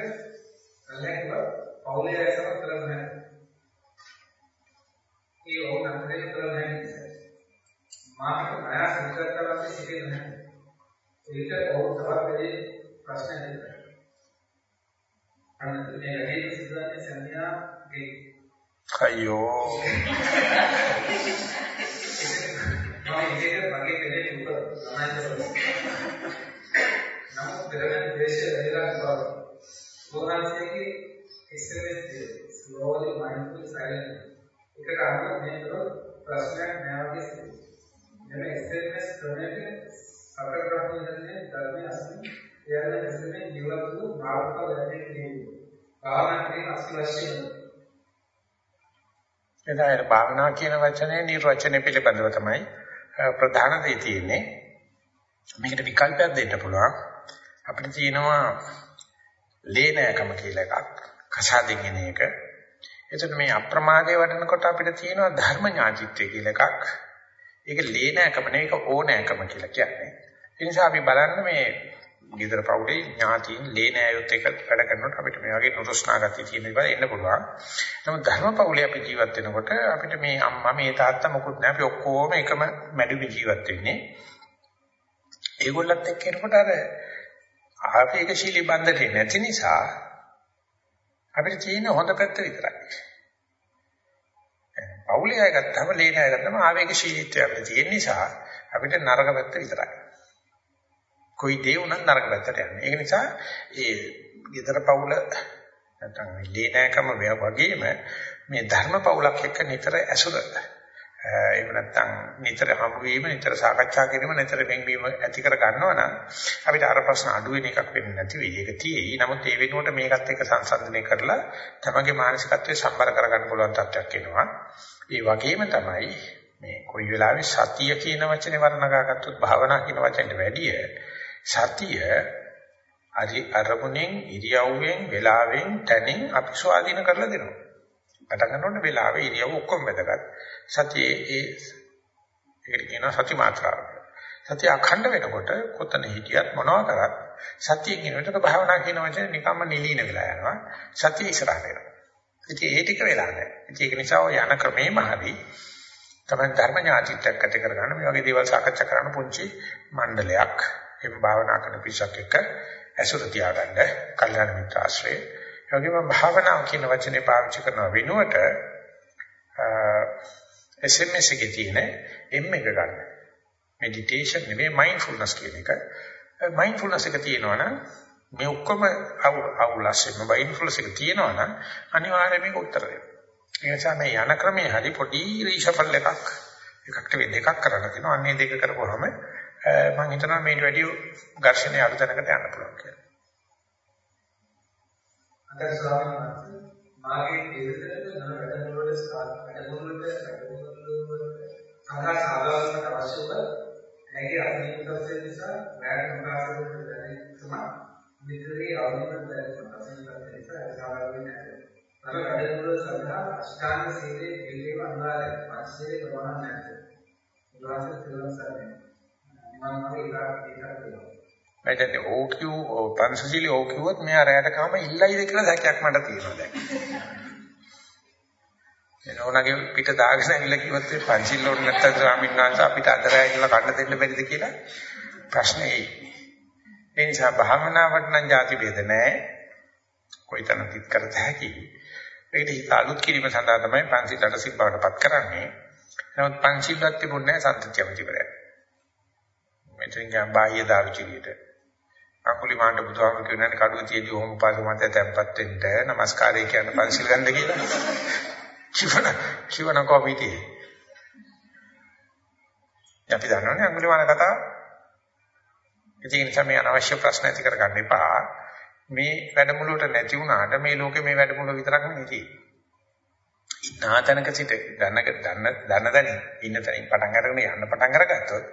කල්යක්ව පෞලේ ඇසවක් කරන්නේ නැහැ. ඒ ඕන අතරේ කරන්නේ නැහැ. මාකට ණය සංකල්පවලදී සිටින්නේ නැහැ. ඒක ඔව් තවත් වැඩි ප්‍රශ්න ඇති අන්න මේ වැඩි සිද්ධාන්ත සංඥාගේ අයියෝ. මම ඒක මගේ පෙරේ උත්තර තමයි නමුත් පෙරේ දේශය වැඩිලා ඉපාව ලෝහන්සේගේ SMS slowly mindful silent එකට අනුව මේ කරොත් ප්‍රශ්නයක් නෑ වගේ සිදුවේ මෙන්න SMS ක්‍රමයක සතරග්‍රහණය ඉඳන්නේ ධර්මයේ අසුන් එයාල ඇසෙන්නේ ජීවත් වූ මාර්ගක වැඩේ කියන්නේ. භාවනා කිරීම අත්‍යවශ්‍යයි. එදාට භාවනා කියන වචනේ නිර්වචනය පිළිබඳව තමයි ප්‍රධාන දේ තියෙන්නේ. මේකට විකල්පයක් දෙන්න පුළුවන්. අපිට තියෙනවා ලේනයකම කියලා එකක්. කසාදින් එන එක. එතකොට මේ අප්‍රමාදයේ වඩනකොට අපිට තියෙනවා ධර්ම ඥාචිත්‍ය කියලා එකක්. ඒක ලේනයකම නෙවෙයි ඒක ඕනෑකම කියලා කියන්නේ. ඒ නිසා අපි බලන්න මේ ගෙදර පවුලේ ඥාතීන් ලේ නෑයොත් එක වැඩ කරනකොට අපිට මේ වගේ නුරුස්නා ගතිය තියෙන ඒවා එන්න පුළුවන්. නමුත් ධර්ම පවුලේ අපි ජීවත් වෙනකොට අපිට මේ අම්මා මේ තාත්තා මොකුත් නෑ අපි ඔක්කොම එකම මැඩුවේ ජීවත් වෙන්නේ. ඒගොල්ලත් එක්ක එනකොට අර ආවේගශීලී බන්ධනේ නැති නිසා අපිට තියෙන හොඳ පැත්ත විතරයි. පවුලේ අය ගත්තම ලේ නෑ ගත්තම ආවේගශීලීත්වය අපිට තියෙන නිසා අපිට නරක පැත්ත විතරයි. කොයි දේ වුණත් නරක පැත්තට යන්නේ. ඒක නිසා ඒ ගෙදර පවුල නැත්නම් ලේනෑකම වගේම මේ ධර්ම පවුලක් එක්ක නිතර ඇසුර එහෙම නැත්නම් නිතර හමු වීම නිතර සාකච්ඡා කිරීම නිතර වෙන්වීම ඇති කර ගන්නවා නම් අපිට අර ප්‍රශ්න අඩු වෙන එකක් වෙන්නේ නැති වෙයි. ඒක තියෙයි. නමුත් ඒ වෙනුවට මේකත් එක්ක සංසන්දනය කරලා තමගේ මානසිකත්වය සම්බර කරගන්න පුළුවන් තත්ත්වයක් එනවා. ඒ වගේම තමයි මේ කොයි වෙලාවෙ සතිය කියන වචනේ වර්ණනා ගත්තොත් භාවනා කියන වචනට වැඩිය සතිය අරි අරමුණෙන් ඉරියව්වෙන් වෙලාවෙන් තැනින් අපි ස්වාධීන කරලා දෙනවා. පටන් ගන්නකොට වෙලාවේ ඉරියව් ඔක්කොම වැදගත්. සතියේ ඒ ඒකට කියනවා සති මාත්‍රාව. සතිය අඛණ්ඩ වෙනකොට කොතන හිටියත් මොනවා කරත් සතිය කියන විදිහට භාවනා කියන වචනේ නිකම්ම නිලීන වෙලා යනවා. සතිය ඉස්සරහට එනවා. ඉතින් ඒ ටික වෙලා නැහැ. ඉතින් ඒක නිසා ඔය යන ක්‍රමේම හරි තමයි ධර්ම ඥාතිත්වයක් ඇති කරගන්න මේ වගේ දේවල් සාකච්ඡා කරන්න පුංචි මණ්ඩලයක් එහෙම භාවනා කරන පිරිසක් එක්ක ඇසුර තියාගන්න කල්යාණ මිත්‍ර ආශ්‍රය. ඒ වගේම භාවනාව කියන වචනේ පාවිච්චි කරන වෙනුවට SMS එකේ තියෙන M එක ගන්න. මෙඩිටේෂන් නෙවෙයි මයින්ඩ්ෆුල්නස් කියන එක. මයින්ඩ්ෆුල්නස් එක තියෙනවනම් මේ ඔක්කොම අවුලස්සේ මයින්ඩ්ෆුල්නස් එක තියෙනවනම් අනිවාර්යයෙන් මේක උත්තර දෙනවා. ඒ නිසා මේ යන ක්‍රමයේ හරි පොඩි රීෂෆල් එකක් එකකට දෙකක් කරන්න තියෙනවා. අන්නේ දෙක කරපුවාම මම හිතනවා මේට වැඩි ඝර්ෂණයේ අඩු තැනකට යන්න පුළුවන් කියලා. අද ස්වාමීන් වහන්සේ මාගේ ජීවිතයේ නම වැඩමුළුවල වැඩමුළුවලට වැඩමුළුවලට සඳහා සාධාරණට අවශ්‍ය වූ නැගේ අසනීපත්වය නිසා වැය ප්‍රකාශවලට බැරි තුමා මිත්‍රගේ අවධිමත් බැරි අසනීපත්වය නිසා සාධාරණ නැහැ. නම වැඩමුළුව සඳහා අෂ්ටාංග සීලයේ පිළිවෙල අනිවාර්යයි. පස්සේ ප්‍රමාණ නැහැ. උදාහරණ තුනක් සැරේ මට ඕ කියු පන්සසිලි ඕ කිව්වොත් මෙයා රැයට කාම ඉල්ලයිද කියලා සැකයක් මට තියෙනවා දැන්. එනෝනගේ පිට දාගෙන ඇවිල්ලා කිව්වොත් මේ පන්සිල් ඕන නැත්තම් ස්වාමීන් වහන්සේ අපිට අදරය කියලා කන්න දෙන්න බැරිද කියලා ප්‍රශ්නේ එයි. ඒ නිසා භාවනාවට නම් ಜಾති ભેද නැහැ. කොයිතන තිත් කරත හැකි. ඒකට හිත අලුත් කිරීම සඳහා තමයි පන්සිල් අටසිල් බවටපත් කරන්නේ. නමුත් පන්සිල්වත් තිබුණේ නැහැ සම්ත්‍ත්‍යවතිවරයා. මෙතෙන් ගම් බාහ්‍ය දාවිචිරියට අකුලිමාණ්ඩ බුදුහාම කියනනේ කඩුව තියදී ඕම පාස මත තැම්පත් වෙන්න নমස්කාරය කියන පන්සිල් ගන්න කියලා. කිවන කිවන කොපිටි අපි දන්නවනේ අකුලිමාණ කතාව. ඉතින් නිසා මේ අනවශ්‍ය ප්‍රශ්න ඇති කරගන්න එපා. මේ වැඩමුළුවට නැති වුණාට මේ ලෝකේ මේ වැඩමුළුව විතරක් නෙවෙයි. ඉන්නාතනක සිට දන්න දන්න දන්න දැනි ඉන්න තැනින් පටන් අරගෙන යන්න පටන් අරගත්තොත්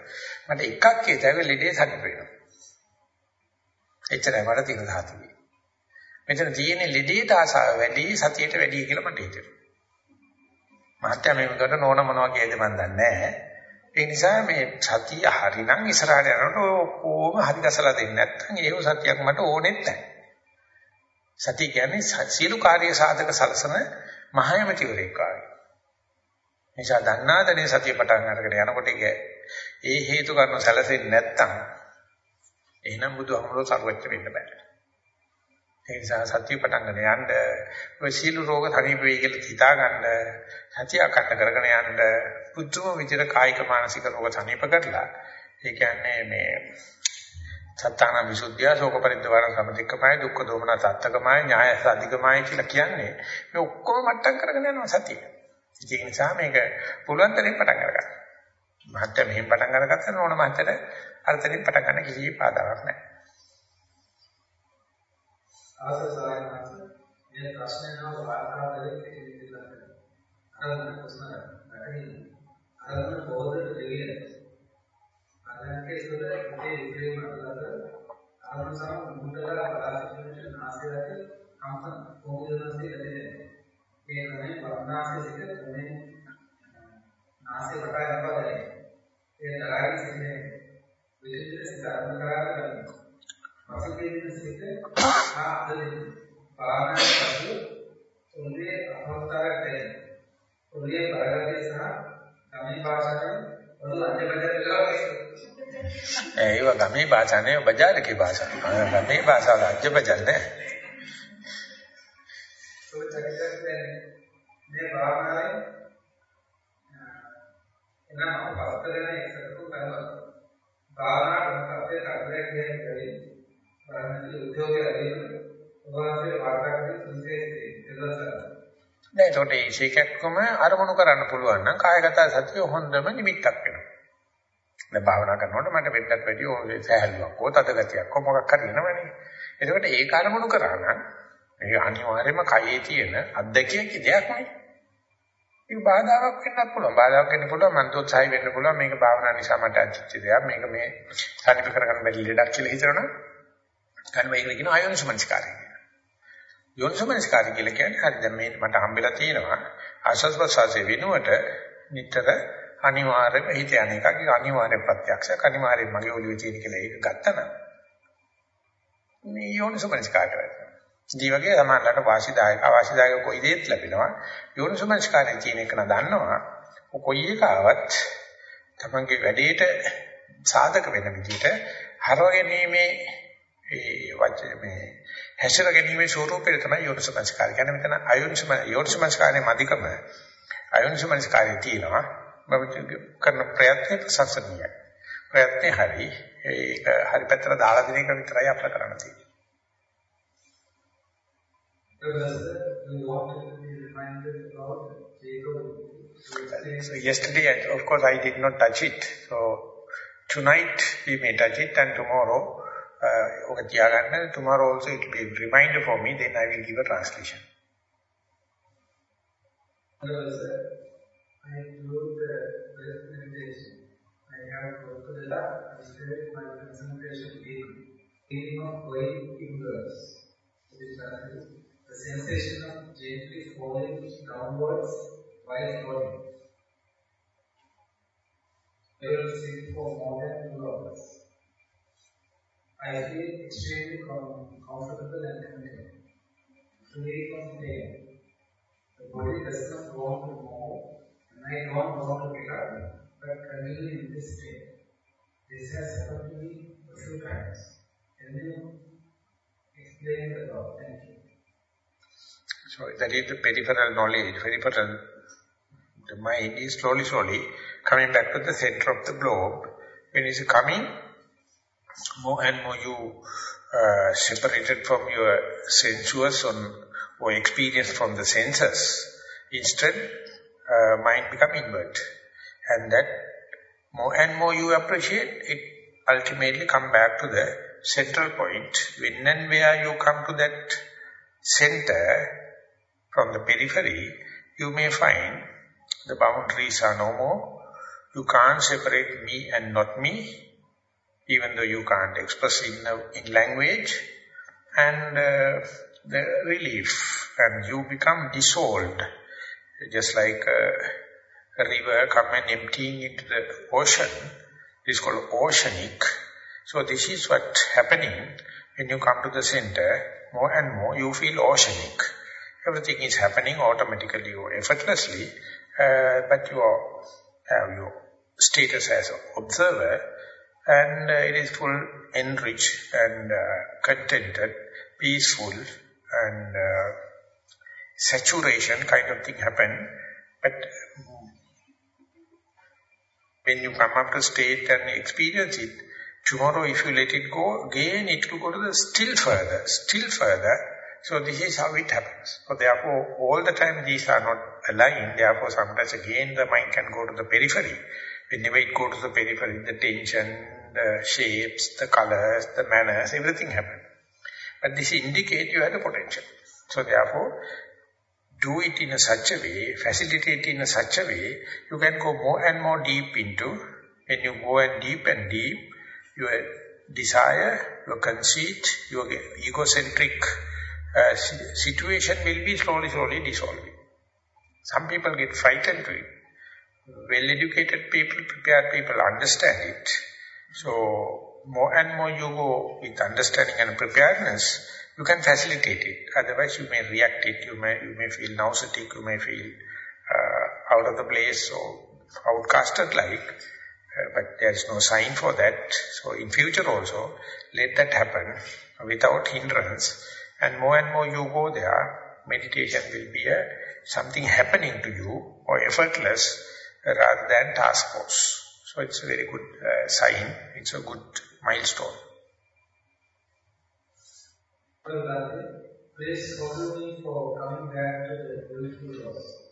මට එකක් කියතයි ලෙඩේ සනීප වෙනවා. එච්චරයි මට තියෙන සාතිකේ. මෙතන තියෙන ලෙඩේට ආසාව වැඩි සතියට වැඩි කියලා මට හිතෙනවා. මහත්ය මේ විදිහට නෝන මොනවා කියද මන් දන්නේ නැහැ. ඒ නිසා මේ සතිය හරිනම් ඉස්සරහට යනකොට ඔක්කොම හරි ගසලා දෙන්නේ නැත්නම් ඒව සතියක් මට ඕනෙත් නැහැ. සතිය කියන්නේ සියලු කාර්ය සාධක සලසන මහයමතිවරයෙක් වගේ. නිසා දන්නාදනේ සතිය පටන් අරගෙන යනකොට ඒ හේතු කරන සැලසෙන්නේ නැත්නම් එහෙනම් බුදුහමරෝ සර්වච්ච වෙන්න බෑ. ඒ නිසා සත්‍ය පටන් ගන්න යන්න ඔය සීල රෝග තනිප වෙයි කියලා හිතා ගන්න සතිය අකට කරගෙන යන්න පුදුම විදිහට කායික මානසික රෝග තනිප කරලා ඒ කියන්නේ මේ සත්තාන විසුද්ධිය ශෝක පරිද්දවර සමතික්කමයි දුක්ඛ දෝමන සත්තකමයි ඥාය සාධිකමයි කියලා කියන්නේ මේ ඔක්කොම මට්ටම් කරගෙන යනවා සතිය. ඒ නිසා මේක පුළුවන් තරම් පටන් ගන්න. මහත්ය මෙහෙම පටන් අරගත්තා ඕන මහත්යට අර්ථයෙන් පටන් ගන්න කිසි බාධාවක් නැහැ. ආසසාරයන්ස මේ ප්‍රශ්න නම වාර්තාවලින් පිළිබඳව අරගෙන ප්‍රශ්න නැතිනම් අරගෙන බෝධිත දෙවියන්. අරන්කේ සුද ඉතේ ඉතිරි මතලද ආනසම මුදලා බලාපොරොත්තු නාසයට කම්පන කොමුදනාසේ ලැබෙන්නේ ඒ තමයි වර්ණාසේ සිට මේ නාසය වටා යනවාදේ ඒ තරයි සිටිනේ විශේෂ සිත අරමුණ කරගෙන පසුගිය දින සිට ආ අද දින පාරායන පසු උන්ගේ අපහසුතාවයක් දැනෙන. උන්ගේ බරගතිය සහ ගමේ භාෂාවෙන් පොදු අධ්‍යපනය කියලා ඒ ඒව ගමේ භාෂා නේ බජාරකේ භාෂා. ගමේ භාෂාව රාජ්‍ය බජාර නේ. මේ භාවනාවේ එනම් අප පස්තරන එක්සතු කරනවා. භාවනා කරනකොට කරදරයක් කියන්නේ ප්‍රාණික උද්‍යෝගය ලැබෙන්නේ ඔබවහන්සේ වාර්තා කරන විශේෂ දෙලසක්. නෑ ඒකට ඒ ශේකක්කම අරමුණු කරන්න පුළුවන් නම් කායගත සතිය හොඳම නිමිත්තක් වෙනවා. දැන් භාවනා කරනකොට මට වෙද්දක් වැඩි ඕනේ සහැල්ලුවක් හෝ තද ගතියක් හෝ මොකක් හරි එනවනේ. එතකොට ඒක අරමුණු කරා නම් මේක අනිවාර්යයෙන්ම කයේ තියෙන අත්දැකියක දෙයක් නෙවෙයි. ඒක බාධාවක් වෙන්නත් පුළුවන්. බාධාවක් වෙන්න පුළුවන් මන්තෝත්සාහය වෙන්න පුළුවන්. මේක භාවනා නිසා මට අචිත්‍ය දෙයක්. මේක මේ සාධිත කරගන්න බැරි ලෙඩක් කියලා හිතනවනම් ගන්න මේකට කියන ආයෝනිසමනස්කාරය කියලා. යෝනිසමනස්කාරය කියලා කියන්නේ හරි දැන් මේ මට හම්බෙලා තියෙනවා ආශස් ප්‍රසාසයේ වෙනුවට නිතර අනිවාර්යයෙන්ම හිත යන එකක් ඒක අනිවාර්ය ප්‍රත්‍යක්ෂයක් අනිවාර්යයෙන් මගේ ඔළුවේ තියෙන කියලා ඒක ගත්තනම් මේ යෝනිසමනස්කාරය වෙනවා. දී වගේ සමානලට වාසිදායක අවාසිදායක කොයි දෙයක් ලැබෙනවා යෝනිසමනස්කාරය තියෙන එක නදන්නවා කොයි එක ආවත් තමන්ගේ වැඩේට සාධක වෙන විදිහට හරවගැනීමේ ඒ වචනේ මේ හැසිර ගැනීමේ ස්වરૂපය තමයි යෝනිසමස්කාරය. කියන්නේ මෙතන අයෝනිසම යෝනිසමස්කාරයේ මධිකම අයෝනිසමස්කාරයේ තියෙනවා. මම කරන ප්‍රයත්නේ ප්‍රසන්නීයයි. ප්‍රයත්නේ හරි ඒක හරි පැත්තට දාලා දෙන එක විතරයි අපල කරන්න තියෙන්නේ. So yesterday, of course, I did not touch it. So tonight we may touch it and tomorrow, uh, tomorrow also it will be a reminder for me, then I will give a translation. Hello, sir. I wrote the presentation. I have quoted that described my concentration in, game of weight inverse, which translates the sensation of gently falling downwards while floating. I will sit for more than two hours. I feel extremely com comfortable and content, free from pain. The body does not want to move, and I don't want to get up, but continue in this state. This has happened to me a few times. Can you explain the thought? Thank you. So that is the peripheral knowledge, peripheral, the mind is slowly, slowly coming back to the center of the globe. When it is coming, more and more you uh, separated from your sensuous on, or experience from the senses, instead uh, mind become inward. And that more and more you appreciate, it ultimately come back to the central point. When and where you come to that center from the periphery, you may find the boundaries are no more. You can't separate me and not me even though you can't express in, uh, in language, and uh, the relief, and you become dissolved, just like a, a river come and emptying into the ocean. This is called oceanic. So this is what happening when you come to the center, more and more you feel oceanic. Everything is happening automatically or effortlessly, uh, but you have your status as observer, and uh, it is full enriched and uh, contented, peaceful, and uh, saturation kind of thing happen. But when you come up to state and experience it, tomorrow if you let it go, again it will go to the still further, still further. So this is how it happens. So therefore, all the time these are not aligned. Therefore, sometimes again the mind can go to the periphery. Whenever it goes to the periphery, the tension, the shapes, the colors, the manners, everything happens. But this indicates you have the potential. So therefore, do it in a such a way, facilitate it in a such a way, you can go more and more deep into, when you go and deep and deep, your desire, your conceit, your egocentric uh, situation will be slowly, slowly dissolving. Some people get frightened to it. Well-educated people, prepared people understand it. So, more and more you go with understanding and preparedness, you can facilitate it. Otherwise, you may react it, you may, you may feel nauseatic, you may feel uh, out of the place or outcasted like, uh, but there is no sign for that. So in future also, let that happen without hindrance. And more and more you go there, meditation will be a, something happening to you or effortless rather than task force. So it's a very good uh, sign, it's a good milestone. Please forgive me for coming back to the beautiful laws.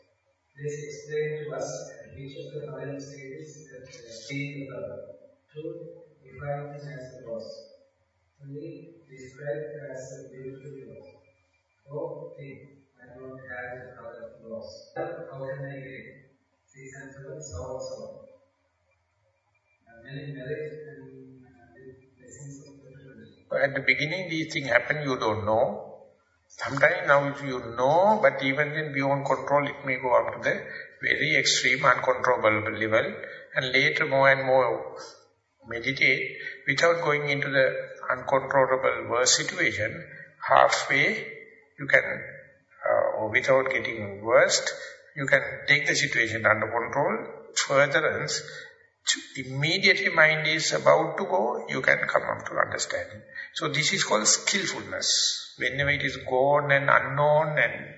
Please explain to us which of the following stages that being the truth defined as a loss. Only described as a beautiful loss. Oh, thing, I don't have the of loss. How can I get? Season 7, Soul Soul. Many merits and blessings of at the beginning these things happen, you don't know. Sometimes now if you know, but even then beyond control, it may go up to the very extreme uncontrollable level. And later more and more meditate without going into the uncontrollable worse situation. Halfway you can, uh, or without getting worst, you can take the situation under control. Furtherance, immediately mind is about to go, you can come up to understanding. So this is called skillfulness. Whenever it is gone and unknown and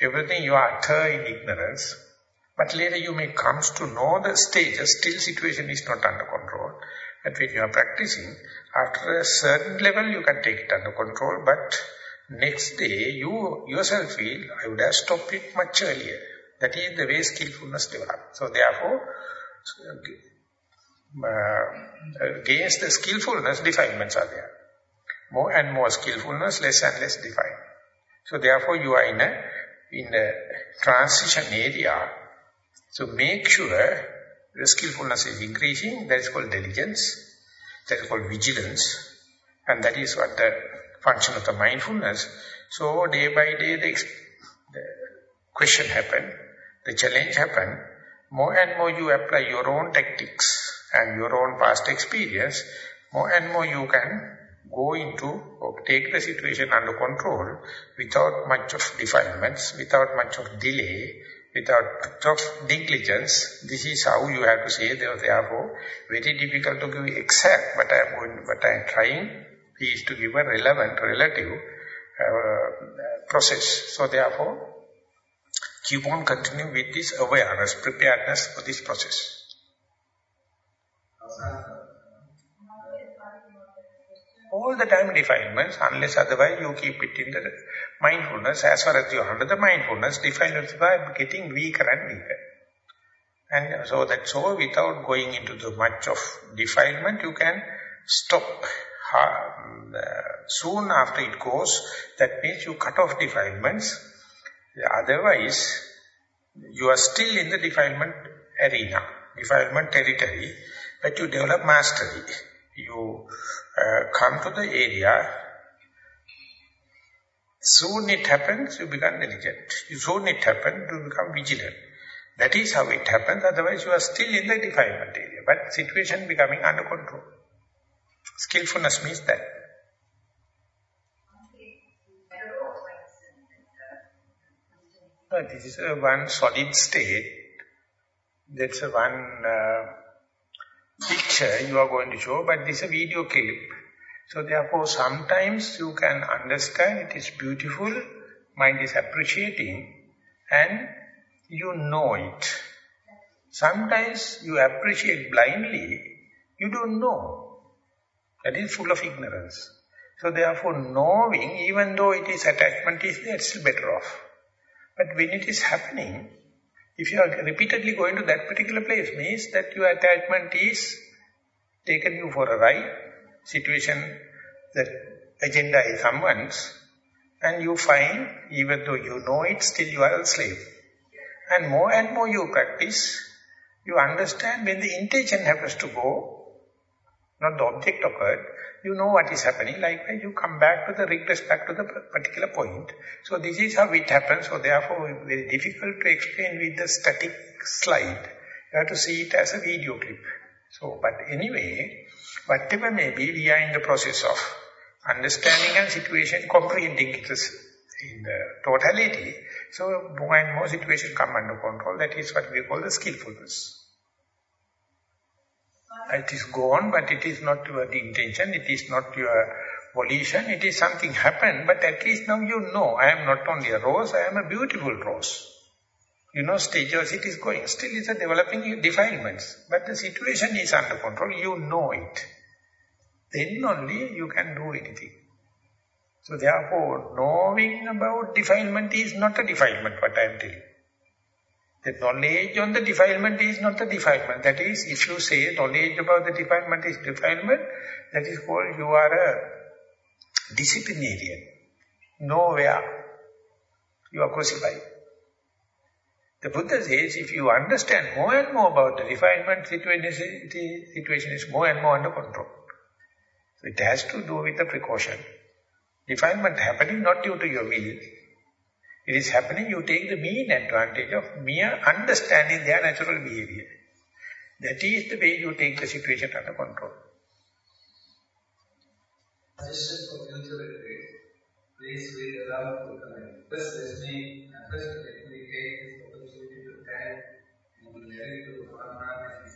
everything, you are utter in ignorance. But later you may come to know the stages, still situation is not under control. But when you are practicing, after a certain level you can take it under control, but next day you yourself feel, I would have stopped it much earlier. That is the way skillfulness develops. So therefore, uh, against the skillfulness, defilements are there. More and more skillfulness, less and less defined. So therefore you are in a, in a transition area. So make sure the skillfulness is increasing. That is called diligence. That is called vigilance. And that is what the function of the mindfulness. So day by day the, the question happen, the challenge happen. More and more you apply your own tactics and your own past experience, more and more you can go into or take the situation under control without much of defilements, without much of delay, without of negligence. This is how you have to say, therefore, very difficult to give exact, but I am going, but I am trying is to give a relevant, relative uh, process. So therefore, keep on continuing with this awareness, preparedness for this process. All the time defilements, unless otherwise you keep it in the mindfulness. As far as you are under the mindfulness, defilements are getting weaker and weaker. And so that so without going into the much of defilement, you can stop uh, soon after it goes. That means you cut off defilements. Otherwise, you are still in the defilement arena, defilement territory, but you develop mastery. You uh, come to the area, soon it happens, you become diligent. Soon it happens, you become vigilant. That is how it happens, otherwise you are still in the defilement area. But situation becoming under control. Skillfulness means that. this is a one solid state. That's a one uh, picture you are going to show, but this is a video clip. So therefore, sometimes you can understand it is beautiful, mind is appreciating, and you know it. Sometimes you appreciate blindly, you don't know. That is full of ignorance. So therefore, knowing, even though it is attachment is there, still better off. But when it is happening, if you are repeatedly going to that particular place, means that your attachment is taken you for a ride, situation, the agenda is someone's, and you find, even though you know it, still you are a slave. And more and more you practice, you understand when the intention happens to go, not the object occurred, you know what is happening. Likewise, you come back to the regress back to the particular point. So this is how it happens. So therefore, very difficult to explain with the static slide. You have to see it as a video clip. So, but anyway, whatever may be, we are in the process of understanding and situation, comprehending it in the totality. So more and more situation come under control. That is what we call the skillfulness. It is gone, but it is not your intention, it is not your volition, it is something happened, but at least now you know, I am not only a rose, I am a beautiful rose. You know, stages it is going. Still it's a developing defilements, but the situation is under control, you know it. Then only you can do anything. So therefore, knowing about defilement is not a defilement, what I am telling. The knowledge on the defilement is not the defilement. That is, if you say knowledge about the defilement is defilement, that is called you are a disciplinarian. Nowhere you are crucified. The Buddha says, if you understand more and more about the refinement, situation, the situation is more and more under control. It has to do with the precaution. Defilement happening not due to your will, it is happening, you take the mean advantage of mere understanding their natural behavior. That is the way you take the situation under control. Please read aloud to comment. Take this opportunity to and to Brahman and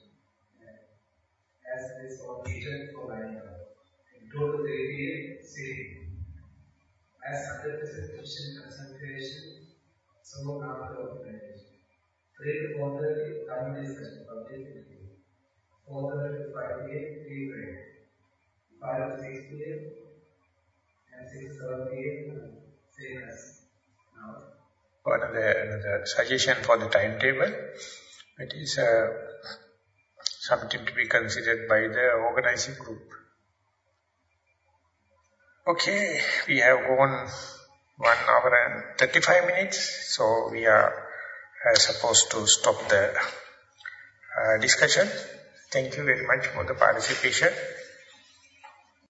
As this was teacher for nine hours. Two to three PM, sitting as 100% Christian concentration, so after organization. 3 to 4.30, common discussion, public meeting. 4.30 to 5 p.m., free break. 5 to 6 p.m., and 6 to 7 p.m., same as now. Another, another suggestion for the timetable, it is uh, something to be considered by the organizing group. Okay, we have gone one hour and 35 minutes, so we are uh, supposed to stop the uh, discussion. Thank you very much for the participation.